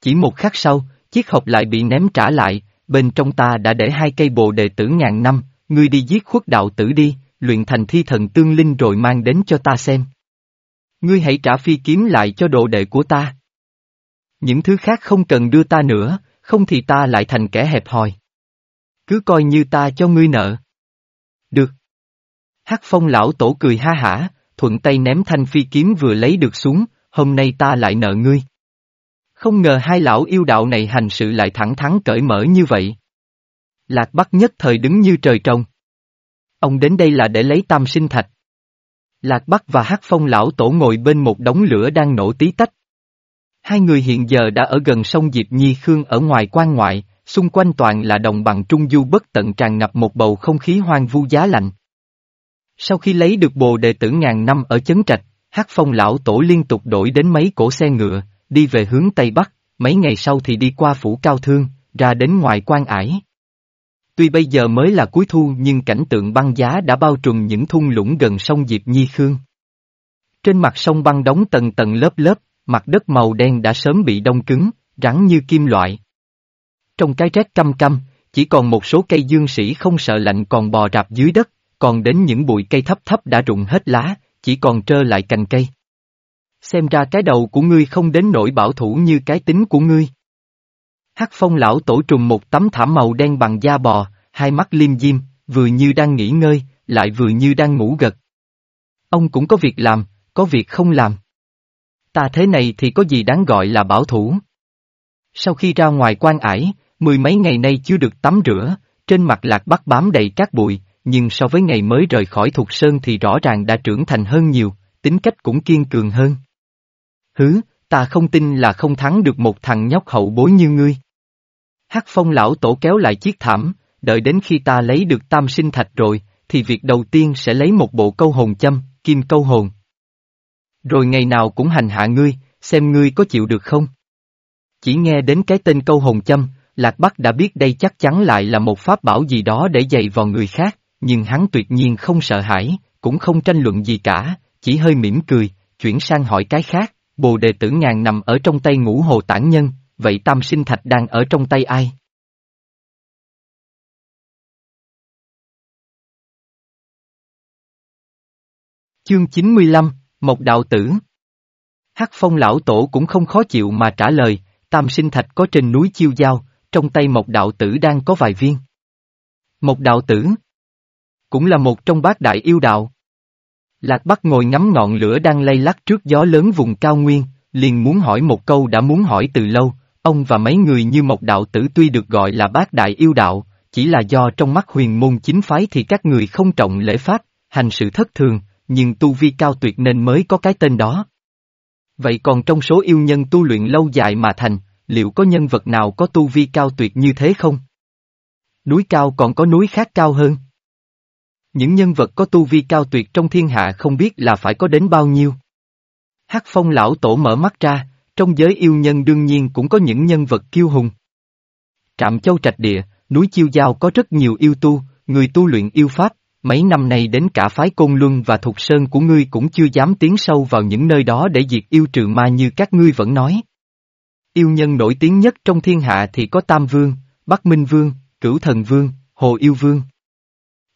Chỉ một khắc sau, chiếc hộp lại bị ném trả lại, bên trong ta đã để hai cây bồ đề tử ngàn năm, ngươi đi giết khuất đạo tử đi, luyện thành thi thần tương linh rồi mang đến cho ta xem. Ngươi hãy trả phi kiếm lại cho đồ đệ của ta. Những thứ khác không cần đưa ta nữa, không thì ta lại thành kẻ hẹp hòi. Cứ coi như ta cho ngươi nợ. Được. Hắc phong lão tổ cười ha hả, thuận tay ném thanh phi kiếm vừa lấy được xuống, hôm nay ta lại nợ ngươi. Không ngờ hai lão yêu đạo này hành sự lại thẳng thắn cởi mở như vậy. Lạc Bắc nhất thời đứng như trời trồng. Ông đến đây là để lấy tam sinh thạch. Lạc Bắc và Hắc Phong lão tổ ngồi bên một đống lửa đang nổ tí tách. Hai người hiện giờ đã ở gần sông Diệp Nhi Khương ở ngoài quan ngoại, xung quanh toàn là đồng bằng trung du bất tận tràn ngập một bầu không khí hoang vu giá lạnh. Sau khi lấy được bồ đệ tử ngàn năm ở chấn trạch, Hắc Phong lão tổ liên tục đổi đến mấy cổ xe ngựa, đi về hướng Tây Bắc, mấy ngày sau thì đi qua phủ cao thương, ra đến ngoài quan ải. Tuy bây giờ mới là cuối thu nhưng cảnh tượng băng giá đã bao trùm những thung lũng gần sông Diệp Nhi Khương. Trên mặt sông băng đóng tầng tầng lớp lớp, mặt đất màu đen đã sớm bị đông cứng, rắn như kim loại. Trong cái rét căm căm, chỉ còn một số cây dương sĩ không sợ lạnh còn bò rạp dưới đất, còn đến những bụi cây thấp thấp đã rụng hết lá, chỉ còn trơ lại cành cây. Xem ra cái đầu của ngươi không đến nỗi bảo thủ như cái tính của ngươi. Hắc phong lão tổ trùm một tấm thảm màu đen bằng da bò, hai mắt liêm diêm, vừa như đang nghỉ ngơi, lại vừa như đang ngủ gật. Ông cũng có việc làm, có việc không làm. Ta thế này thì có gì đáng gọi là bảo thủ. Sau khi ra ngoài quan ải, mười mấy ngày nay chưa được tắm rửa, trên mặt lạc bắt bám đầy cát bụi, nhưng so với ngày mới rời khỏi thuộc sơn thì rõ ràng đã trưởng thành hơn nhiều, tính cách cũng kiên cường hơn. Hứ, ta không tin là không thắng được một thằng nhóc hậu bối như ngươi. Hắc phong lão tổ kéo lại chiếc thảm, đợi đến khi ta lấy được tam sinh thạch rồi, thì việc đầu tiên sẽ lấy một bộ câu hồn châm, kim câu hồn. Rồi ngày nào cũng hành hạ ngươi, xem ngươi có chịu được không? Chỉ nghe đến cái tên câu hồn châm, Lạc Bắc đã biết đây chắc chắn lại là một pháp bảo gì đó để dày vào người khác, nhưng hắn tuyệt nhiên không sợ hãi, cũng không tranh luận gì cả, chỉ hơi mỉm cười, chuyển sang hỏi cái khác, bồ đề tử ngàn nằm ở trong tay ngũ hồ tản nhân, vậy tam sinh thạch đang ở trong tay ai? Chương 95, Mộc Đạo Tử Hắc phong lão tổ cũng không khó chịu mà trả lời, tam sinh thạch có trên núi chiêu giao, trong tay Mộc Đạo Tử đang có vài viên. Mộc Đạo Tử cũng là một trong bát đại yêu đạo. Lạc Bắc ngồi ngắm ngọn lửa đang lay lắc trước gió lớn vùng cao nguyên, liền muốn hỏi một câu đã muốn hỏi từ lâu, ông và mấy người như Mộc Đạo Tử tuy được gọi là bát đại yêu đạo, chỉ là do trong mắt huyền môn chính phái thì các người không trọng lễ pháp, hành sự thất thường, nhưng tu vi cao tuyệt nên mới có cái tên đó. Vậy còn trong số yêu nhân tu luyện lâu dài mà thành, liệu có nhân vật nào có tu vi cao tuyệt như thế không? Núi cao còn có núi khác cao hơn. Những nhân vật có tu vi cao tuyệt trong thiên hạ không biết là phải có đến bao nhiêu. Hắc phong lão tổ mở mắt ra, trong giới yêu nhân đương nhiên cũng có những nhân vật kiêu hùng. Trạm châu trạch địa, núi chiêu giao có rất nhiều yêu tu, người tu luyện yêu pháp, mấy năm nay đến cả phái Côn Luân và Thục Sơn của ngươi cũng chưa dám tiến sâu vào những nơi đó để diệt yêu trừ ma như các ngươi vẫn nói. Yêu nhân nổi tiếng nhất trong thiên hạ thì có Tam Vương, Bắc Minh Vương, Cửu Thần Vương, Hồ Yêu Vương.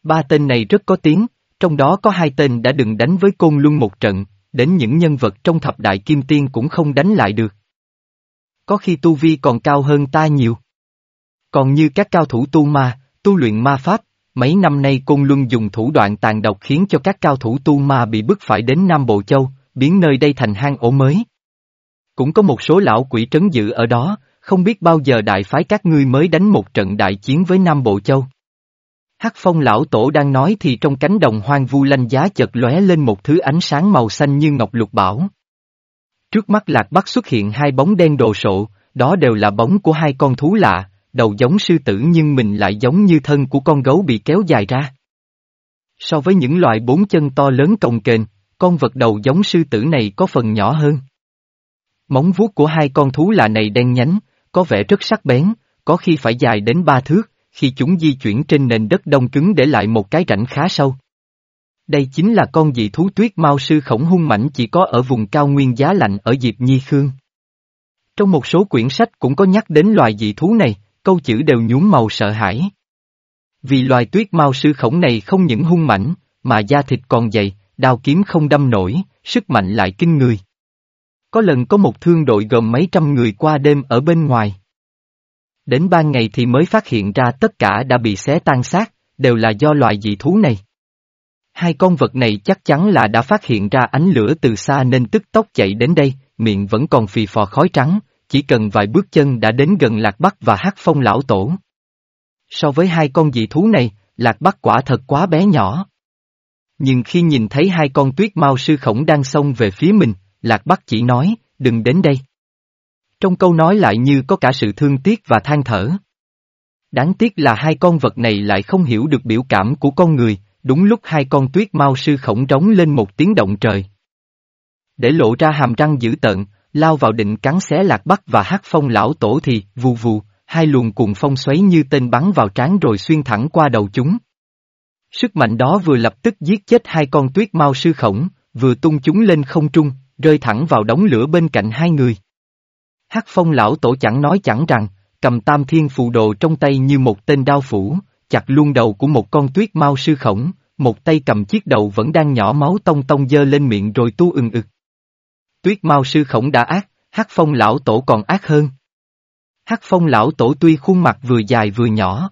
Ba tên này rất có tiếng, trong đó có hai tên đã đừng đánh với Côn Luân một trận, đến những nhân vật trong thập đại kim tiên cũng không đánh lại được. Có khi tu vi còn cao hơn ta nhiều. Còn như các cao thủ tu ma, tu luyện ma pháp, mấy năm nay Côn Luân dùng thủ đoạn tàn độc khiến cho các cao thủ tu ma bị bức phải đến Nam Bộ Châu, biến nơi đây thành hang ổ mới. Cũng có một số lão quỷ trấn giữ ở đó, không biết bao giờ đại phái các ngươi mới đánh một trận đại chiến với Nam Bộ Châu. Hắc phong lão tổ đang nói thì trong cánh đồng hoang vu lanh giá chợt lóe lên một thứ ánh sáng màu xanh như ngọc lục bảo. Trước mắt lạc bắc xuất hiện hai bóng đen đồ sộ, đó đều là bóng của hai con thú lạ, đầu giống sư tử nhưng mình lại giống như thân của con gấu bị kéo dài ra. So với những loài bốn chân to lớn cồng kềnh, con vật đầu giống sư tử này có phần nhỏ hơn. Móng vuốt của hai con thú lạ này đen nhánh, có vẻ rất sắc bén, có khi phải dài đến ba thước, khi chúng di chuyển trên nền đất đông cứng để lại một cái rãnh khá sâu. Đây chính là con dị thú tuyết mao sư khổng hung mảnh chỉ có ở vùng cao nguyên giá lạnh ở Diệp Nhi Khương. Trong một số quyển sách cũng có nhắc đến loài dị thú này, câu chữ đều nhuốm màu sợ hãi. Vì loài tuyết mao sư khổng này không những hung mảnh, mà da thịt còn dày, đao kiếm không đâm nổi, sức mạnh lại kinh người. Có lần có một thương đội gồm mấy trăm người qua đêm ở bên ngoài. Đến ban ngày thì mới phát hiện ra tất cả đã bị xé tan xác, đều là do loại dị thú này. Hai con vật này chắc chắn là đã phát hiện ra ánh lửa từ xa nên tức tốc chạy đến đây, miệng vẫn còn phì phò khói trắng, chỉ cần vài bước chân đã đến gần Lạc Bắc và hát phong lão tổ. So với hai con dị thú này, Lạc Bắc quả thật quá bé nhỏ. Nhưng khi nhìn thấy hai con tuyết mau sư khổng đang xông về phía mình, Lạc Bắc chỉ nói, đừng đến đây. Trong câu nói lại như có cả sự thương tiếc và than thở. Đáng tiếc là hai con vật này lại không hiểu được biểu cảm của con người, đúng lúc hai con tuyết mau sư khổng trống lên một tiếng động trời. Để lộ ra hàm răng dữ tợn, lao vào định cắn xé lạc bắc và hát phong lão tổ thì, vù vù, hai luồng cuồng phong xoáy như tên bắn vào trán rồi xuyên thẳng qua đầu chúng. Sức mạnh đó vừa lập tức giết chết hai con tuyết mau sư khổng, vừa tung chúng lên không trung, rơi thẳng vào đống lửa bên cạnh hai người. Hắc phong lão tổ chẳng nói chẳng rằng, cầm tam thiên phù đồ trong tay như một tên đao phủ, chặt luôn đầu của một con tuyết mau sư khổng, một tay cầm chiếc đầu vẫn đang nhỏ máu tông tông dơ lên miệng rồi tu ừng ực. Tuyết mau sư khổng đã ác, hắc phong lão tổ còn ác hơn. Hắc phong lão tổ tuy khuôn mặt vừa dài vừa nhỏ.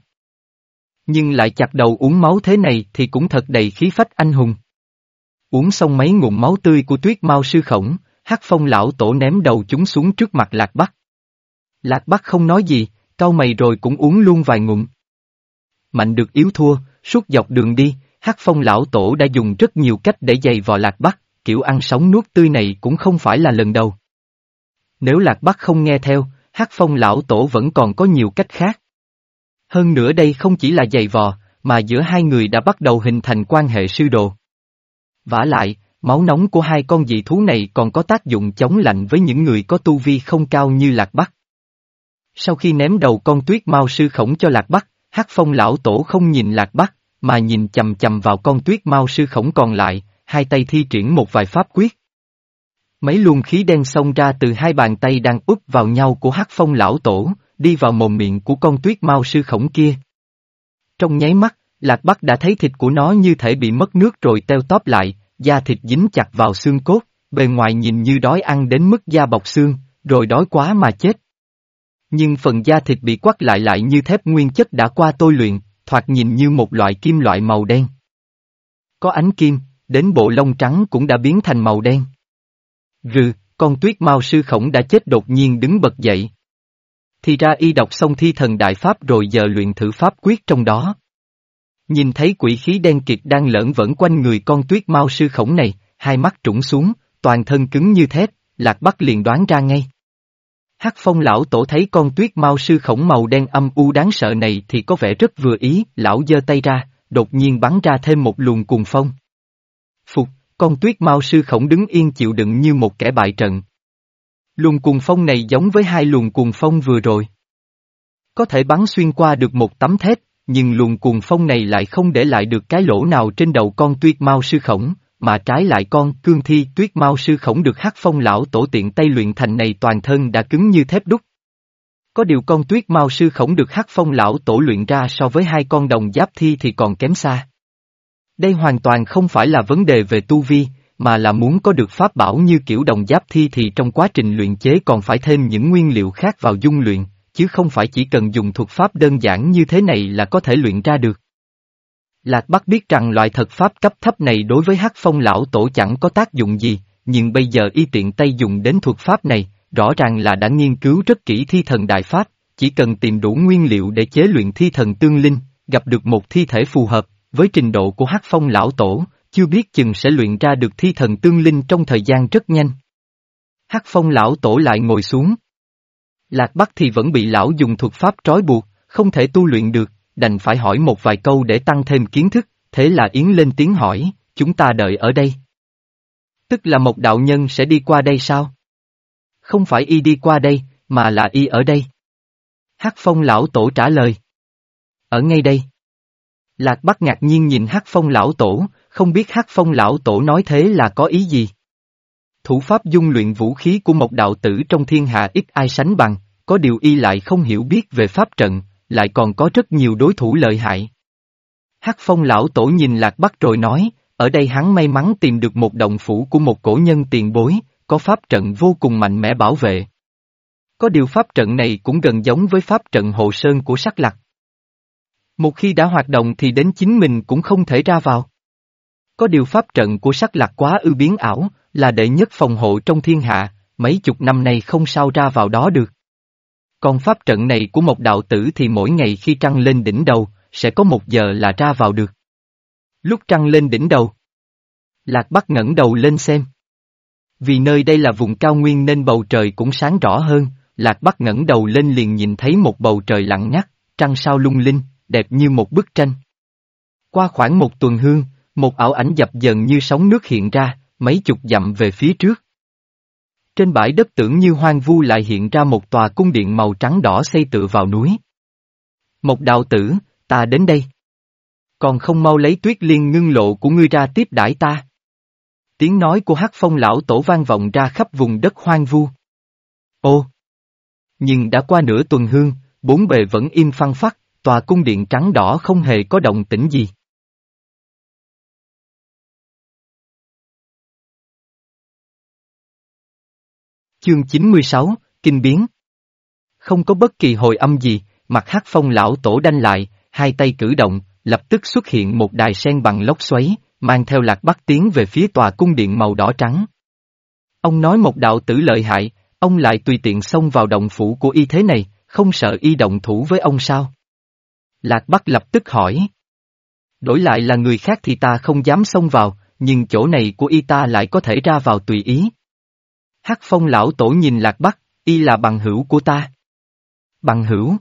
Nhưng lại chặt đầu uống máu thế này thì cũng thật đầy khí phách anh hùng. Uống xong mấy ngụm máu tươi của tuyết mau sư khổng, Hắc phong lão tổ ném đầu chúng xuống trước mặt Lạc Bắc. Lạc Bắc không nói gì, cau mày rồi cũng uống luôn vài ngụm. Mạnh được yếu thua, suốt dọc đường đi, Hắc phong lão tổ đã dùng rất nhiều cách để giày vò Lạc Bắc, kiểu ăn sống nuốt tươi này cũng không phải là lần đầu. Nếu Lạc Bắc không nghe theo, Hắc phong lão tổ vẫn còn có nhiều cách khác. Hơn nữa đây không chỉ là giày vò, mà giữa hai người đã bắt đầu hình thành quan hệ sư đồ. vả lại, máu nóng của hai con dị thú này còn có tác dụng chống lạnh với những người có tu vi không cao như Lạc Bắc. Sau khi ném đầu con tuyết mau sư khổng cho Lạc Bắc, Hắc phong lão tổ không nhìn Lạc Bắc, mà nhìn chầm chầm vào con tuyết mau sư khổng còn lại, hai tay thi triển một vài pháp quyết. Mấy luồng khí đen xông ra từ hai bàn tay đang úp vào nhau của Hắc phong lão tổ, đi vào mồm miệng của con tuyết mau sư khổng kia. Trong nháy mắt, Lạc Bắc đã thấy thịt của nó như thể bị mất nước rồi teo tóp lại, da thịt dính chặt vào xương cốt, bề ngoài nhìn như đói ăn đến mức da bọc xương, rồi đói quá mà chết. Nhưng phần da thịt bị quắt lại lại như thép nguyên chất đã qua tôi luyện, thoạt nhìn như một loại kim loại màu đen. Có ánh kim, đến bộ lông trắng cũng đã biến thành màu đen. Rừ, con tuyết mao sư khổng đã chết đột nhiên đứng bật dậy. Thì ra y đọc xong thi thần đại pháp rồi giờ luyện thử pháp quyết trong đó. Nhìn thấy quỷ khí đen kịt đang lởn vẫn quanh người con tuyết mao sư khổng này, hai mắt trũng xuống, toàn thân cứng như thép, lạc bắc liền đoán ra ngay. Hắc phong lão tổ thấy con tuyết mao sư khổng màu đen âm u đáng sợ này thì có vẻ rất vừa ý, lão giơ tay ra, đột nhiên bắn ra thêm một luồng cuồng phong. Phục, con tuyết mao sư khổng đứng yên chịu đựng như một kẻ bại trận. Luồng cuồng phong này giống với hai luồng cuồng phong vừa rồi. Có thể bắn xuyên qua được một tấm thép, nhưng luồng cuồng phong này lại không để lại được cái lỗ nào trên đầu con tuyết mao sư khổng, mà trái lại con cương thi tuyết mao sư khổng được hắc phong lão tổ tiện tay luyện thành này toàn thân đã cứng như thép đúc. Có điều con tuyết mao sư khổng được hắc phong lão tổ luyện ra so với hai con đồng giáp thi thì còn kém xa. Đây hoàn toàn không phải là vấn đề về tu vi, mà là muốn có được pháp bảo như kiểu đồng giáp thi thì trong quá trình luyện chế còn phải thêm những nguyên liệu khác vào dung luyện, chứ không phải chỉ cần dùng thuật pháp đơn giản như thế này là có thể luyện ra được. Lạc Bắc biết rằng loại thật pháp cấp thấp này đối với hắc phong lão tổ chẳng có tác dụng gì, nhưng bây giờ y tiện tay dùng đến thuật pháp này, rõ ràng là đã nghiên cứu rất kỹ thi thần đại pháp, chỉ cần tìm đủ nguyên liệu để chế luyện thi thần tương linh, gặp được một thi thể phù hợp, với trình độ của hắc phong lão tổ, chưa biết chừng sẽ luyện ra được thi thần tương linh trong thời gian rất nhanh. Hắc phong lão tổ lại ngồi xuống. Lạc Bắc thì vẫn bị lão dùng thuật pháp trói buộc, không thể tu luyện được, đành phải hỏi một vài câu để tăng thêm kiến thức, thế là Yến lên tiếng hỏi, chúng ta đợi ở đây. Tức là một đạo nhân sẽ đi qua đây sao? Không phải y đi qua đây, mà là y ở đây. Hắc phong lão tổ trả lời. Ở ngay đây. Lạc Bắc ngạc nhiên nhìn Hắc phong lão tổ, không biết Hắc phong lão tổ nói thế là có ý gì. Thủ pháp dung luyện vũ khí của một đạo tử trong thiên hạ ít ai sánh bằng, có điều y lại không hiểu biết về pháp trận, lại còn có rất nhiều đối thủ lợi hại. Hắc phong lão tổ nhìn lạc bắc rồi nói, ở đây hắn may mắn tìm được một động phủ của một cổ nhân tiền bối, có pháp trận vô cùng mạnh mẽ bảo vệ. Có điều pháp trận này cũng gần giống với pháp trận hộ sơn của sắc lạc. Một khi đã hoạt động thì đến chính mình cũng không thể ra vào. Có điều pháp trận của sắc lạc quá ư biến ảo, là đệ nhất phòng hộ trong thiên hạ, mấy chục năm nay không sao ra vào đó được. Còn pháp trận này của một đạo tử thì mỗi ngày khi trăng lên đỉnh đầu, sẽ có một giờ là ra vào được. Lúc trăng lên đỉnh đầu, Lạc Bắc ngẩng đầu lên xem. Vì nơi đây là vùng cao nguyên nên bầu trời cũng sáng rõ hơn, Lạc Bắc ngẩng đầu lên liền nhìn thấy một bầu trời lặng ngắt, trăng sao lung linh, đẹp như một bức tranh. Qua khoảng một tuần hương, một ảo ảnh dập dần như sóng nước hiện ra, mấy chục dặm về phía trước. Trên bãi đất tưởng như hoang vu lại hiện ra một tòa cung điện màu trắng đỏ xây tựa vào núi. Một đạo tử, ta đến đây. Còn không mau lấy tuyết liên ngưng lộ của ngươi ra tiếp đãi ta. Tiếng nói của hắc phong lão tổ vang vọng ra khắp vùng đất hoang vu. Ô! Nhưng đã qua nửa tuần hương, bốn bề vẫn im phăng phắc, tòa cung điện trắng đỏ không hề có động tĩnh gì. Chương 96, Kinh biến Không có bất kỳ hồi âm gì, mặt hát phong lão tổ đanh lại, hai tay cử động, lập tức xuất hiện một đài sen bằng lốc xoáy, mang theo lạc bắc tiến về phía tòa cung điện màu đỏ trắng. Ông nói một đạo tử lợi hại, ông lại tùy tiện xông vào động phủ của y thế này, không sợ y động thủ với ông sao? Lạc Bắc lập tức hỏi. Đổi lại là người khác thì ta không dám xông vào, nhưng chỗ này của y ta lại có thể ra vào tùy ý. Hắc phong lão tổ nhìn Lạc Bắc, y là bằng hữu của ta. Bằng hữu.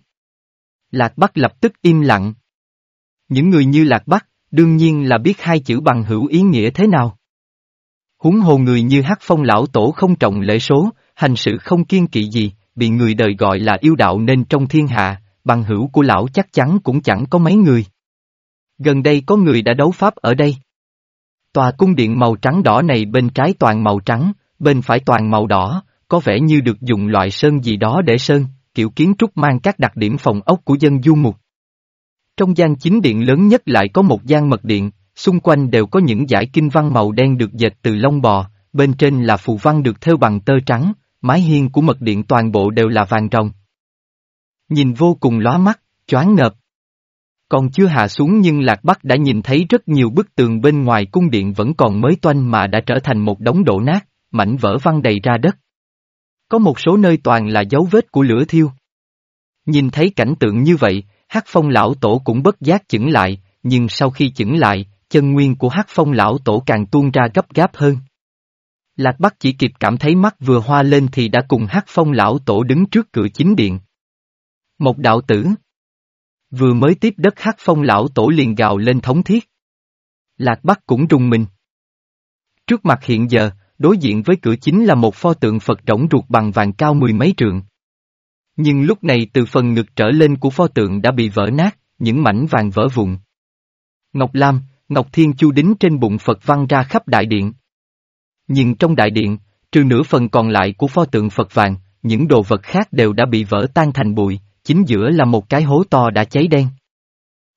Lạc Bắc lập tức im lặng. Những người như Lạc Bắc, đương nhiên là biết hai chữ bằng hữu ý nghĩa thế nào. Húng hồ người như Hắc phong lão tổ không trọng lễ số, hành sự không kiên kỵ gì, bị người đời gọi là yêu đạo nên trong thiên hạ, bằng hữu của lão chắc chắn cũng chẳng có mấy người. Gần đây có người đã đấu pháp ở đây. Tòa cung điện màu trắng đỏ này bên trái toàn màu trắng, bên phải toàn màu đỏ, có vẻ như được dùng loại sơn gì đó để sơn, kiểu kiến trúc mang các đặc điểm phòng ốc của dân du mục. Trong gian chính điện lớn nhất lại có một gian mật điện, xung quanh đều có những dải kinh văn màu đen được dệt từ lông bò, bên trên là phù văn được thêu bằng tơ trắng, mái hiên của mật điện toàn bộ đều là vàng rồng. Nhìn vô cùng lóa mắt, choáng ngợp. Còn chưa hạ xuống nhưng Lạc Bắc đã nhìn thấy rất nhiều bức tường bên ngoài cung điện vẫn còn mới toanh mà đã trở thành một đống đổ nát, mảnh vỡ văng đầy ra đất. Có một số nơi toàn là dấu vết của lửa thiêu. Nhìn thấy cảnh tượng như vậy, Hắc Phong lão tổ cũng bất giác chững lại, nhưng sau khi chững lại, chân nguyên của Hắc Phong lão tổ càng tuôn ra gấp gáp hơn. Lạc Bắc chỉ kịp cảm thấy mắt vừa hoa lên thì đã cùng Hắc Phong lão tổ đứng trước cửa chính điện. Một đạo tử. Vừa mới tiếp đất Hắc Phong lão tổ liền gào lên thống thiết. Lạc Bắc cũng rùng mình. Trước mặt hiện giờ, đối diện với cửa chính là một pho tượng Phật rỗng ruột bằng vàng cao mười mấy trượng. Nhưng lúc này từ phần ngực trở lên của pho tượng đã bị vỡ nát, những mảnh vàng vỡ vụn. Ngọc Lam, Ngọc Thiên Chu đính trên bụng Phật văng ra khắp đại điện. Nhưng trong đại điện, trừ nửa phần còn lại của pho tượng Phật vàng, những đồ vật khác đều đã bị vỡ tan thành bụi, chính giữa là một cái hố to đã cháy đen.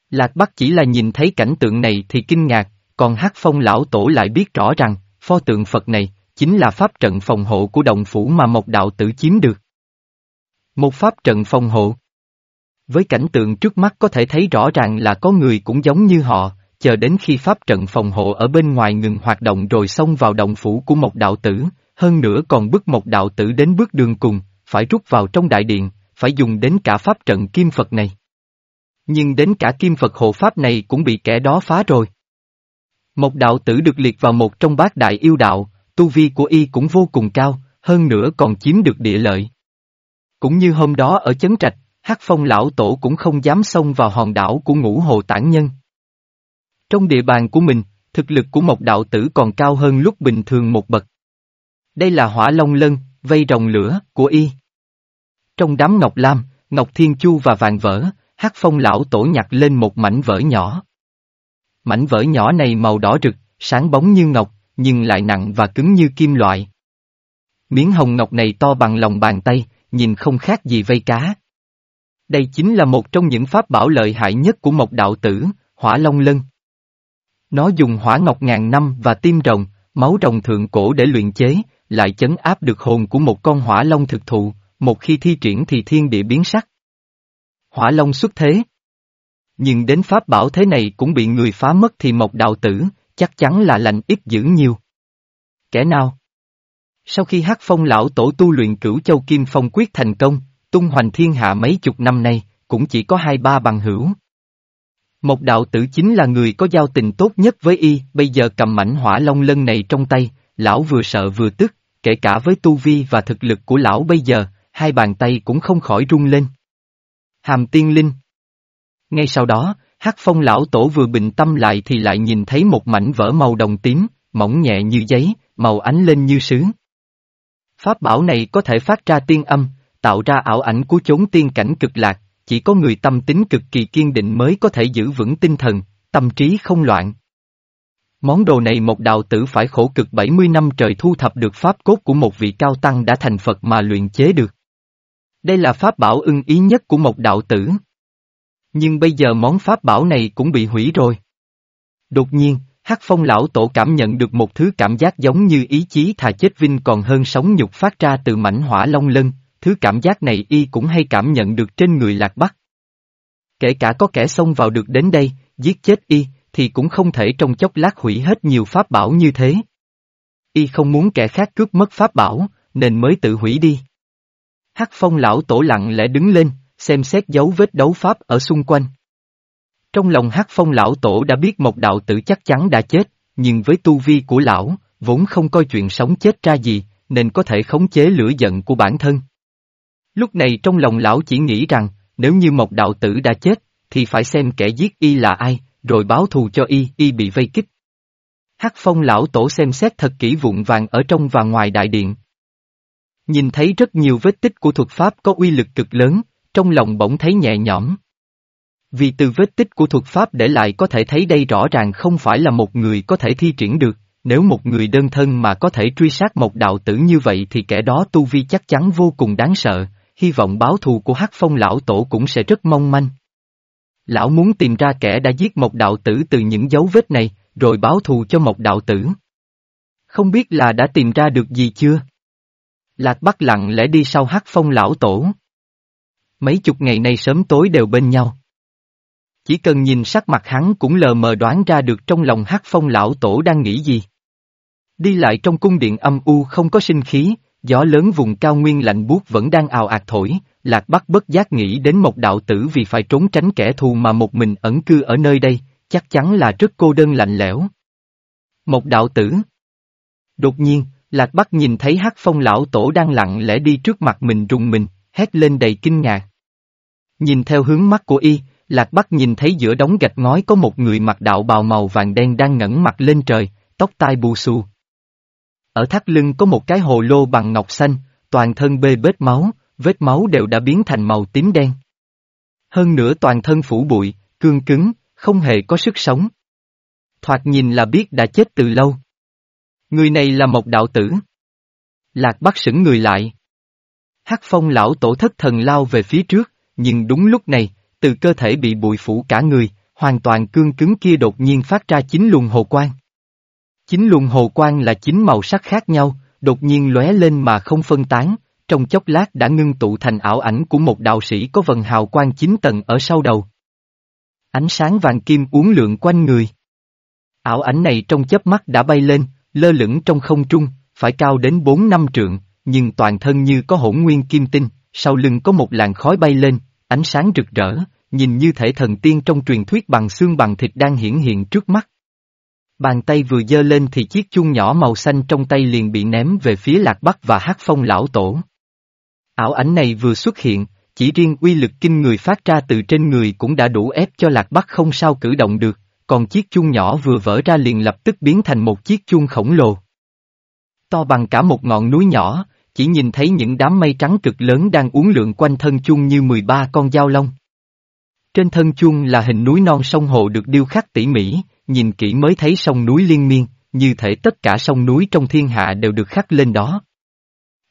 Lạc Bắc chỉ là nhìn thấy cảnh tượng này thì kinh ngạc, còn Hắc Phong lão tổ lại biết rõ rằng, pho tượng Phật này, chính là pháp trận phòng hộ của động phủ mà một đạo tử chiếm được. Một pháp trận phòng hộ. Với cảnh tượng trước mắt có thể thấy rõ ràng là có người cũng giống như họ, chờ đến khi pháp trận phòng hộ ở bên ngoài ngừng hoạt động rồi xông vào động phủ của một đạo tử, hơn nữa còn bước một đạo tử đến bước đường cùng, phải rút vào trong đại điện, phải dùng đến cả pháp trận kim Phật này. Nhưng đến cả kim Phật hộ pháp này cũng bị kẻ đó phá rồi. Một đạo tử được liệt vào một trong bát đại yêu đạo, tu vi của y cũng vô cùng cao, hơn nữa còn chiếm được địa lợi. Cũng như hôm đó ở Chấn Trạch, Hắc Phong lão tổ cũng không dám xông vào hòn đảo của ngũ hồ tản nhân. Trong địa bàn của mình, thực lực của một đạo tử còn cao hơn lúc bình thường một bậc. Đây là hỏa long lân, vây rồng lửa, của y. Trong đám ngọc lam, ngọc thiên chu và vàng vỡ, Hắc Phong lão tổ nhặt lên một mảnh vỡ nhỏ. Mảnh vỡ nhỏ này màu đỏ rực, sáng bóng như ngọc, nhưng lại nặng và cứng như kim loại. Miếng hồng ngọc này to bằng lòng bàn tay, nhìn không khác gì vây cá. Đây chính là một trong những pháp bảo lợi hại nhất của một đạo tử, hỏa long lân. Nó dùng hỏa ngọc ngàn năm và tim rồng, máu rồng thượng cổ để luyện chế, lại chấn áp được hồn của một con hỏa long thực thụ, một khi thi triển thì thiên địa biến sắc. Hỏa long xuất thế. Nhưng đến pháp bảo thế này cũng bị người phá mất thì một đạo tử, chắc chắn là lành ít dữ nhiều. Kẻ nào? Sau khi hát phong lão tổ tu luyện cửu châu kim phong quyết thành công, tung hoành thiên hạ mấy chục năm nay, cũng chỉ có hai ba bằng hữu. Một đạo tử chính là người có giao tình tốt nhất với y, bây giờ cầm mảnh hỏa long lân này trong tay, lão vừa sợ vừa tức, kể cả với tu vi và thực lực của lão bây giờ, hai bàn tay cũng không khỏi rung lên. Hàm tiên linh ngay sau đó, Hắc phong lão tổ vừa bình tâm lại thì lại nhìn thấy một mảnh vỡ màu đồng tím, mỏng nhẹ như giấy, màu ánh lên như sứ. Pháp bảo này có thể phát ra tiên âm, tạo ra ảo ảnh của chốn tiên cảnh cực lạc, chỉ có người tâm tính cực kỳ kiên định mới có thể giữ vững tinh thần, tâm trí không loạn. Món đồ này một đạo tử phải khổ cực 70 năm trời thu thập được pháp cốt của một vị cao tăng đã thành Phật mà luyện chế được. Đây là pháp bảo ưng ý nhất của một đạo tử. Nhưng bây giờ món pháp bảo này cũng bị hủy rồi. Đột nhiên, Hắc Phong lão tổ cảm nhận được một thứ cảm giác giống như ý chí thà chết vinh còn hơn sống nhục phát ra từ mảnh hỏa long lân, thứ cảm giác này y cũng hay cảm nhận được trên người Lạc Bắc. Kể cả có kẻ xông vào được đến đây, giết chết y, thì cũng không thể trong chốc lát hủy hết nhiều pháp bảo như thế. Y không muốn kẻ khác cướp mất pháp bảo, nên mới tự hủy đi. Hắc phong lão tổ lặng lẽ đứng lên, xem xét dấu vết đấu pháp ở xung quanh. Trong lòng Hắc phong lão tổ đã biết một đạo tử chắc chắn đã chết, nhưng với tu vi của lão, vốn không coi chuyện sống chết ra gì, nên có thể khống chế lửa giận của bản thân. Lúc này trong lòng lão chỉ nghĩ rằng, nếu như một đạo tử đã chết, thì phải xem kẻ giết y là ai, rồi báo thù cho y, y bị vây kích. Hắc phong lão tổ xem xét thật kỹ vụn vàng ở trong và ngoài đại điện. Nhìn thấy rất nhiều vết tích của thuật pháp có uy lực cực lớn, trong lòng bỗng thấy nhẹ nhõm. Vì từ vết tích của thuật pháp để lại có thể thấy đây rõ ràng không phải là một người có thể thi triển được, nếu một người đơn thân mà có thể truy sát một đạo tử như vậy thì kẻ đó tu vi chắc chắn vô cùng đáng sợ, hy vọng báo thù của Hắc Phong lão tổ cũng sẽ rất mong manh. Lão muốn tìm ra kẻ đã giết một đạo tử từ những dấu vết này, rồi báo thù cho một đạo tử. Không biết là đã tìm ra được gì chưa? Lạc Bắc lặng lẽ đi sau Hắc Phong lão tổ. Mấy chục ngày nay sớm tối đều bên nhau. Chỉ cần nhìn sắc mặt hắn cũng lờ mờ đoán ra được trong lòng Hắc Phong lão tổ đang nghĩ gì. Đi lại trong cung điện âm u không có sinh khí, gió lớn vùng cao nguyên lạnh buốt vẫn đang ào ạt thổi, Lạc Bắc bất giác nghĩ đến một đạo tử vì phải trốn tránh kẻ thù mà một mình ẩn cư ở nơi đây, chắc chắn là rất cô đơn lạnh lẽo. Một đạo tử. Đột nhiên, Lạc Bắc nhìn thấy Hắc Phong lão tổ đang lặng lẽ đi trước mặt mình rùng mình, hét lên đầy kinh ngạc. Nhìn theo hướng mắt của y, Lạc Bắc nhìn thấy giữa đống gạch ngói có một người mặc đạo bào màu vàng đen đang ngẩng mặt lên trời, tóc tai bù xù. Ở thắt lưng có một cái hồ lô bằng ngọc xanh, toàn thân bê bết máu, vết máu đều đã biến thành màu tím đen. Hơn nữa toàn thân phủ bụi, cương cứng, không hề có sức sống. Thoạt nhìn là biết đã chết từ lâu. Người này là một đạo tử. Lạc bắc sững người lại. Hắc phong lão tổ thất thần lao về phía trước, nhưng đúng lúc này, từ cơ thể bị bụi phủ cả người, hoàn toàn cương cứng kia đột nhiên phát ra chín luồng hồ quang. Chín luồng hồ quang là chín màu sắc khác nhau, đột nhiên lóe lên mà không phân tán, trong chốc lát đã ngưng tụ thành ảo ảnh của một đạo sĩ có vần hào quang chín tầng ở sau đầu. Ánh sáng vàng kim uốn lượn quanh người. Ảo ảnh này trong chớp mắt đã bay lên, lơ lửng trong không trung, phải cao đến 4 năm trượng, nhưng toàn thân như có hỗn nguyên kim tinh, sau lưng có một làn khói bay lên, ánh sáng rực rỡ, nhìn như thể thần tiên trong truyền thuyết bằng xương bằng thịt đang hiển hiện trước mắt. Bàn tay vừa dơ lên thì chiếc chuông nhỏ màu xanh trong tay liền bị ném về phía lạc bắc và hát phong lão tổ. Ảo ảnh này vừa xuất hiện, chỉ riêng uy lực kinh người phát ra từ trên người cũng đã đủ ép cho lạc bắc không sao cử động được, còn chiếc chuông nhỏ vừa vỡ ra liền lập tức biến thành một chiếc chuông khổng lồ. To bằng cả một ngọn núi nhỏ, chỉ nhìn thấy những đám mây trắng cực lớn đang uốn lượn quanh thân chuông như 13 con dao long. Trên thân chuông là hình núi non sông hồ được điêu khắc tỉ mỉ, nhìn kỹ mới thấy sông núi liên miên, như thể tất cả sông núi trong thiên hạ đều được khắc lên đó.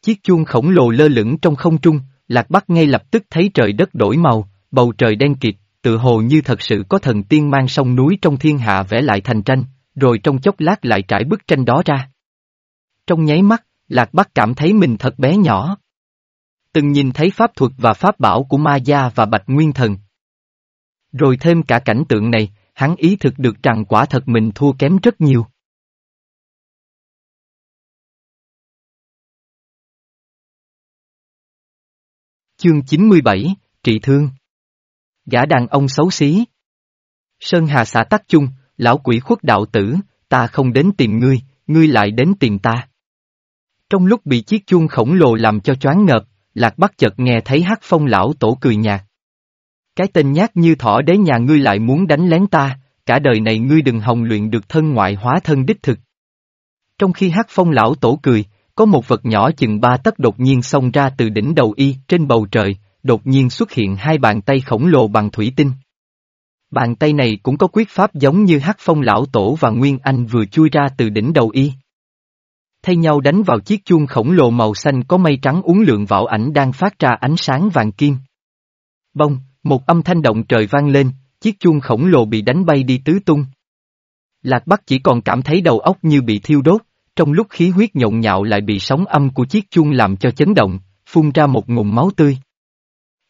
Chiếc chuông khổng lồ lơ lửng trong không trung, Lạc Bắc ngay lập tức thấy trời đất đổi màu, bầu trời đen kịt, tự hồ như thật sự có thần tiên mang sông núi trong thiên hạ vẽ lại thành tranh, rồi trong chốc lát lại trải bức tranh đó ra. Trong nháy mắt, Lạc Bắc cảm thấy mình thật bé nhỏ. Từng nhìn thấy pháp thuật và pháp bảo của Ma Gia và Bạch Nguyên Thần. Rồi thêm cả cảnh tượng này, hắn ý thực được rằng quả thật mình thua kém rất nhiều. Chương 97, Trị Thương Gã đàn ông xấu xí Sơn Hà xã tắc chung, lão quỷ khuất đạo tử, ta không đến tìm ngươi, ngươi lại đến tìm ta. Trong lúc bị chiếc chuông khổng lồ làm cho choáng ngợp, Lạc Bắc chợt nghe thấy hát phong lão tổ cười nhạt. Cái tên nhát như thỏ đế nhà ngươi lại muốn đánh lén ta, cả đời này ngươi đừng hồng luyện được thân ngoại hóa thân đích thực. Trong khi hát phong lão tổ cười, có một vật nhỏ chừng ba tấc đột nhiên xông ra từ đỉnh đầu y trên bầu trời, đột nhiên xuất hiện hai bàn tay khổng lồ bằng thủy tinh. Bàn tay này cũng có quyết pháp giống như hắc phong lão tổ và Nguyên Anh vừa chui ra từ đỉnh đầu y. Thay nhau đánh vào chiếc chuông khổng lồ màu xanh có mây trắng uốn lượn vạo ảnh đang phát ra ánh sáng vàng kim. Bông, một âm thanh động trời vang lên, chiếc chuông khổng lồ bị đánh bay đi tứ tung. Lạc Bắc chỉ còn cảm thấy đầu óc như bị thiêu đốt, trong lúc khí huyết nhộn nhạo lại bị sóng âm của chiếc chuông làm cho chấn động, phun ra một ngụm máu tươi.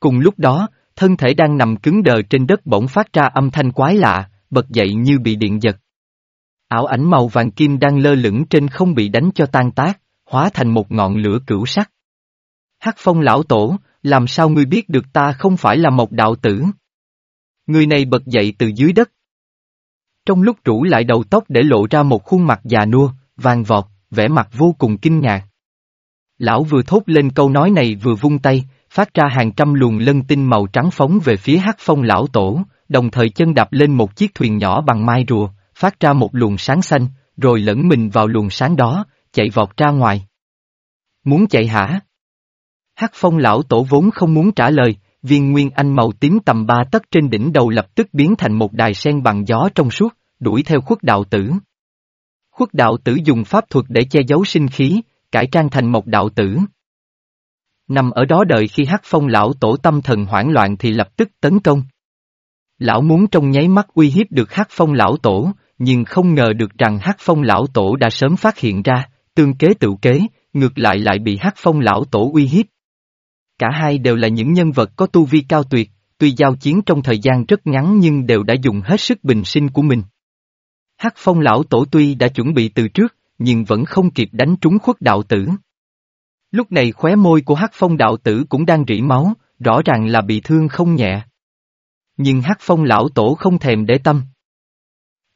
Cùng lúc đó, thân thể đang nằm cứng đờ trên đất bỗng phát ra âm thanh quái lạ, bật dậy như bị điện giật. Ảo ảnh màu vàng kim đang lơ lửng trên không bị đánh cho tan tác, hóa thành một ngọn lửa cửu sắc. Hắc phong lão tổ, làm sao ngươi biết được ta không phải là một đạo tử? Người này bật dậy từ dưới đất. Trong lúc rủ lại đầu tóc để lộ ra một khuôn mặt già nua, vàng vọt, vẻ mặt vô cùng kinh ngạc. Lão vừa thốt lên câu nói này vừa vung tay, phát ra hàng trăm luồng lân tinh màu trắng phóng về phía hắc phong lão tổ, đồng thời chân đạp lên một chiếc thuyền nhỏ bằng mai rùa, phát ra một luồng sáng xanh, rồi lẫn mình vào luồng sáng đó, chạy vọt ra ngoài. Muốn chạy hả? Hắc phong lão tổ vốn không muốn trả lời, viên nguyên anh màu tím tầm ba tấc trên đỉnh đầu lập tức biến thành một đài sen bằng gió trong suốt, đuổi theo khuất đạo tử. Khuất đạo tử dùng pháp thuật để che giấu sinh khí, cải trang thành một đạo tử. Nằm ở đó đợi khi hắc phong lão tổ tâm thần hoảng loạn thì lập tức tấn công. Lão muốn trong nháy mắt uy hiếp được hắc phong lão tổ, nhưng không ngờ được rằng hắc phong lão tổ đã sớm phát hiện ra, tương kế tự kế, ngược lại lại bị hắc phong lão tổ uy hiếp. Cả hai đều là những nhân vật có tu vi cao tuyệt, tuy giao chiến trong thời gian rất ngắn nhưng đều đã dùng hết sức bình sinh của mình. Hắc phong lão tổ tuy đã chuẩn bị từ trước, nhưng vẫn không kịp đánh trúng khuất đạo tử. Lúc này khóe môi của Hắc phong đạo tử cũng đang rỉ máu, rõ ràng là bị thương không nhẹ. Nhưng Hắc phong lão tổ không thèm để tâm.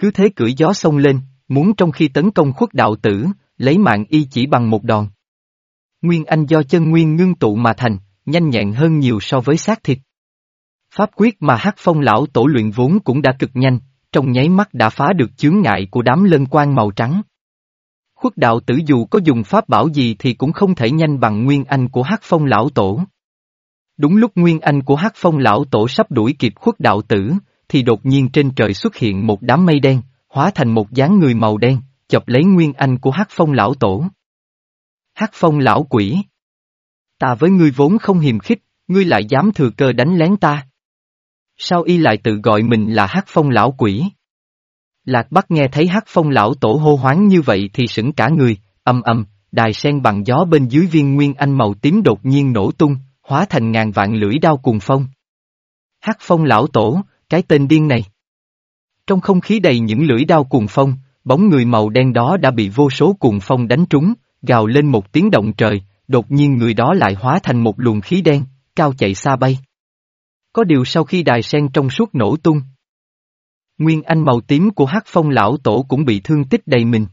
Cứ thế cưỡi gió sông lên, muốn trong khi tấn công khuất đạo tử, lấy mạng y chỉ bằng một đòn. Nguyên Anh do chân nguyên ngưng tụ mà thành, nhanh nhẹn hơn nhiều so với xác thịt. Pháp quyết mà Hắc Phong lão tổ luyện vốn cũng đã cực nhanh, trong nháy mắt đã phá được chướng ngại của đám lân quan màu trắng. Khuất đạo tử dù có dùng pháp bảo gì thì cũng không thể nhanh bằng Nguyên Anh của Hắc Phong lão tổ. Đúng lúc Nguyên Anh của Hắc Phong lão tổ sắp đuổi kịp khuất đạo tử, thì đột nhiên trên trời xuất hiện một đám mây đen, hóa thành một dáng người màu đen, chọc lấy Nguyên Anh của Hắc Phong lão tổ. Hắc Phong lão quỷ. Ta với ngươi vốn không hiềm khích, ngươi lại dám thừa cơ đánh lén ta. Sao y lại tự gọi mình là Hắc Phong lão quỷ? Lạc Bắc nghe thấy Hắc Phong lão tổ hô hoáng như vậy thì sững cả người, âm âm, đài sen bằng gió bên dưới viên nguyên anh màu tím đột nhiên nổ tung, hóa thành ngàn vạn lưỡi đao cùng phong. Hắc Phong lão tổ, cái tên điên này. Trong không khí đầy những lưỡi đao cuồng phong, bóng người màu đen đó đã bị vô số cuồng phong đánh trúng, gào lên một tiếng động trời, đột nhiên người đó lại hóa thành một luồng khí đen, cao chạy xa bay. Có điều sau khi đài sen trong suốt nổ tung, Nguyên Anh màu tím của hắc phong lão tổ cũng bị thương tích đầy mình.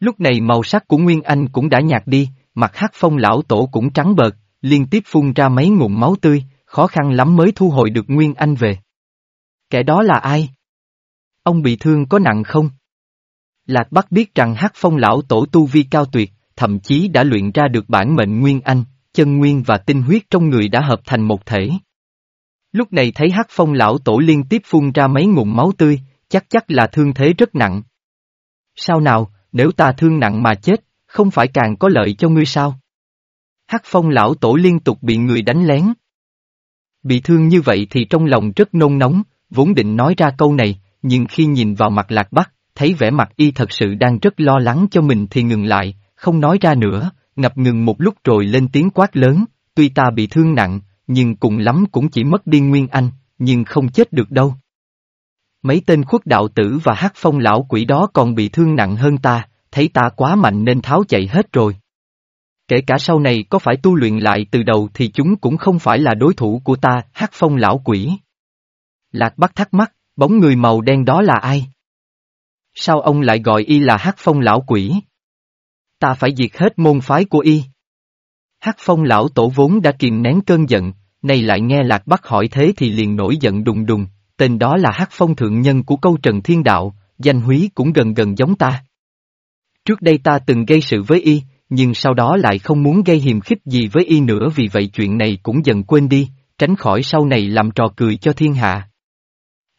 Lúc này màu sắc của Nguyên Anh cũng đã nhạt đi, mặt hắc phong lão tổ cũng trắng bợt, liên tiếp phun ra mấy ngụm máu tươi, khó khăn lắm mới thu hồi được Nguyên Anh về. Kẻ đó là ai? Ông bị thương có nặng không? Lạc Bắc biết rằng hắc phong lão tổ tu vi cao tuyệt, thậm chí đã luyện ra được bản mệnh Nguyên Anh, chân nguyên và tinh huyết trong người đã hợp thành một thể. Lúc này thấy hắc phong lão tổ liên tiếp phun ra mấy ngụm máu tươi, chắc chắc là thương thế rất nặng. Sao nào, nếu ta thương nặng mà chết, không phải càng có lợi cho ngươi sao? Hắc phong lão tổ liên tục bị người đánh lén. Bị thương như vậy thì trong lòng rất nôn nóng, vốn định nói ra câu này, nhưng khi nhìn vào mặt lạc bắc, thấy vẻ mặt y thật sự đang rất lo lắng cho mình thì ngừng lại, không nói ra nữa, ngập ngừng một lúc rồi lên tiếng quát lớn, tuy ta bị thương nặng, nhưng cùng lắm cũng chỉ mất đi Nguyên Anh, nhưng không chết được đâu. Mấy tên khuất đạo tử và hát phong lão quỷ đó còn bị thương nặng hơn ta, thấy ta quá mạnh nên tháo chạy hết rồi. Kể cả sau này có phải tu luyện lại từ đầu thì chúng cũng không phải là đối thủ của ta, hát phong lão quỷ. Lạc Bắc thắc mắc, bóng người màu đen đó là ai? Sao ông lại gọi y là hắc phong lão quỷ? Ta phải diệt hết môn phái của y. hắc phong lão tổ vốn đã kìm nén cơn giận, nay lại nghe Lạc Bắc hỏi thế thì liền nổi giận đùng đùng, tên đó là hắc phong thượng nhân của câu Trần Thiên Đạo, danh húy cũng gần gần giống ta. Trước đây ta từng gây sự với y, nhưng sau đó lại không muốn gây hiềm khích gì với y nữa vì vậy chuyện này cũng dần quên đi, tránh khỏi sau này làm trò cười cho thiên hạ.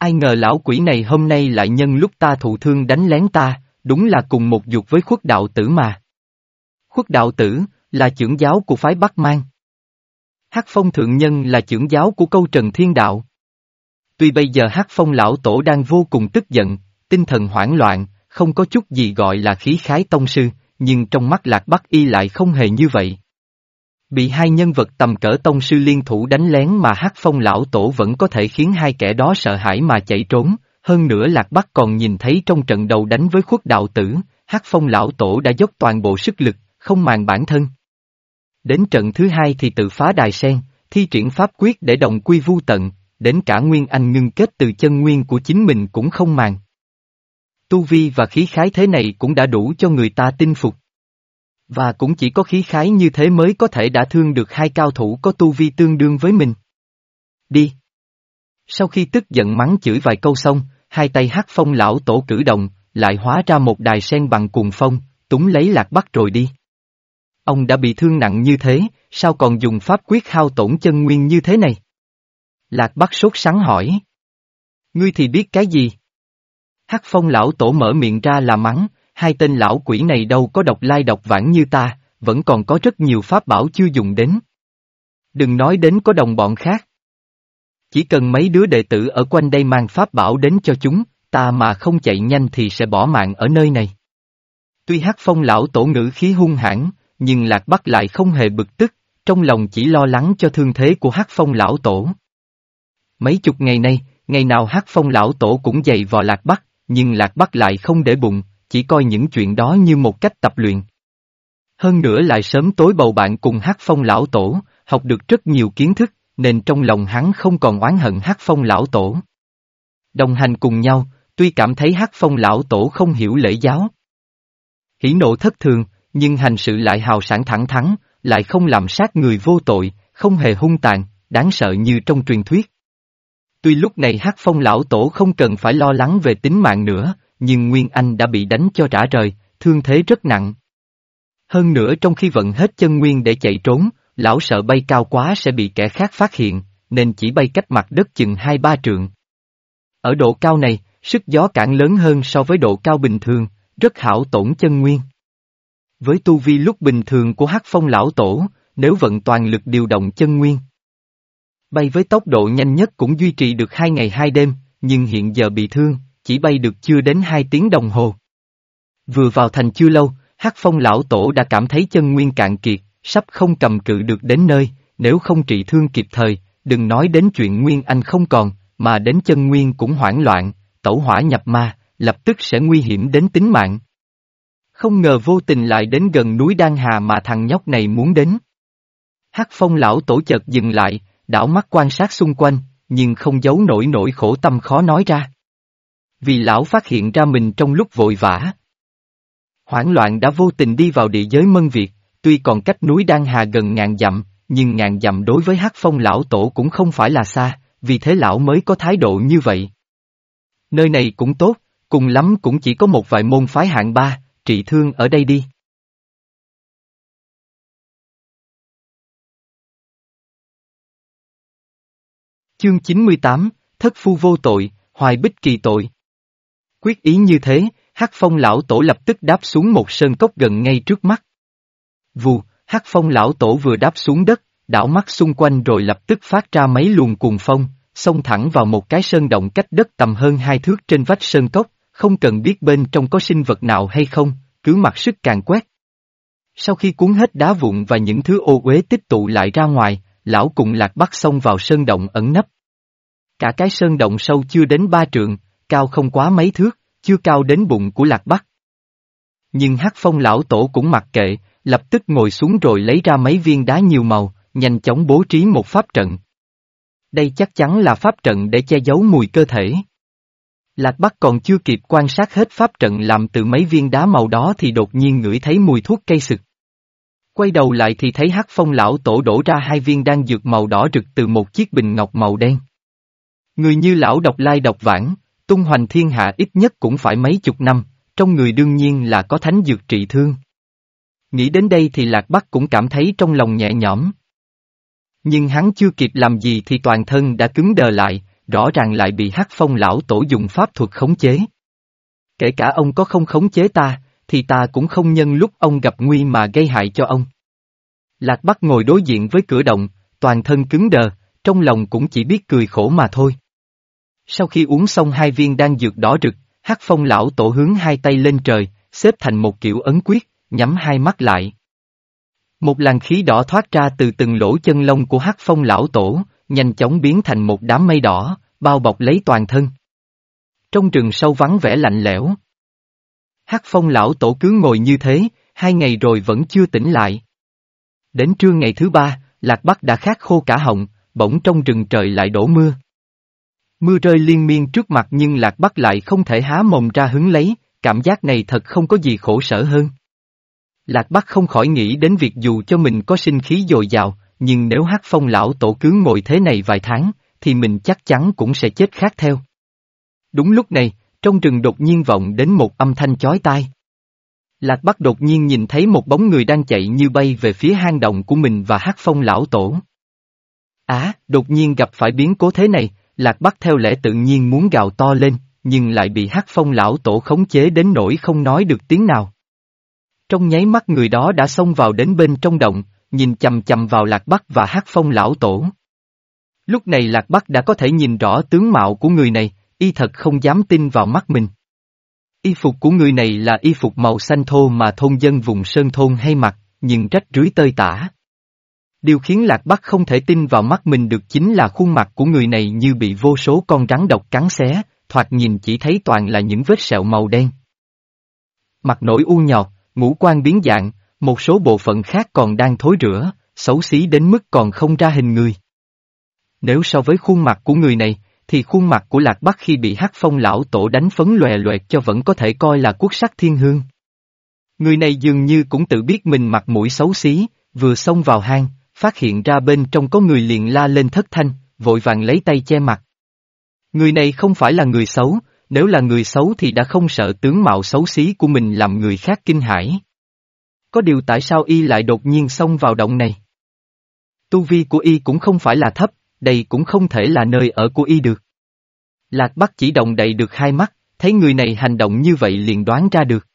Ai ngờ lão quỷ này hôm nay lại nhân lúc ta thụ thương đánh lén ta, đúng là cùng một dục với khuất đạo tử mà. Khuất đạo tử, là trưởng giáo của phái Bắc Mang. Hắc Phong Thượng Nhân là trưởng giáo của câu Trần Thiên Đạo. Tuy bây giờ Hắc Phong Lão Tổ đang vô cùng tức giận, tinh thần hoảng loạn, không có chút gì gọi là khí khái tông sư, nhưng trong mắt Lạc Bắc Y lại không hề như vậy. Bị hai nhân vật tầm cỡ tông sư liên thủ đánh lén mà hắc phong lão tổ vẫn có thể khiến hai kẻ đó sợ hãi mà chạy trốn, hơn nữa Lạc Bắc còn nhìn thấy trong trận đầu đánh với khuất đạo tử, hắc phong lão tổ đã dốc toàn bộ sức lực, không màng bản thân. Đến trận thứ hai thì tự phá đài sen, thi triển pháp quyết để động quy vu tận, đến cả Nguyên Anh ngưng kết từ chân nguyên của chính mình cũng không màng. Tu vi và khí khái thế này cũng đã đủ cho người ta tin phục. Và cũng chỉ có khí khái như thế mới có thể đã thương được hai cao thủ có tu vi tương đương với mình. Đi. Sau khi tức giận mắng chửi vài câu xong, hai tay hắc phong lão tổ cử động, lại hóa ra một đài sen bằng cuồng phong, túng lấy lạc bắc rồi đi. Ông đã bị thương nặng như thế, sao còn dùng pháp quyết hao tổn chân nguyên như thế này? Lạc Bắc sốt sắng hỏi. Ngươi thì biết cái gì? Hắc phong lão tổ mở miệng ra là mắng, hai tên lão quỷ này đâu có độc lai độc vãng như ta, vẫn còn có rất nhiều pháp bảo chưa dùng đến. Đừng nói đến có đồng bọn khác. Chỉ cần mấy đứa đệ tử ở quanh đây mang pháp bảo đến cho chúng, ta mà không chạy nhanh thì sẽ bỏ mạng ở nơi này. Tuy hắc phong lão tổ ngữ khí hung hãn, nhưng Lạc Bắc lại không hề bực tức, trong lòng chỉ lo lắng cho thương thế của hắc phong lão tổ. Mấy chục ngày nay, ngày nào hắc phong lão tổ cũng dày vò Lạc Bắc, nhưng Lạc Bắc lại không để bụng, chỉ coi những chuyện đó như một cách tập luyện. Hơn nữa lại sớm tối bầu bạn cùng hắc phong lão tổ, học được rất nhiều kiến thức, nên trong lòng hắn không còn oán hận hắc phong lão tổ. Đồng hành cùng nhau, tuy cảm thấy hắc phong lão tổ không hiểu lễ giáo. Hỉ nộ thất thường, nhưng hành sự lại hào sản thẳng thắn, lại không làm sát người vô tội, không hề hung tàn, đáng sợ như trong truyền thuyết. Tuy lúc này hắc phong lão tổ không cần phải lo lắng về tính mạng nữa, nhưng Nguyên Anh đã bị đánh cho rã rời, thương thế rất nặng. Hơn nữa trong khi vận hết chân nguyên để chạy trốn, lão sợ bay cao quá sẽ bị kẻ khác phát hiện, nên chỉ bay cách mặt đất chừng hai ba trượng. Ở độ cao này, sức gió cản lớn hơn so với độ cao bình thường, rất hảo tổn chân nguyên. Với tu vi lúc bình thường của hắc phong lão tổ, nếu vận toàn lực điều động chân nguyên. Bay với tốc độ nhanh nhất cũng duy trì được hai ngày hai đêm, nhưng hiện giờ bị thương, chỉ bay được chưa đến hai tiếng đồng hồ. Vừa vào thành chưa lâu, hắc phong lão tổ đã cảm thấy chân nguyên cạn kiệt, sắp không cầm cự được đến nơi, nếu không trị thương kịp thời, đừng nói đến chuyện nguyên anh không còn, mà đến chân nguyên cũng hoảng loạn, tẩu hỏa nhập ma, lập tức sẽ nguy hiểm đến tính mạng. Không ngờ vô tình lại đến gần núi Đan Hà mà thằng nhóc này muốn đến. Hắc phong lão tổ chợt dừng lại, đảo mắt quan sát xung quanh, nhưng không giấu nổi nỗi khổ tâm khó nói ra. Vì lão phát hiện ra mình trong lúc vội vã. Hoảng loạn đã vô tình đi vào địa giới mân Việt, tuy còn cách núi Đan Hà gần ngàn dặm, nhưng ngàn dặm đối với Hắc phong lão tổ cũng không phải là xa, vì thế lão mới có thái độ như vậy. Nơi này cũng tốt, cùng lắm cũng chỉ có một vài môn phái hạng ba, trị thương ở đây đi. Chương 98, Thất Phu vô tội, Hoài Bích kỳ tội. Quyết ý như thế, Hắc Phong lão tổ lập tức đáp xuống một sơn cốc gần ngay trước mắt. Vù, Hắc Phong lão tổ vừa đáp xuống đất, đảo mắt xung quanh rồi lập tức phát ra mấy luồng cuồng phong, xông thẳng vào một cái sơn động cách đất tầm hơn hai thước trên vách sơn cốc, không cần biết bên trong có sinh vật nào hay không, cứ mặc sức càng quét. Sau khi cuốn hết đá vụn và những thứ ô uế tích tụ lại ra ngoài, lão cùng lạc bắt xông vào sơn động ẩn nấp. Cả cái sơn động sâu chưa đến ba trượng, cao không quá mấy thước, chưa cao đến bụng của lạc bắc. Nhưng hắc phong lão tổ cũng mặc kệ, lập tức ngồi xuống rồi lấy ra mấy viên đá nhiều màu, nhanh chóng bố trí một pháp trận. Đây chắc chắn là pháp trận để che giấu mùi cơ thể. Lạc Bắc còn chưa kịp quan sát hết pháp trận làm từ mấy viên đá màu đó thì đột nhiên ngửi thấy mùi thuốc cây sực. Quay đầu lại thì thấy hắc phong lão tổ đổ ra hai viên đan dược màu đỏ rực từ một chiếc bình ngọc màu đen. Người như lão độc lai độc vãng, tung hoành thiên hạ ít nhất cũng phải mấy chục năm, trong người đương nhiên là có thánh dược trị thương. Nghĩ đến đây thì Lạc Bắc cũng cảm thấy trong lòng nhẹ nhõm. Nhưng hắn chưa kịp làm gì thì toàn thân đã cứng đờ lại, rõ ràng lại bị hắc phong lão tổ dùng pháp thuật khống chế. Kể cả ông có không khống chế ta, thì ta cũng không nhân lúc ông gặp nguy mà gây hại cho ông. Lạc Bắc ngồi đối diện với cửa động, toàn thân cứng đờ, trong lòng cũng chỉ biết cười khổ mà thôi. Sau khi uống xong hai viên đan dược đỏ rực, hắc phong lão tổ hướng hai tay lên trời, xếp thành một kiểu ấn quyết, nhắm hai mắt lại. Một làn khí đỏ thoát ra từ từng lỗ chân lông của hắc phong lão tổ, nhanh chóng biến thành một đám mây đỏ, bao bọc lấy toàn thân. Trong rừng sâu vắng vẻ lạnh lẽo. Hắc phong lão tổ cứ ngồi như thế, hai ngày rồi vẫn chưa tỉnh lại. Đến trưa ngày thứ ba, Lạc Bắc đã khát khô cả họng, bỗng trong rừng trời lại đổ mưa. Mưa rơi liên miên trước mặt nhưng Lạc Bắc lại không thể há mồm ra hứng lấy, cảm giác này thật không có gì khổ sở hơn. Lạc Bắc không khỏi nghĩ đến việc dù cho mình có sinh khí dồi dào, nhưng nếu hát phong lão tổ cứ ngồi thế này vài tháng, thì mình chắc chắn cũng sẽ chết khác theo. Đúng lúc này, trong rừng đột nhiên vọng đến một âm thanh chói tai. Lạc Bắc đột nhiên nhìn thấy một bóng người đang chạy như bay về phía hang động của mình và hát phong lão tổ. Á, đột nhiên gặp phải biến cố thế này, Lạc Bắc theo lẽ tự nhiên muốn gào to lên, nhưng lại bị hát phong lão tổ khống chế đến nỗi không nói được tiếng nào. Trong nháy mắt người đó đã xông vào đến bên trong động, nhìn chầm chầm vào Lạc Bắc và hát phong lão tổ. Lúc này Lạc Bắc đã có thể nhìn rõ tướng mạo của người này, y thật không dám tin vào mắt mình. Y phục của người này là y phục màu xanh thô mà thôn dân vùng sơn thôn hay mặc, nhưng rách rưới tơi tả. Điều khiến Lạc Bắc không thể tin vào mắt mình được chính là khuôn mặt của người này như bị vô số con rắn độc cắn xé, thoạt nhìn chỉ thấy toàn là những vết sẹo màu đen. Mặt nổi u nhọt, ngũ quan biến dạng, một số bộ phận khác còn đang thối rữa, xấu xí đến mức còn không ra hình người. Nếu so với khuôn mặt của người này, thì khuôn mặt của Lạc Bắc khi bị hắc phong lão tổ đánh phấn lòe loẹt cho vẫn có thể coi là quốc sắc thiên hương. Người này dường như cũng tự biết mình mặt mũi xấu xí, vừa xông vào hang, phát hiện ra bên trong có người liền la lên thất thanh, vội vàng lấy tay che mặt. Người này không phải là người xấu, nếu là người xấu thì đã không sợ tướng mạo xấu xí của mình làm người khác kinh hãi. Có điều tại sao y lại đột nhiên xông vào động này? Tu vi của y cũng không phải là thấp, đây cũng không thể là nơi ở của y được. Lạc Bắc chỉ động đậy được hai mắt, thấy người này hành động như vậy liền đoán ra được.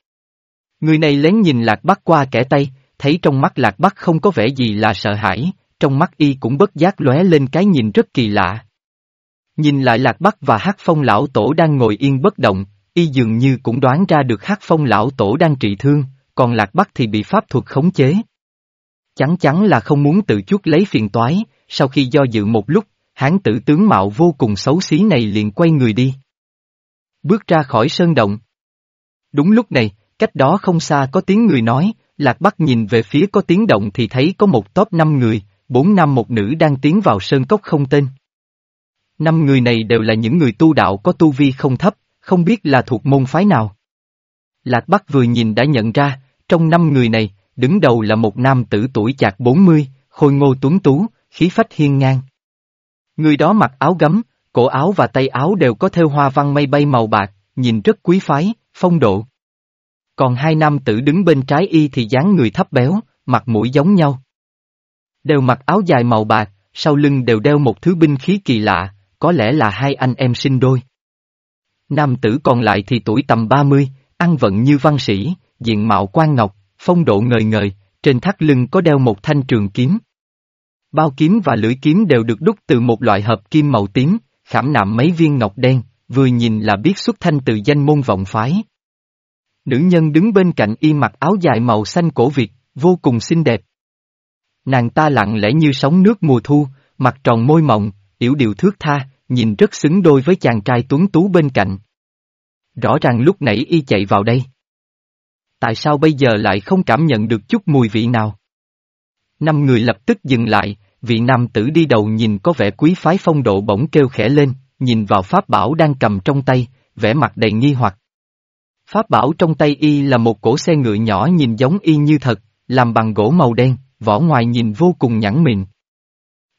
Người này lén nhìn Lạc Bắc qua kẻ tay, thấy trong mắt Lạc Bắc không có vẻ gì là sợ hãi, trong mắt y cũng bất giác lóe lên cái nhìn rất kỳ lạ. Nhìn lại Lạc Bắc và Hát Phong Lão Tổ đang ngồi yên bất động, y dường như cũng đoán ra được Hát Phong Lão Tổ đang trị thương, còn Lạc Bắc thì bị pháp thuật khống chế. Chắn chắn là không muốn tự chuốc lấy phiền toái, sau khi do dự một lúc, hán tử tướng mạo vô cùng xấu xí này liền quay người đi. Bước ra khỏi sơn động. Đúng lúc này, cách đó không xa có tiếng người nói, Lạc Bắc nhìn về phía có tiếng động thì thấy có một top năm người, bốn nam một nữ đang tiến vào sơn cốc không tên. Năm người này đều là những người tu đạo có tu vi không thấp, không biết là thuộc môn phái nào. Lạc Bắc vừa nhìn đã nhận ra, trong năm người này, đứng đầu là một nam tử tuổi chạc 40, khôi ngô tuấn tú, khí phách hiên ngang. Người đó mặc áo gấm, cổ áo và tay áo đều có thêu hoa văn mây bay màu bạc, nhìn rất quý phái, phong độ. Còn hai nam tử đứng bên trái y thì dáng người thấp béo, mặt mũi giống nhau. Đều mặc áo dài màu bạc, sau lưng đều đeo một thứ binh khí kỳ lạ, có lẽ là hai anh em sinh đôi. Nam tử còn lại thì tuổi tầm 30, ăn vận như văn sĩ, diện mạo quan ngọc, phong độ ngời ngời, trên thắt lưng có đeo một thanh trường kiếm. Bao kiếm và lưỡi kiếm đều được đúc từ một loại hợp kim màu tím, khảm nạm mấy viên ngọc đen, vừa nhìn là biết xuất thanh từ danh môn vọng phái. Nữ nhân đứng bên cạnh y mặc áo dài màu xanh cổ Việt, vô cùng xinh đẹp. Nàng ta lặng lẽ như sóng nước mùa thu, mặt tròn môi mộng, yểu điệu thước tha, nhìn rất xứng đôi với chàng trai tuấn tú bên cạnh. Rõ ràng lúc nãy y chạy vào đây. Tại sao bây giờ lại không cảm nhận được chút mùi vị nào? Năm người lập tức dừng lại, vị nam tử đi đầu nhìn có vẻ quý phái phong độ bỗng kêu khẽ lên, nhìn vào pháp bảo đang cầm trong tay, vẻ mặt đầy nghi hoặc. Pháp bảo trong tay y là một cổ xe ngựa nhỏ nhìn giống y như thật, làm bằng gỗ màu đen, vỏ ngoài nhìn vô cùng nhẵn mịn.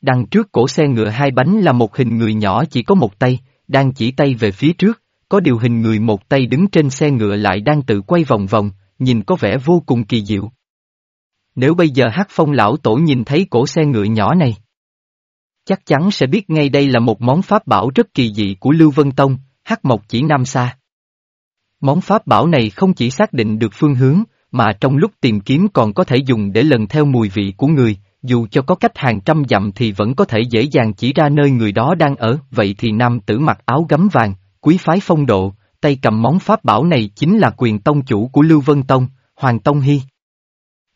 Đằng trước cổ xe ngựa hai bánh là một hình người nhỏ chỉ có một tay, đang chỉ tay về phía trước, có điều hình người một tay đứng trên xe ngựa lại đang tự quay vòng vòng, nhìn có vẻ vô cùng kỳ diệu. Nếu bây giờ hát phong lão tổ nhìn thấy cổ xe ngựa nhỏ này, chắc chắn sẽ biết ngay đây là một món pháp bảo rất kỳ dị của Lưu Vân Tông, hát mộc chỉ nam xa. Món pháp bảo này không chỉ xác định được phương hướng, mà trong lúc tìm kiếm còn có thể dùng để lần theo mùi vị của người, dù cho có cách hàng trăm dặm thì vẫn có thể dễ dàng chỉ ra nơi người đó đang ở, vậy thì nam tử mặc áo gấm vàng, quý phái phong độ, tay cầm món pháp bảo này chính là quyền tông chủ của Lưu Vân Tông, Hoàng Tông Hy.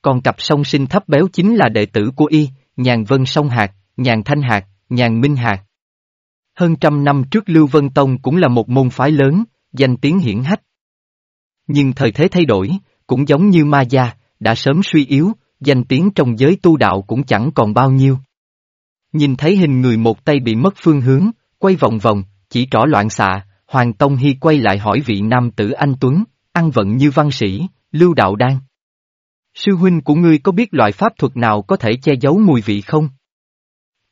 Còn cặp song sinh thấp béo chính là đệ tử của y, nhàn vân song hạt, nhàn thanh hạt, nhàn minh hạt. Hơn trăm năm trước Lưu Vân Tông cũng là một môn phái lớn, danh tiếng hiển hách. Nhưng thời thế thay đổi, cũng giống như ma gia, đã sớm suy yếu, danh tiếng trong giới tu đạo cũng chẳng còn bao nhiêu. Nhìn thấy hình người một tay bị mất phương hướng, quay vòng vòng, chỉ trỏ loạn xạ, Hoàng Tông Hy quay lại hỏi vị nam tử anh Tuấn, ăn vận như văn sĩ, Lưu Đạo Đan. Sư huynh của ngươi có biết loại pháp thuật nào có thể che giấu mùi vị không?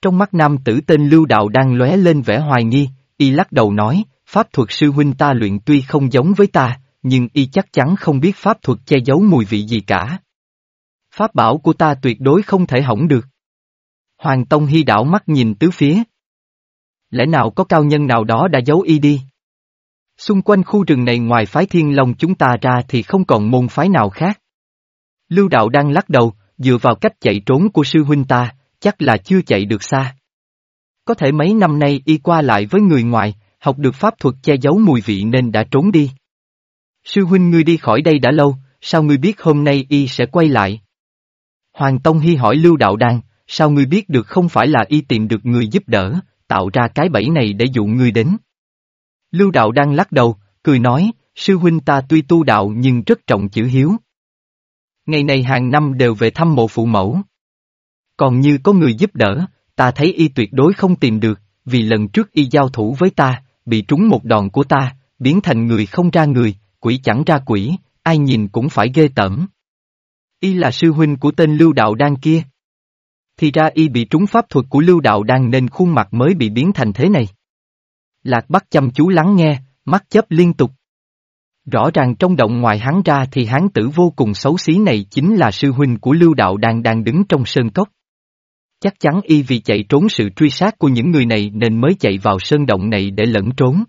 Trong mắt nam tử tên Lưu Đạo đang lóe lên vẻ hoài nghi, y lắc đầu nói, pháp thuật sư huynh ta luyện tuy không giống với ta, nhưng y chắc chắn không biết pháp thuật che giấu mùi vị gì cả. Pháp bảo của ta tuyệt đối không thể hỏng được. Hoàng Tông Hy đảo mắt nhìn tứ phía. Lẽ nào có cao nhân nào đó đã giấu y đi? Xung quanh khu rừng này ngoài phái thiên long chúng ta ra thì không còn môn phái nào khác. Lưu đạo đang lắc đầu, dựa vào cách chạy trốn của sư huynh ta, chắc là chưa chạy được xa. Có thể mấy năm nay y qua lại với người ngoài, học được pháp thuật che giấu mùi vị nên đã trốn đi. Sư huynh ngươi đi khỏi đây đã lâu, sao ngươi biết hôm nay y sẽ quay lại? Hoàng Tông Hy hỏi Lưu Đạo Đan, sao ngươi biết được không phải là y tìm được người giúp đỡ, tạo ra cái bẫy này để dụ ngươi đến? Lưu Đạo Đan lắc đầu, cười nói, sư huynh ta tuy tu đạo nhưng rất trọng chữ hiếu. Ngày này hàng năm đều về thăm mộ phụ mẫu. Còn như có người giúp đỡ, ta thấy y tuyệt đối không tìm được, vì lần trước y giao thủ với ta, bị trúng một đòn của ta, biến thành người không ra người, quỷ chẳng ra quỷ, ai nhìn cũng phải ghê tởm. Y là sư huynh của tên Lưu Đạo Đan kia. Thì ra y bị trúng pháp thuật của Lưu Đạo Đan nên khuôn mặt mới bị biến thành thế này. Lạc Bắc chăm chú lắng nghe, mắt chớp liên tục. Rõ ràng trong động ngoài hắn ra thì hắn tử vô cùng xấu xí này chính là sư huynh của Lưu Đạo Đan đang đứng trong sơn cốc. Chắc chắn y vì chạy trốn sự truy sát của những người này nên mới chạy vào sơn động này để lẫn trốn.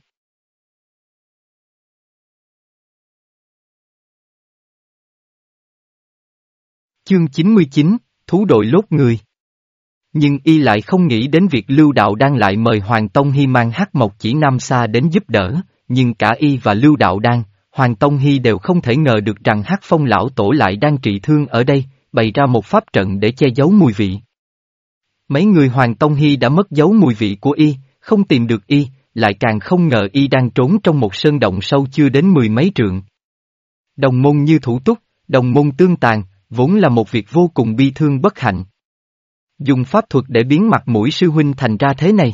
Chương 99, Thú đội lốt người Nhưng y lại không nghĩ đến việc Lưu Đạo đang lại mời Hoàng Tông Hy mang hắc mộc chỉ Nam Sa đến giúp đỡ, nhưng cả y và Lưu Đạo đang, Hoàng Tông Hy đều không thể ngờ được rằng hắc phong lão tổ lại đang trị thương ở đây, bày ra một pháp trận để che giấu mùi vị. Mấy người Hoàng Tông Hy đã mất dấu mùi vị của y, không tìm được y, lại càng không ngờ y đang trốn trong một sơn động sâu chưa đến mười mấy trượng. Đồng môn như thủ túc, đồng môn tương tàn, vốn là một việc vô cùng bi thương bất hạnh. Dùng pháp thuật để biến mặt mũi sư huynh thành ra thế này.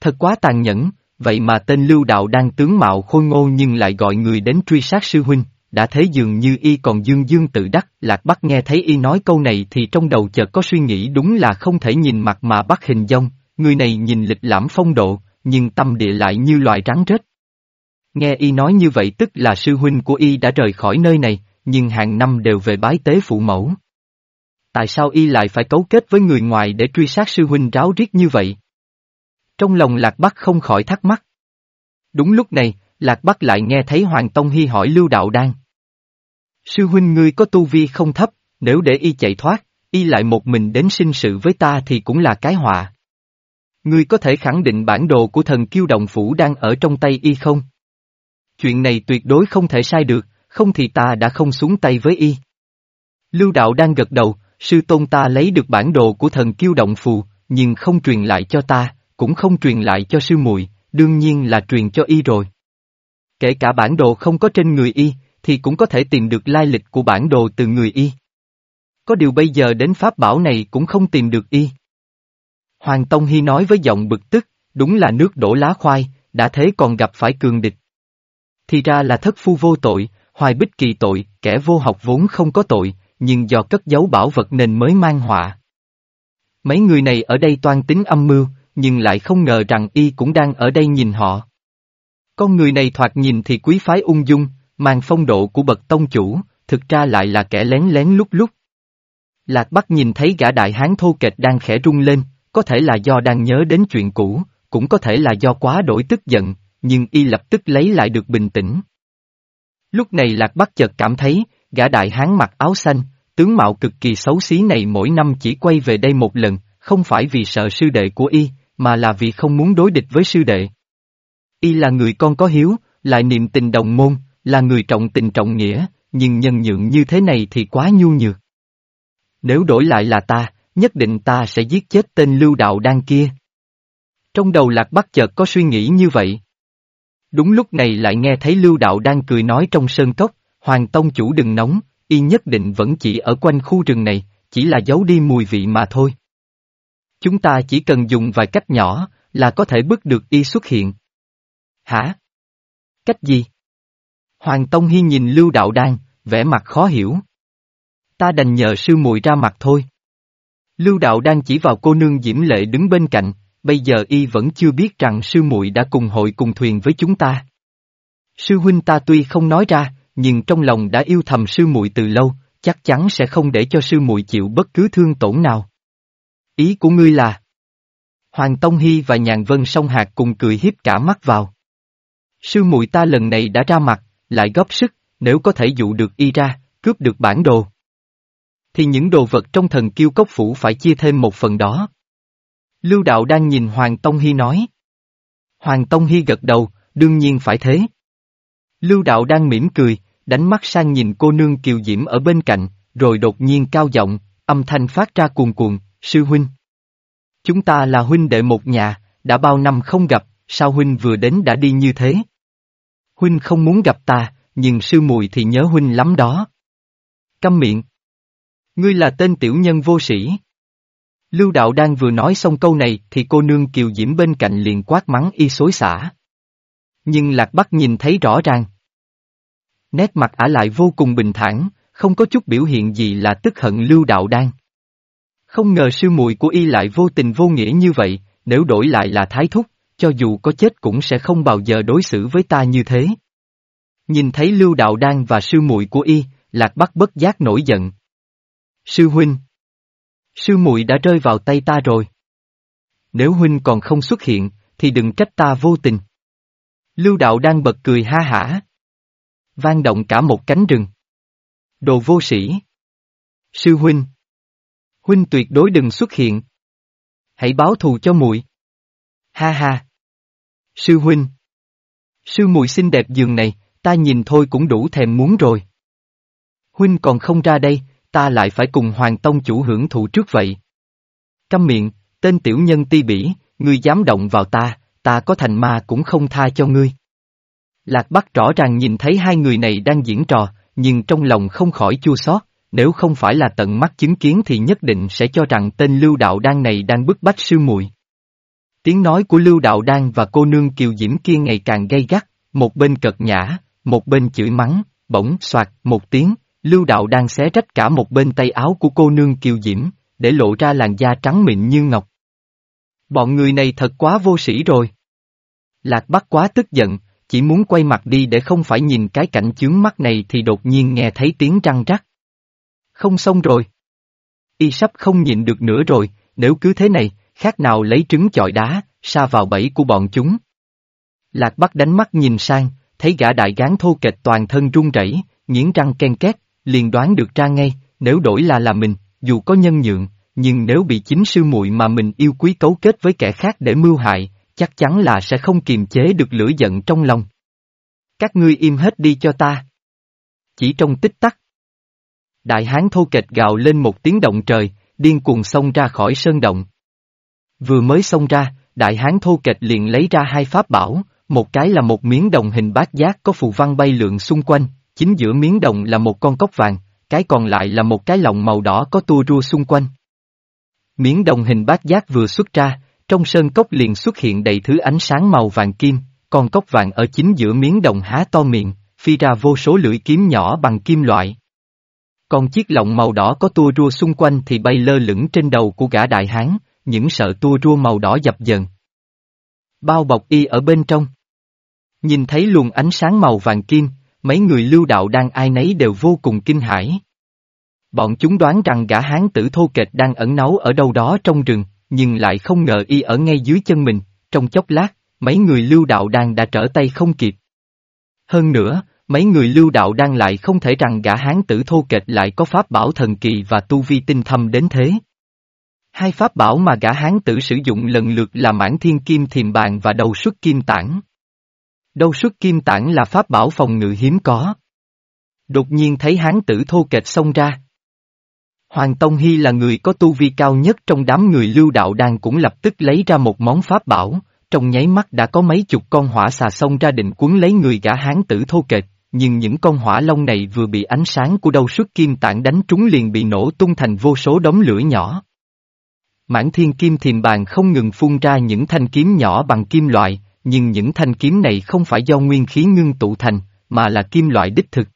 Thật quá tàn nhẫn, vậy mà tên lưu đạo đang tướng mạo khôi ngô nhưng lại gọi người đến truy sát sư huynh, đã thấy dường như y còn dương dương tự đắc, lạc bắc nghe thấy y nói câu này thì trong đầu chợt có suy nghĩ đúng là không thể nhìn mặt mà bắt hình dong, người này nhìn lịch lãm phong độ, nhưng tâm địa lại như loài rắn rết. Nghe y nói như vậy tức là sư huynh của y đã rời khỏi nơi này, nhưng hàng năm đều về bái tế phụ mẫu. Tại sao y lại phải cấu kết với người ngoài để truy sát sư huynh ráo riết như vậy? Trong lòng Lạc Bắc không khỏi thắc mắc. Đúng lúc này, Lạc Bắc lại nghe thấy Hoàng Tông Hy hỏi Lưu Đạo Đan. Sư huynh ngươi có tu vi không thấp, nếu để y chạy thoát, y lại một mình đến sinh sự với ta thì cũng là cái họa. Ngươi có thể khẳng định bản đồ của thần kiêu động phủ đang ở trong tay y không? Chuyện này tuyệt đối không thể sai được, không thì ta đã không xuống tay với y. Lưu đạo đang gật đầu, sư tôn ta lấy được bản đồ của thần kiêu động phù, nhưng không truyền lại cho ta, cũng không truyền lại cho sư muội, đương nhiên là truyền cho y rồi. Kể cả bản đồ không có trên người y, thì cũng có thể tìm được lai lịch của bản đồ từ người y. Có điều bây giờ đến pháp bảo này cũng không tìm được y. Hoàng Tông Hy nói với giọng bực tức, đúng là nước đổ lá khoai, đã thế còn gặp phải cường địch. Thì ra là thất phu vô tội, hoài bích kỳ tội, kẻ vô học vốn không có tội, nhưng do cất giấu bảo vật nên mới mang họa. Mấy người này ở đây toan tính âm mưu, nhưng lại không ngờ rằng y cũng đang ở đây nhìn họ. Con người này thoạt nhìn thì quý phái ung dung, mang phong độ của bậc tông chủ, thực ra lại là kẻ lén lén lúc lúc. Lạc Bắc nhìn thấy gã đại hán thô kệch đang khẽ rung lên, có thể là do đang nhớ đến chuyện cũ, cũng có thể là do quá đổi tức giận, nhưng y lập tức lấy lại được bình tĩnh. Lúc này Lạc Bắc chợt cảm thấy, gã đại hán mặc áo xanh, tướng mạo cực kỳ xấu xí này mỗi năm chỉ quay về đây một lần, không phải vì sợ sư đệ của y, mà là vì không muốn đối địch với sư đệ. Y là người con có hiếu, lại niệm tình đồng môn, là người trọng tình trọng nghĩa, nhưng nhân nhượng như thế này thì quá nhu nhược. Nếu đổi lại là ta, nhất định ta sẽ giết chết tên lưu đạo đang kia. Trong đầu lạc bắc chợt có suy nghĩ như vậy. Đúng lúc này lại nghe thấy lưu đạo đang cười nói trong sơn cốc, Hoàng Tông chủ đừng nóng, y nhất định vẫn chỉ ở quanh khu rừng này, chỉ là giấu đi mùi vị mà thôi. Chúng ta chỉ cần dùng vài cách nhỏ, là có thể bước được y xuất hiện. Hả? Cách gì? Hoàng Tông Hi nhìn Lưu Đạo Đan, vẻ mặt khó hiểu. Ta đành nhờ sư muội ra mặt thôi. Lưu Đạo Đan chỉ vào cô nương Diễm Lệ đứng bên cạnh, bây giờ y vẫn chưa biết rằng sư muội đã cùng hội cùng thuyền với chúng ta. Sư huynh ta tuy không nói ra, nhưng trong lòng đã yêu thầm sư muội từ lâu, chắc chắn sẽ không để cho sư muội chịu bất cứ thương tổn nào. Ý của ngươi là? Hoàng Tông Hy và Nhàn Vân song hạt cùng cười hiếp cả mắt vào. Sư muội ta lần này đã ra mặt, lại góp sức, nếu có thể dụ được y ra, cướp được bản đồ. Thì những đồ vật trong thần kiêu cốc phủ phải chia thêm một phần đó. Lưu đạo đang nhìn Hoàng Tông Hy nói. Hoàng Tông Hy gật đầu, đương nhiên phải thế. Lưu đạo đang mỉm cười, đánh mắt sang nhìn cô nương kiều diễm ở bên cạnh, rồi đột nhiên cao giọng, âm thanh phát ra cuồn cuộn, sư huynh. Chúng ta là huynh đệ một nhà, đã bao năm không gặp, sao huynh vừa đến đã đi như thế? Huynh không muốn gặp ta, nhưng sư mùi thì nhớ huynh lắm đó. Câm miệng. Ngươi là tên tiểu nhân vô sĩ. Lưu đạo đang vừa nói xong câu này thì cô nương kiều diễm bên cạnh liền quát mắng y xối xả. Nhưng Lạc Bắc nhìn thấy rõ ràng. Nét mặt ả lại vô cùng bình thản, không có chút biểu hiện gì là tức hận lưu đạo đang. Không ngờ sư muội của y lại vô tình vô nghĩa như vậy, nếu đổi lại là thái thúc, cho dù có chết cũng sẽ không bao giờ đối xử với ta như thế. Nhìn thấy lưu đạo đan và sư muội của y, lạc bắc bất giác nổi giận. Sư huynh. Sư muội đã rơi vào tay ta rồi. Nếu huynh còn không xuất hiện, thì đừng trách ta vô tình. Lưu đạo đang bật cười ha hả. Vang động cả một cánh rừng. Đồ vô sĩ. Sư huynh. Huynh tuyệt đối đừng xuất hiện. Hãy báo thù cho muội. Ha ha. Sư huynh. Sư muội xinh đẹp giường này, ta nhìn thôi cũng đủ thèm muốn rồi. Huynh còn không ra đây, ta lại phải cùng Hoàng Tông chủ hưởng thụ trước vậy. Câm miệng, tên tiểu nhân ti bỉ, ngươi dám động vào ta, ta có thành ma cũng không tha cho ngươi. Lạc Bắc rõ ràng nhìn thấy hai người này đang diễn trò, nhưng trong lòng không khỏi chua xót, nếu không phải là tận mắt chứng kiến thì nhất định sẽ cho rằng tên Lưu Đạo Đan này đang bức bách sư muội. Tiếng nói của Lưu Đạo Đan và cô nương Kiều Diễm kia ngày càng gay gắt, một bên cật nhã, một bên chửi mắng, bỗng soạt một tiếng, Lưu Đạo đang xé rách cả một bên tay áo của cô nương Kiều Diễm, để lộ ra làn da trắng mịn như ngọc. Bọn người này thật quá vô sĩ rồi. Lạc Bắc quá tức giận, chỉ muốn quay mặt đi để không phải nhìn cái cảnh chướng mắt này thì đột nhiên nghe thấy tiếng răng rắc. Không xong rồi. Y sắp không nhịn được nữa rồi, nếu cứ thế này, khác nào lấy trứng chọi đá, xa vào bẫy của bọn chúng. Lạc Bắc đánh mắt nhìn sang, thấy gã đại gán thô kệch toàn thân run rẩy, nghiến răng ken két, liền đoán được ra ngay, nếu đổi là là mình, dù có nhân nhượng, nhưng nếu bị chính sư muội mà mình yêu quý cấu kết với kẻ khác để mưu hại, chắc chắn là sẽ không kiềm chế được lửa giận trong lòng. Các ngươi im hết đi cho ta. Chỉ trong tích tắc. Đại hán thô kệch gào lên một tiếng động trời, điên cuồng xông ra khỏi sơn động. Vừa mới xông ra, đại hán thô kệch liền lấy ra hai pháp bảo, một cái là một miếng đồng hình bát giác có phù văn bay lượn xung quanh, chính giữa miếng đồng là một con cốc vàng, cái còn lại là một cái lồng màu đỏ có tua rua xung quanh. Miếng đồng hình bát giác vừa xuất ra, trong sơn cốc liền xuất hiện đầy thứ ánh sáng màu vàng kim, con cốc vàng ở chính giữa miếng đồng há to miệng, phi ra vô số lưỡi kiếm nhỏ bằng kim loại. Còn chiếc lọng màu đỏ có tua rua xung quanh thì bay lơ lửng trên đầu của gã đại hán, những sợ tua rua màu đỏ dập dần. Bao bọc y ở bên trong. Nhìn thấy luồng ánh sáng màu vàng kim, mấy người lưu đạo đang ai nấy đều vô cùng kinh hãi. Bọn chúng đoán rằng gã hán tử thô kệch đang ẩn náu ở đâu đó trong rừng, nhưng lại không ngờ y ở ngay dưới chân mình, trong chốc lát, mấy người lưu đạo đang đã trở tay không kịp. Hơn nữa, mấy người lưu đạo đang lại không thể rằng gã hán tử thô kệch lại có pháp bảo thần kỳ và tu vi tinh thâm đến thế. Hai pháp bảo mà gã hán tử sử dụng lần lượt là mãn thiên kim thiềm bàn và đầu xuất kim tảng đâu xuất kim tản là pháp bảo phòng ngự hiếm có. Đột nhiên thấy hán tử thô kệch xông ra. Hoàng Tông Hy là người có tu vi cao nhất trong đám người lưu đạo đan cũng lập tức lấy ra một món pháp bảo, trong nháy mắt đã có mấy chục con hỏa xà xông ra định cuốn lấy người gã hán tử thô kệch, nhưng những con hỏa long này vừa bị ánh sáng của đâu xuất kim tản đánh trúng liền bị nổ tung thành vô số đống lửa nhỏ. Mãn thiên kim thiềm bàn không ngừng phun ra những thanh kiếm nhỏ bằng kim loại, nhưng những thanh kiếm này không phải do nguyên khí ngưng tụ thành, mà là kim loại đích thực.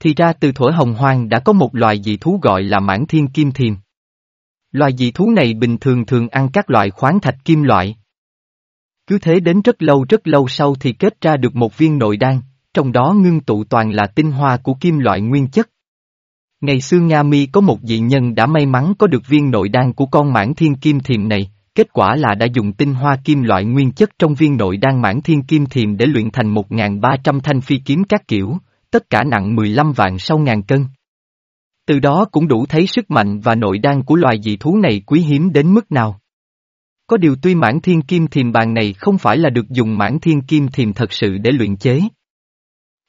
Thì ra từ thuở hồng hoang đã có một loài dị thú gọi là mãn thiên kim thiềm. Loài dị thú này bình thường thường ăn các loại khoáng thạch kim loại. Cứ thế đến rất lâu rất lâu sau thì kết ra được một viên nội đan, trong đó ngưng tụ toàn là tinh hoa của kim loại nguyên chất. Ngày xưa Nga Mi có một dị nhân đã may mắn có được viên nội đan của con mãn thiên kim thiềm này, kết quả là đã dùng tinh hoa kim loại nguyên chất trong viên nội đan mãn thiên kim thiềm để luyện thành 1.300 thanh phi kiếm các kiểu, tất cả nặng 15 vạn sau ngàn cân. Từ đó cũng đủ thấy sức mạnh và nội đan của loài dị thú này quý hiếm đến mức nào. Có điều tuy mãn thiên kim thiềm bàn này không phải là được dùng mãn thiên kim thiềm thật sự để luyện chế.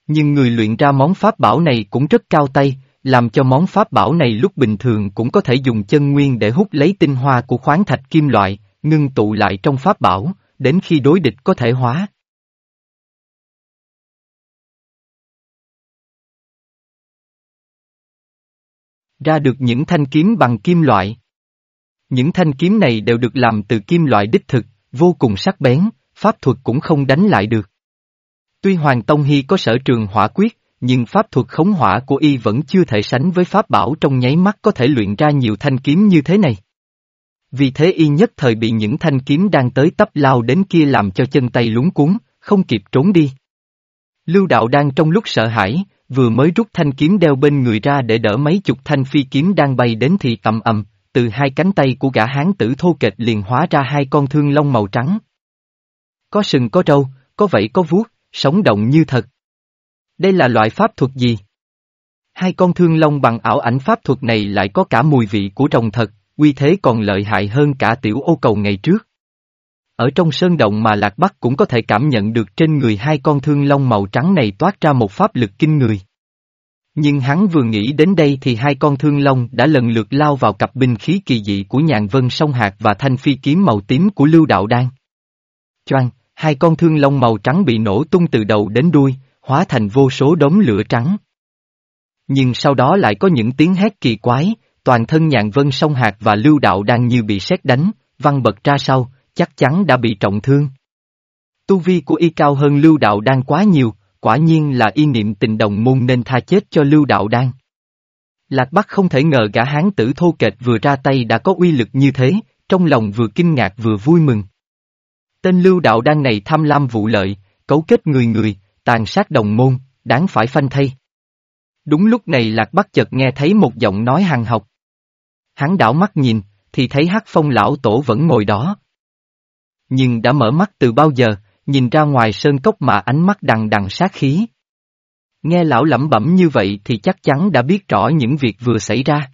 Nhưng người luyện ra món pháp bảo này cũng rất cao tay, làm cho món pháp bảo này lúc bình thường cũng có thể dùng chân nguyên để hút lấy tinh hoa của khoáng thạch kim loại, ngưng tụ lại trong pháp bảo, đến khi đối địch có thể hóa. Ra được những thanh kiếm bằng kim loại. Những thanh kiếm này đều được làm từ kim loại đích thực, vô cùng sắc bén, pháp thuật cũng không đánh lại được. Tuy Hoàng Tông Hy có sở trường hỏa quyết, nhưng pháp thuật khống hỏa của y vẫn chưa thể sánh với pháp bảo trong nháy mắt có thể luyện ra nhiều thanh kiếm như thế này. Vì thế y nhất thời bị những thanh kiếm đang tới tấp lao đến kia làm cho chân tay lúng cuốn, không kịp trốn đi. Lưu đạo đang trong lúc sợ hãi, vừa mới rút thanh kiếm đeo bên người ra để đỡ mấy chục thanh phi kiếm đang bay đến thì tầm ầm, từ hai cánh tay của gã hán tử thô kệch liền hóa ra hai con thương long màu trắng. Có sừng có râu, có vẫy có vuốt, sống động như thật. Đây là loại pháp thuật gì? Hai con thương long bằng ảo ảnh pháp thuật này lại có cả mùi vị của rồng thật, uy thế còn lợi hại hơn cả tiểu ô cầu ngày trước. Ở trong sơn động mà Lạc Bắc cũng có thể cảm nhận được trên người hai con thương long màu trắng này toát ra một pháp lực kinh người. Nhưng hắn vừa nghĩ đến đây thì hai con thương long đã lần lượt lao vào cặp binh khí kỳ dị của nhàn vân sông hạt và thanh phi kiếm màu tím của lưu đạo đan. Choang, hai con thương long màu trắng bị nổ tung từ đầu đến đuôi, hóa thành vô số đống lửa trắng. Nhưng sau đó lại có những tiếng hét kỳ quái, toàn thân nhạn vân sông hạt và lưu đạo đang như bị sét đánh, văng bật ra sau, chắc chắn đã bị trọng thương. Tu vi của y cao hơn lưu đạo đang quá nhiều, quả nhiên là y niệm tình đồng môn nên tha chết cho lưu đạo đang. Lạc Bắc không thể ngờ gã hán tử thô kệch vừa ra tay đã có uy lực như thế, trong lòng vừa kinh ngạc vừa vui mừng. Tên lưu đạo đang này tham lam vụ lợi, cấu kết người người, tàn sát đồng môn, đáng phải phanh thay. Đúng lúc này Lạc Bắc chợt nghe thấy một giọng nói hàng học. Hắn đảo mắt nhìn, thì thấy hắc phong lão tổ vẫn ngồi đó. Nhưng đã mở mắt từ bao giờ, nhìn ra ngoài sơn cốc mà ánh mắt đằng đằng sát khí. Nghe lão lẩm bẩm như vậy thì chắc chắn đã biết rõ những việc vừa xảy ra.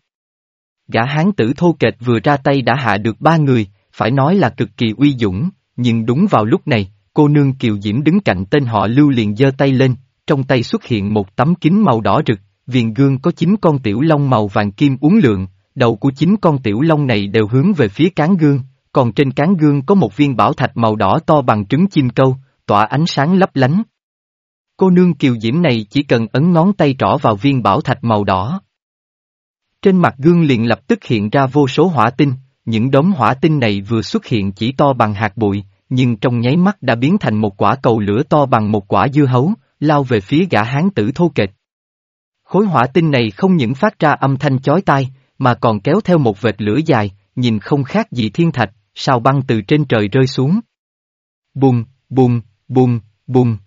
Gã hán tử thô kệch vừa ra tay đã hạ được ba người, phải nói là cực kỳ uy dũng, nhưng đúng vào lúc này, cô nương kiều diễm đứng cạnh tên họ lưu liền giơ tay lên, trong tay xuất hiện một tấm kính màu đỏ rực, viền gương có chín con tiểu long màu vàng kim uốn lượn, đầu của chín con tiểu long này đều hướng về phía cán gương, còn trên cán gương có một viên bảo thạch màu đỏ to bằng trứng chim câu, tỏa ánh sáng lấp lánh. Cô nương kiều diễm này chỉ cần ấn ngón tay trỏ vào viên bảo thạch màu đỏ. Trên mặt gương liền lập tức hiện ra vô số hỏa tinh, những đốm hỏa tinh này vừa xuất hiện chỉ to bằng hạt bụi, nhưng trong nháy mắt đã biến thành một quả cầu lửa to bằng một quả dưa hấu, lao về phía gã hán tử thô kệch. Khối hỏa tinh này không những phát ra âm thanh chói tai, mà còn kéo theo một vệt lửa dài, nhìn không khác gì thiên thạch, sao băng từ trên trời rơi xuống. Bùm, bùm, bùm, bùm.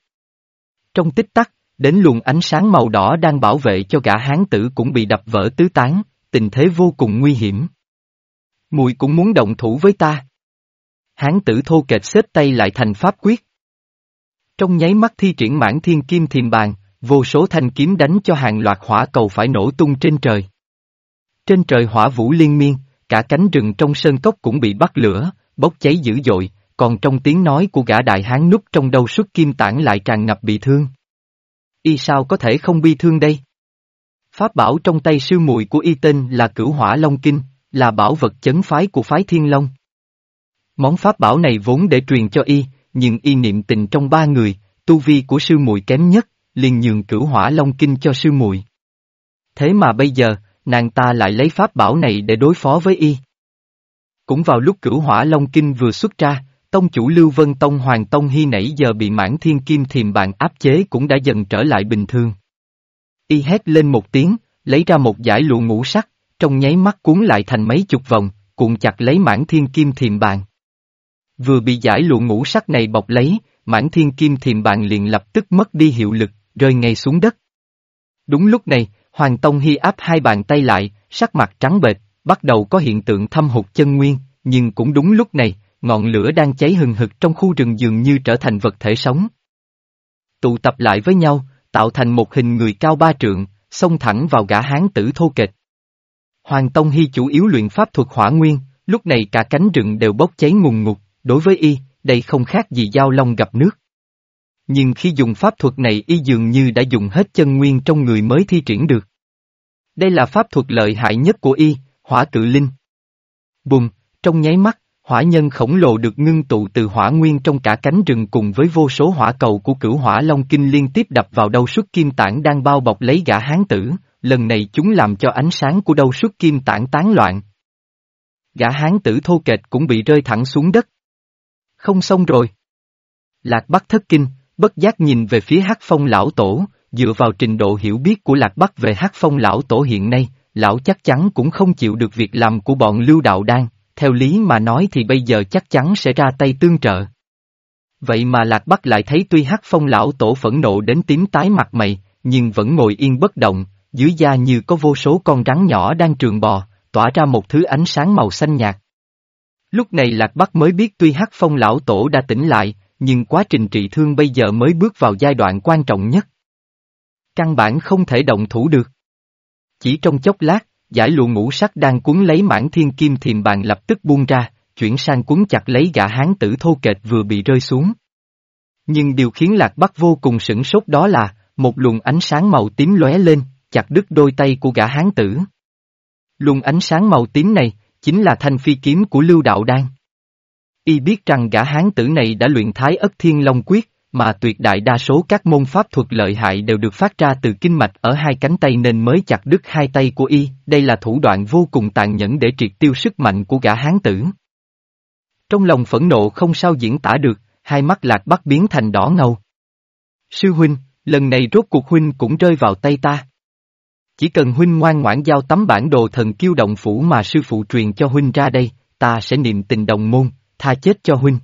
Trong tích tắc, đến luồng ánh sáng màu đỏ đang bảo vệ cho gã hán tử cũng bị đập vỡ tứ tán, tình thế vô cùng nguy hiểm. Mùi cũng muốn động thủ với ta. Hán tử thô kệch xếp tay lại thành pháp quyết. Trong nháy mắt thi triển mãn thiên kim thiềm bàn, vô số thanh kiếm đánh cho hàng loạt hỏa cầu phải nổ tung trên trời. Trên trời hỏa vũ liên miên, cả cánh rừng trong sơn cốc cũng bị bắt lửa, bốc cháy dữ dội, còn trong tiếng nói của gã đại hán núp trong đầu xuất kim tản lại tràn ngập bị thương. Y sao có thể không bi thương đây? Pháp bảo trong tay sư muội của y tên là Cửu Hỏa Long Kinh, là bảo vật chấn phái của phái Thiên Long. Món pháp bảo này vốn để truyền cho y, nhưng y niệm tình trong ba người, tu vi của sư muội kém nhất, liền nhường Cửu Hỏa Long Kinh cho sư muội. Thế mà bây giờ, nàng ta lại lấy pháp bảo này để đối phó với y. Cũng vào lúc Cửu Hỏa Long Kinh vừa xuất ra, tông chủ Lưu Vân Tông Hoàng Tông Hy nãy giờ bị mãn thiên kim thiềm bàn áp chế cũng đã dần trở lại bình thường. Y hét lên một tiếng, lấy ra một giải lụa ngũ sắc, trong nháy mắt cuốn lại thành mấy chục vòng, cuộn chặt lấy mãn thiên kim thiềm bàn. Vừa bị giải lụa ngũ sắc này bọc lấy, mãn thiên kim thiềm bạn liền lập tức mất đi hiệu lực, rơi ngay xuống đất. Đúng lúc này, Hoàng Tông Hy áp hai bàn tay lại, sắc mặt trắng bệch, bắt đầu có hiện tượng thâm hụt chân nguyên, nhưng cũng đúng lúc này, ngọn lửa đang cháy hừng hực trong khu rừng dường như trở thành vật thể sống. Tụ tập lại với nhau, tạo thành một hình người cao ba trượng, xông thẳng vào gã hán tử thô kệch. Hoàng Tông Hy chủ yếu luyện pháp thuật hỏa nguyên, lúc này cả cánh rừng đều bốc cháy ngùng ngục, đối với y, đây không khác gì giao long gặp nước. Nhưng khi dùng pháp thuật này y dường như đã dùng hết chân nguyên trong người mới thi triển được. Đây là pháp thuật lợi hại nhất của y, hỏa cự linh. Bùm, trong nháy mắt, hỏa nhân khổng lồ được ngưng tụ từ hỏa nguyên trong cả cánh rừng cùng với vô số hỏa cầu của cửu hỏa long kinh liên tiếp đập vào đầu suất kim tản đang bao bọc lấy gã hán tử, lần này chúng làm cho ánh sáng của đầu suất kim tản tán loạn. Gã hán tử thô kệch cũng bị rơi thẳng xuống đất. Không xong rồi. Lạc Bắc thất kinh, bất giác nhìn về phía Hắc Phong lão tổ, dựa vào trình độ hiểu biết của Lạc Bắc về Hắc Phong lão tổ hiện nay, lão chắc chắn cũng không chịu được việc làm của bọn lưu đạo đan, theo lý mà nói thì bây giờ chắc chắn sẽ ra tay tương trợ. Vậy mà Lạc Bắc lại thấy tuy Hắc Phong lão tổ phẫn nộ đến tím tái mặt mày, nhưng vẫn ngồi yên bất động, dưới da như có vô số con rắn nhỏ đang trường bò, tỏa ra một thứ ánh sáng màu xanh nhạt. Lúc này Lạc Bắc mới biết tuy Hắc Phong lão tổ đã tỉnh lại, nhưng quá trình trị thương bây giờ mới bước vào giai đoạn quan trọng nhất. Căn bản không thể động thủ được. Chỉ trong chốc lát, giải lụa ngũ sắc đang cuốn lấy mãn thiên kim thiềm bàn lập tức buông ra, chuyển sang cuốn chặt lấy gã hán tử thô kệch vừa bị rơi xuống. Nhưng điều khiến Lạc Bắc vô cùng sửng sốt đó là, một luồng ánh sáng màu tím lóe lên, chặt đứt đôi tay của gã hán tử. Luồng ánh sáng màu tím này, chính là thanh phi kiếm của Lưu Đạo Đan. Y biết rằng gã hán tử này đã luyện thái ất thiên long quyết, mà tuyệt đại đa số các môn pháp thuật lợi hại đều được phát ra từ kinh mạch ở hai cánh tay nên mới chặt đứt hai tay của y, đây là thủ đoạn vô cùng tàn nhẫn để triệt tiêu sức mạnh của gã hán tử. Trong lòng phẫn nộ không sao diễn tả được, hai mắt lạc bắt biến thành đỏ ngầu. Sư huynh, lần này rốt cuộc huynh cũng rơi vào tay ta. Chỉ cần huynh ngoan ngoãn giao tấm bản đồ thần kiêu động phủ mà sư phụ truyền cho huynh ra đây, ta sẽ niệm tình đồng môn, tha chết cho huynh.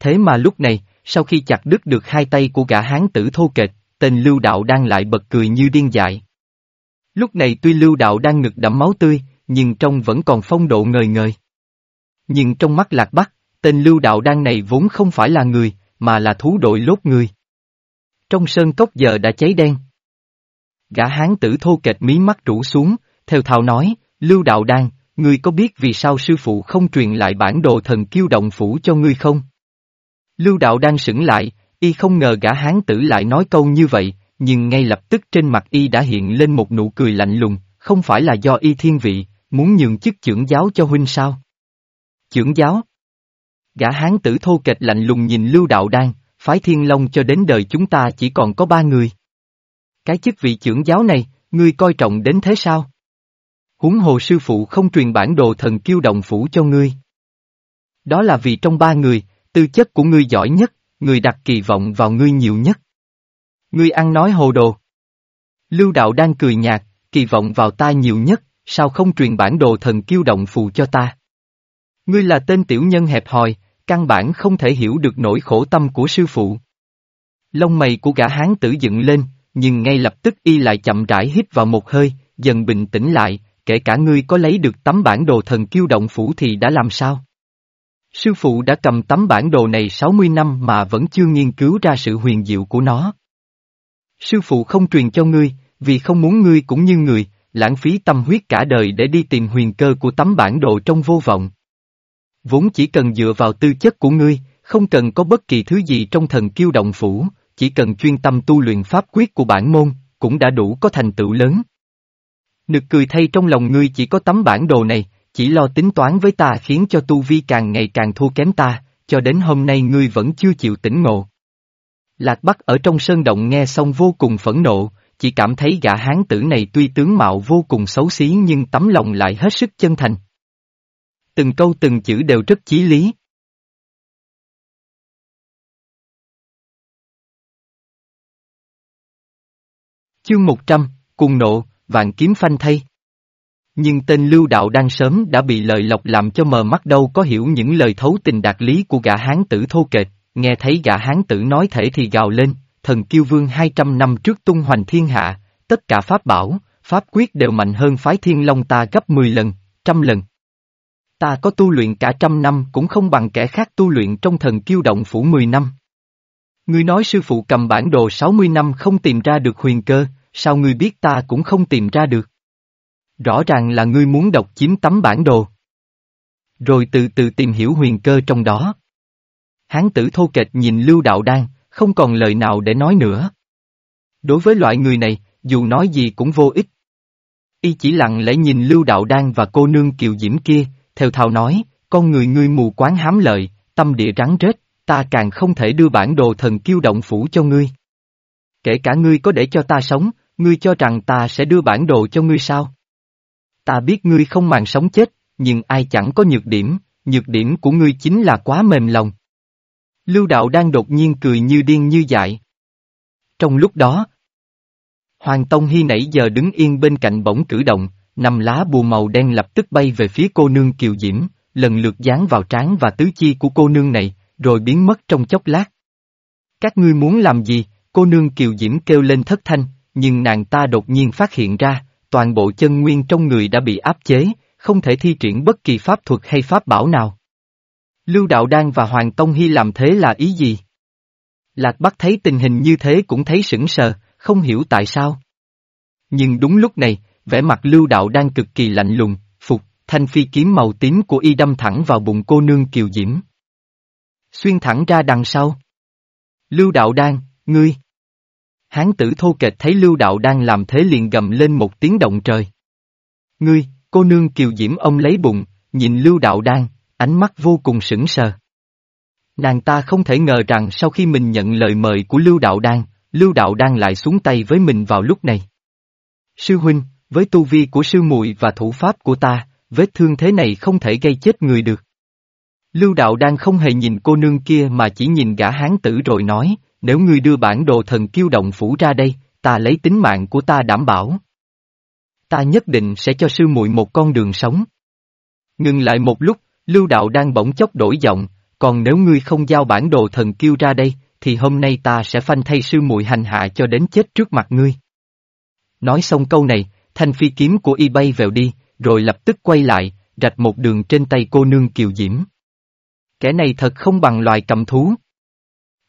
Thế mà lúc này, sau khi chặt đứt được hai tay của gã hán tử thô kệch, tên lưu đạo đang lại bật cười như điên dại. Lúc này tuy lưu đạo đang ngực đẫm máu tươi, nhưng trong vẫn còn phong độ ngời ngời. Nhưng trong mắt lạc bắc, tên lưu đạo đang này vốn không phải là người, mà là thú đội lốt người. Trong sơn cốc giờ đã cháy đen. Gã hán tử thô kệch mí mắt rũ xuống, theo thào nói, lưu đạo đan, ngươi có biết vì sao sư phụ không truyền lại bản đồ thần kiêu động phủ cho ngươi không? Lưu đạo đan sững lại, y không ngờ gã hán tử lại nói câu như vậy, nhưng ngay lập tức trên mặt y đã hiện lên một nụ cười lạnh lùng, không phải là do y thiên vị, muốn nhường chức trưởng giáo cho huynh sao? Trưởng giáo? Gã hán tử thô kệch lạnh lùng nhìn Lưu Đạo Đan, phái thiên long cho đến đời chúng ta chỉ còn có ba người. Cái chức vị trưởng giáo này, ngươi coi trọng đến thế sao? Huống hồ sư phụ không truyền bản đồ thần kiêu động phủ cho ngươi. Đó là vì trong ba người, Tư chất của ngươi giỏi nhất, người đặt kỳ vọng vào ngươi nhiều nhất. Ngươi ăn nói hồ đồ. Lưu đạo đang cười nhạt, kỳ vọng vào ta nhiều nhất, sao không truyền bản đồ thần kiêu động phù cho ta? Ngươi là tên tiểu nhân hẹp hòi, căn bản không thể hiểu được nỗi khổ tâm của sư phụ. Lông mày của gã hán tử dựng lên, nhưng ngay lập tức y lại chậm rãi hít vào một hơi, dần bình tĩnh lại, kể cả ngươi có lấy được tấm bản đồ thần kiêu động phủ thì đã làm sao? Sư phụ đã cầm tấm bản đồ này 60 năm mà vẫn chưa nghiên cứu ra sự huyền diệu của nó. Sư phụ không truyền cho ngươi, vì không muốn ngươi cũng như người, lãng phí tâm huyết cả đời để đi tìm huyền cơ của tấm bản đồ trong vô vọng. Vốn chỉ cần dựa vào tư chất của ngươi, không cần có bất kỳ thứ gì trong thần kiêu động phủ, chỉ cần chuyên tâm tu luyện pháp quyết của bản môn, cũng đã đủ có thành tựu lớn. Nực cười thay trong lòng ngươi chỉ có tấm bản đồ này, chỉ lo tính toán với ta khiến cho tu vi càng ngày càng thua kém ta, cho đến hôm nay ngươi vẫn chưa chịu tỉnh ngộ. Lạc Bắc ở trong sơn động nghe xong vô cùng phẫn nộ, chỉ cảm thấy gã hán tử này tuy tướng mạo vô cùng xấu xí nhưng tấm lòng lại hết sức chân thành. Từng câu từng chữ đều rất chí lý. Chương 100, cùng nộ, vạn kiếm phanh thay. Nhưng tên lưu đạo đang sớm đã bị lời lọc làm cho mờ mắt đâu có hiểu những lời thấu tình đạt lý của gã hán tử thô kệch, nghe thấy gã hán tử nói thể thì gào lên, thần kiêu vương 200 năm trước tung hoành thiên hạ, tất cả pháp bảo, pháp quyết đều mạnh hơn phái thiên long ta gấp 10 lần, trăm lần. Ta có tu luyện cả trăm năm cũng không bằng kẻ khác tu luyện trong thần kiêu động phủ 10 năm. Ngươi nói sư phụ cầm bản đồ 60 năm không tìm ra được huyền cơ, sao ngươi biết ta cũng không tìm ra được? Rõ ràng là ngươi muốn độc chiếm tấm bản đồ. Rồi từ từ tìm hiểu huyền cơ trong đó. Hán tử thô kệch nhìn Lưu Đạo Đan, không còn lời nào để nói nữa. Đối với loại người này, dù nói gì cũng vô ích. Y chỉ lặng lẽ nhìn Lưu Đạo Đan và cô nương kiều diễm kia, theo thào nói, con người ngươi mù quáng hám lợi, tâm địa rắn rết, ta càng không thể đưa bản đồ thần kiêu động phủ cho ngươi. Kể cả ngươi có để cho ta sống, ngươi cho rằng ta sẽ đưa bản đồ cho ngươi sao? Ta biết ngươi không màng sống chết, nhưng ai chẳng có nhược điểm, nhược điểm của ngươi chính là quá mềm lòng. Lưu đạo đang đột nhiên cười như điên như dại. Trong lúc đó, Hoàng Tông Hy nãy giờ đứng yên bên cạnh bỗng cử động, năm lá bùa màu đen lập tức bay về phía cô nương kiều diễm, lần lượt dán vào trán và tứ chi của cô nương này, rồi biến mất trong chốc lát. Các ngươi muốn làm gì? Cô nương kiều diễm kêu lên thất thanh, nhưng nàng ta đột nhiên phát hiện ra, toàn bộ chân nguyên trong người đã bị áp chế, không thể thi triển bất kỳ pháp thuật hay pháp bảo nào. Lưu Đạo Đan và Hoàng Tông Hy làm thế là ý gì? Lạc Bắc thấy tình hình như thế cũng thấy sững sờ, không hiểu tại sao. Nhưng đúng lúc này, vẻ mặt Lưu Đạo Đan cực kỳ lạnh lùng, phục, thanh phi kiếm màu tím của y đâm thẳng vào bụng cô nương kiều diễm. Xuyên thẳng ra đằng sau. Lưu Đạo Đan, ngươi. Hán tử thô kệch thấy Lưu Đạo đang làm thế liền gầm lên một tiếng động trời. Ngươi, cô nương kiều diễm ông lấy bụng, nhìn Lưu Đạo đang, ánh mắt vô cùng sững sờ. Nàng ta không thể ngờ rằng sau khi mình nhận lời mời của Lưu Đạo Đan, Lưu Đạo Đan lại xuống tay với mình vào lúc này. Sư huynh, với tu vi của sư muội và thủ pháp của ta, vết thương thế này không thể gây chết người được. Lưu Đạo đang không hề nhìn cô nương kia mà chỉ nhìn gã hán tử rồi nói, nếu ngươi đưa bản đồ thần kiêu động phủ ra đây, ta lấy tính mạng của ta đảm bảo. Ta nhất định sẽ cho sư muội một con đường sống. Ngừng lại một lúc, Lưu Đạo đang bỗng chốc đổi giọng, còn nếu ngươi không giao bản đồ thần kiêu ra đây, thì hôm nay ta sẽ phanh thay sư muội hành hạ cho đến chết trước mặt ngươi. Nói xong câu này, thanh phi kiếm của y bay vèo đi, rồi lập tức quay lại, rạch một đường trên tay cô nương kiều diễm. Kẻ này thật không bằng loài cầm thú.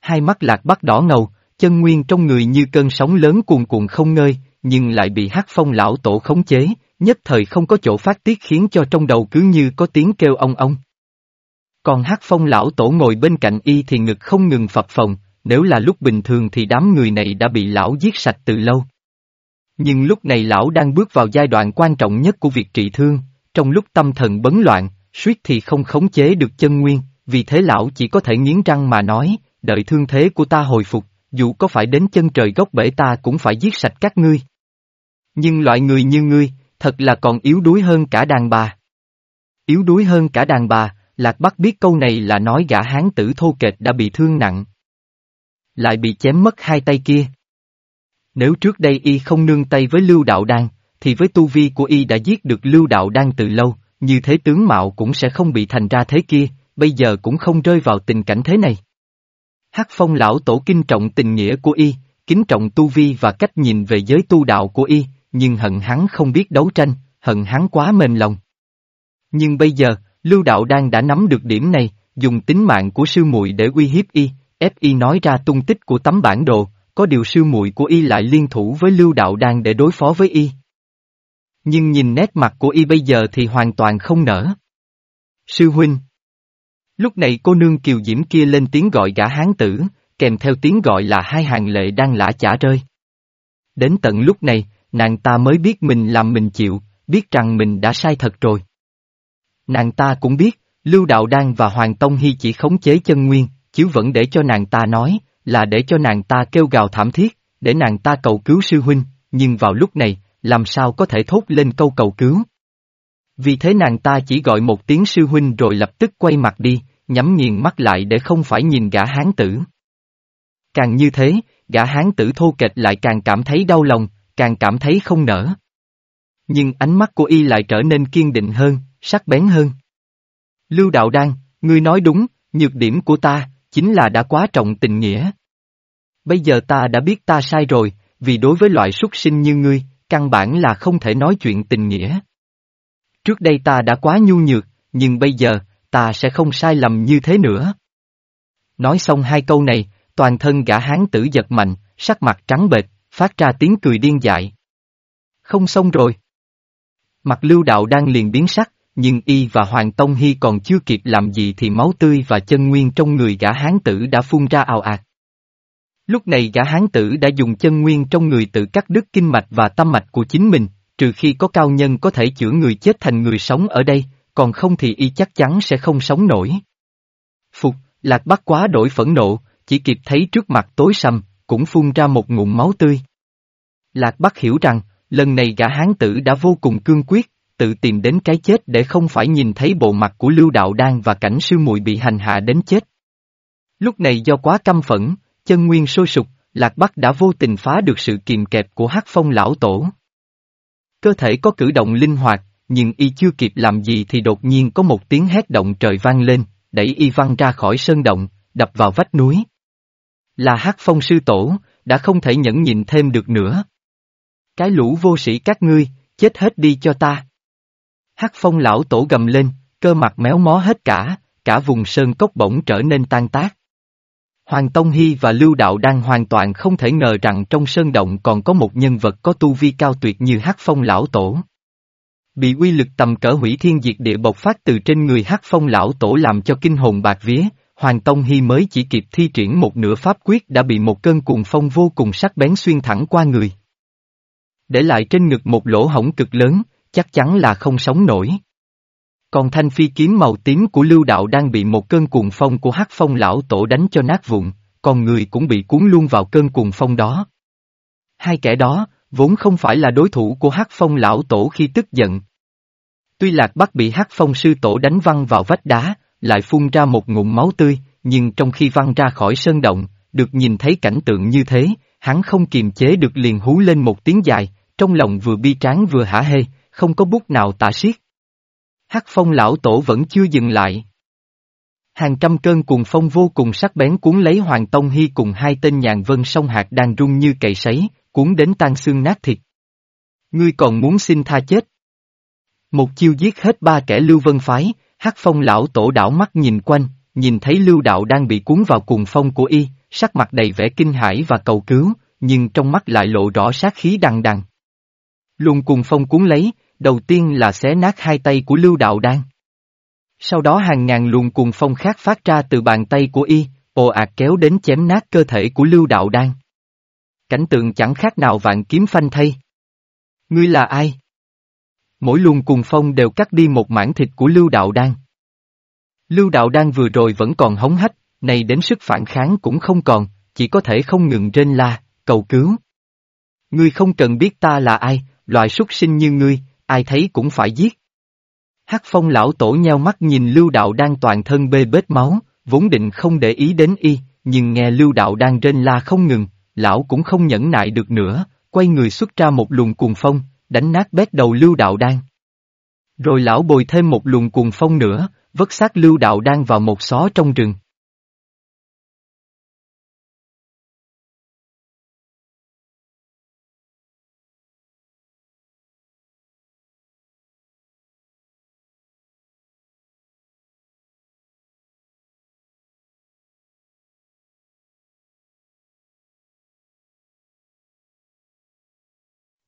Hai mắt lạc bắt đỏ ngầu, chân nguyên trong người như cơn sóng lớn cuồn cuộn không ngơi, nhưng lại bị hắc phong lão tổ khống chế, nhất thời không có chỗ phát tiết khiến cho trong đầu cứ như có tiếng kêu ong ong. Còn hắc phong lão tổ ngồi bên cạnh y thì ngực không ngừng phập phồng, nếu là lúc bình thường thì đám người này đã bị lão giết sạch từ lâu. Nhưng lúc này lão đang bước vào giai đoạn quan trọng nhất của việc trị thương, trong lúc tâm thần bấn loạn, suýt thì không khống chế được chân nguyên, vì thế lão chỉ có thể nghiến răng mà nói, đợi thương thế của ta hồi phục, dù có phải đến chân trời gốc bể ta cũng phải giết sạch các ngươi. Nhưng loại người như ngươi, thật là còn yếu đuối hơn cả đàn bà. Yếu đuối hơn cả đàn bà, Lạc Bắc biết câu này là nói gã hán tử thô kệch đã bị thương nặng. Lại bị chém mất hai tay kia. Nếu trước đây y không nương tay với Lưu Đạo Đan, thì với tu vi của y đã giết được Lưu Đạo Đan từ lâu, như thế tướng mạo cũng sẽ không bị thành ra thế kia, bây giờ cũng không rơi vào tình cảnh thế này. Hắc phong lão tổ kinh trọng tình nghĩa của y, kính trọng tu vi và cách nhìn về giới tu đạo của y, nhưng hận hắn không biết đấu tranh, hận hắn quá mềm lòng. Nhưng bây giờ, Lưu Đạo đang đã nắm được điểm này, dùng tính mạng của sư muội để uy hiếp y, ép y nói ra tung tích của tấm bản đồ, có điều sư muội của y lại liên thủ với Lưu Đạo đang để đối phó với y. Nhưng nhìn nét mặt của y bây giờ thì hoàn toàn không nở. Sư huynh Lúc này cô nương kiều diễm kia lên tiếng gọi gã hán tử, kèm theo tiếng gọi là hai hàng lệ đang lã chả rơi. Đến tận lúc này, nàng ta mới biết mình làm mình chịu, biết rằng mình đã sai thật rồi. Nàng ta cũng biết, Lưu Đạo Đan và Hoàng Tông Hy chỉ khống chế chân nguyên, chứ vẫn để cho nàng ta nói, là để cho nàng ta kêu gào thảm thiết, để nàng ta cầu cứu sư huynh, nhưng vào lúc này, làm sao có thể thốt lên câu cầu cứu. Vì thế nàng ta chỉ gọi một tiếng sư huynh rồi lập tức quay mặt đi, nhắm nghiền mắt lại để không phải nhìn gã hán tử. Càng như thế, gã hán tử thô kệch lại càng cảm thấy đau lòng, càng cảm thấy không nở. Nhưng ánh mắt của y lại trở nên kiên định hơn, sắc bén hơn. Lưu Đạo Đan, ngươi nói đúng, nhược điểm của ta, chính là đã quá trọng tình nghĩa. Bây giờ ta đã biết ta sai rồi, vì đối với loại súc sinh như ngươi, căn bản là không thể nói chuyện tình nghĩa. Trước đây ta đã quá nhu nhược, nhưng bây giờ, ta sẽ không sai lầm như thế nữa. Nói xong hai câu này, toàn thân gã hán tử giật mạnh, sắc mặt trắng bệch, phát ra tiếng cười điên dại. Không xong rồi. Mặt lưu đạo đang liền biến sắc, nhưng y và Hoàng Tông Hy còn chưa kịp làm gì thì máu tươi và chân nguyên trong người gã hán tử đã phun ra ào ạt. Lúc này gã hán tử đã dùng chân nguyên trong người tự cắt đứt kinh mạch và tâm mạch của chính mình, trừ khi có cao nhân có thể chữa người chết thành người sống ở đây, còn không thì y chắc chắn sẽ không sống nổi. Phục, lạc bắc quá đổi phẫn nộ, chỉ kịp thấy trước mặt tối sầm, cũng phun ra một ngụm máu tươi. Lạc bắc hiểu rằng, lần này gã hán tử đã vô cùng cương quyết, tự tìm đến cái chết để không phải nhìn thấy bộ mặt của Lưu Đạo Đan và cảnh sư muội bị hành hạ đến chết. Lúc này do quá căm phẫn, chân nguyên sôi sục, Lạc Bắc đã vô tình phá được sự kiềm kẹp của hắc phong lão tổ. Cơ thể có cử động linh hoạt, nhưng y chưa kịp làm gì thì đột nhiên có một tiếng hét động trời vang lên, đẩy y văng ra khỏi sơn động, đập vào vách núi. Là hắc phong sư tổ, đã không thể nhẫn nhịn thêm được nữa. Cái lũ vô sĩ các ngươi, chết hết đi cho ta. Hắc phong lão tổ gầm lên, cơ mặt méo mó hết cả, cả vùng sơn cốc bỗng trở nên tan tác. Hoàng Tông Hy và Lưu Đạo đang hoàn toàn không thể ngờ rằng trong sơn động còn có một nhân vật có tu vi cao tuyệt như Hắc Phong Lão Tổ. Bị uy lực tầm cỡ hủy thiên diệt địa bộc phát từ trên người Hắc Phong Lão Tổ làm cho kinh hồn bạc vía, Hoàng Tông Hy mới chỉ kịp thi triển một nửa pháp quyết đã bị một cơn cuồng phong vô cùng sắc bén xuyên thẳng qua người. Để lại trên ngực một lỗ hổng cực lớn, chắc chắn là không sống nổi. Còn thanh phi kiếm màu tím của lưu đạo đang bị một cơn cuồng phong của hắc phong lão tổ đánh cho nát vụn, còn người cũng bị cuốn luôn vào cơn cuồng phong đó. Hai kẻ đó, vốn không phải là đối thủ của hắc phong lão tổ khi tức giận. Tuy lạc bắc bị hắc phong sư tổ đánh văng vào vách đá, lại phun ra một ngụm máu tươi, nhưng trong khi văng ra khỏi sơn động, được nhìn thấy cảnh tượng như thế, hắn không kiềm chế được liền hú lên một tiếng dài, trong lòng vừa bi tráng vừa hả hê, không có bút nào tả xiết. Hắc phong lão tổ vẫn chưa dừng lại. Hàng trăm cơn cuồng phong vô cùng sắc bén cuốn lấy Hoàng Tông Hy cùng hai tên nhàn vân sông hạt đang rung như cậy sấy, cuốn đến tan xương nát thịt. Ngươi còn muốn xin tha chết. Một chiêu giết hết ba kẻ lưu vân phái, hắc phong lão tổ đảo mắt nhìn quanh, nhìn thấy lưu đạo đang bị cuốn vào cuồng phong của y, sắc mặt đầy vẻ kinh hãi và cầu cứu, nhưng trong mắt lại lộ rõ sát khí đằng đằng. Luôn cuồng phong cuốn lấy, đầu tiên là xé nát hai tay của Lưu Đạo Đan. Sau đó hàng ngàn luồng cuồng phong khác phát ra từ bàn tay của y, ồ ạt kéo đến chém nát cơ thể của Lưu Đạo Đan. Cảnh tượng chẳng khác nào vạn kiếm phanh thay. Ngươi là ai? Mỗi luồng cuồng phong đều cắt đi một mảng thịt của Lưu Đạo Đan. Lưu Đạo Đan vừa rồi vẫn còn hống hách, này đến sức phản kháng cũng không còn, chỉ có thể không ngừng rên la, cầu cứu. Ngươi không cần biết ta là ai, loại súc sinh như ngươi, ai thấy cũng phải giết. Hắc phong lão tổ nheo mắt nhìn lưu đạo đang toàn thân bê bết máu, vốn định không để ý đến y, nhưng nghe lưu đạo đang rên la không ngừng, lão cũng không nhẫn nại được nữa, quay người xuất ra một luồng cuồng phong, đánh nát bét đầu lưu đạo đang, Rồi lão bồi thêm một luồng cuồng phong nữa, vất xác lưu đạo đang vào một xó trong rừng.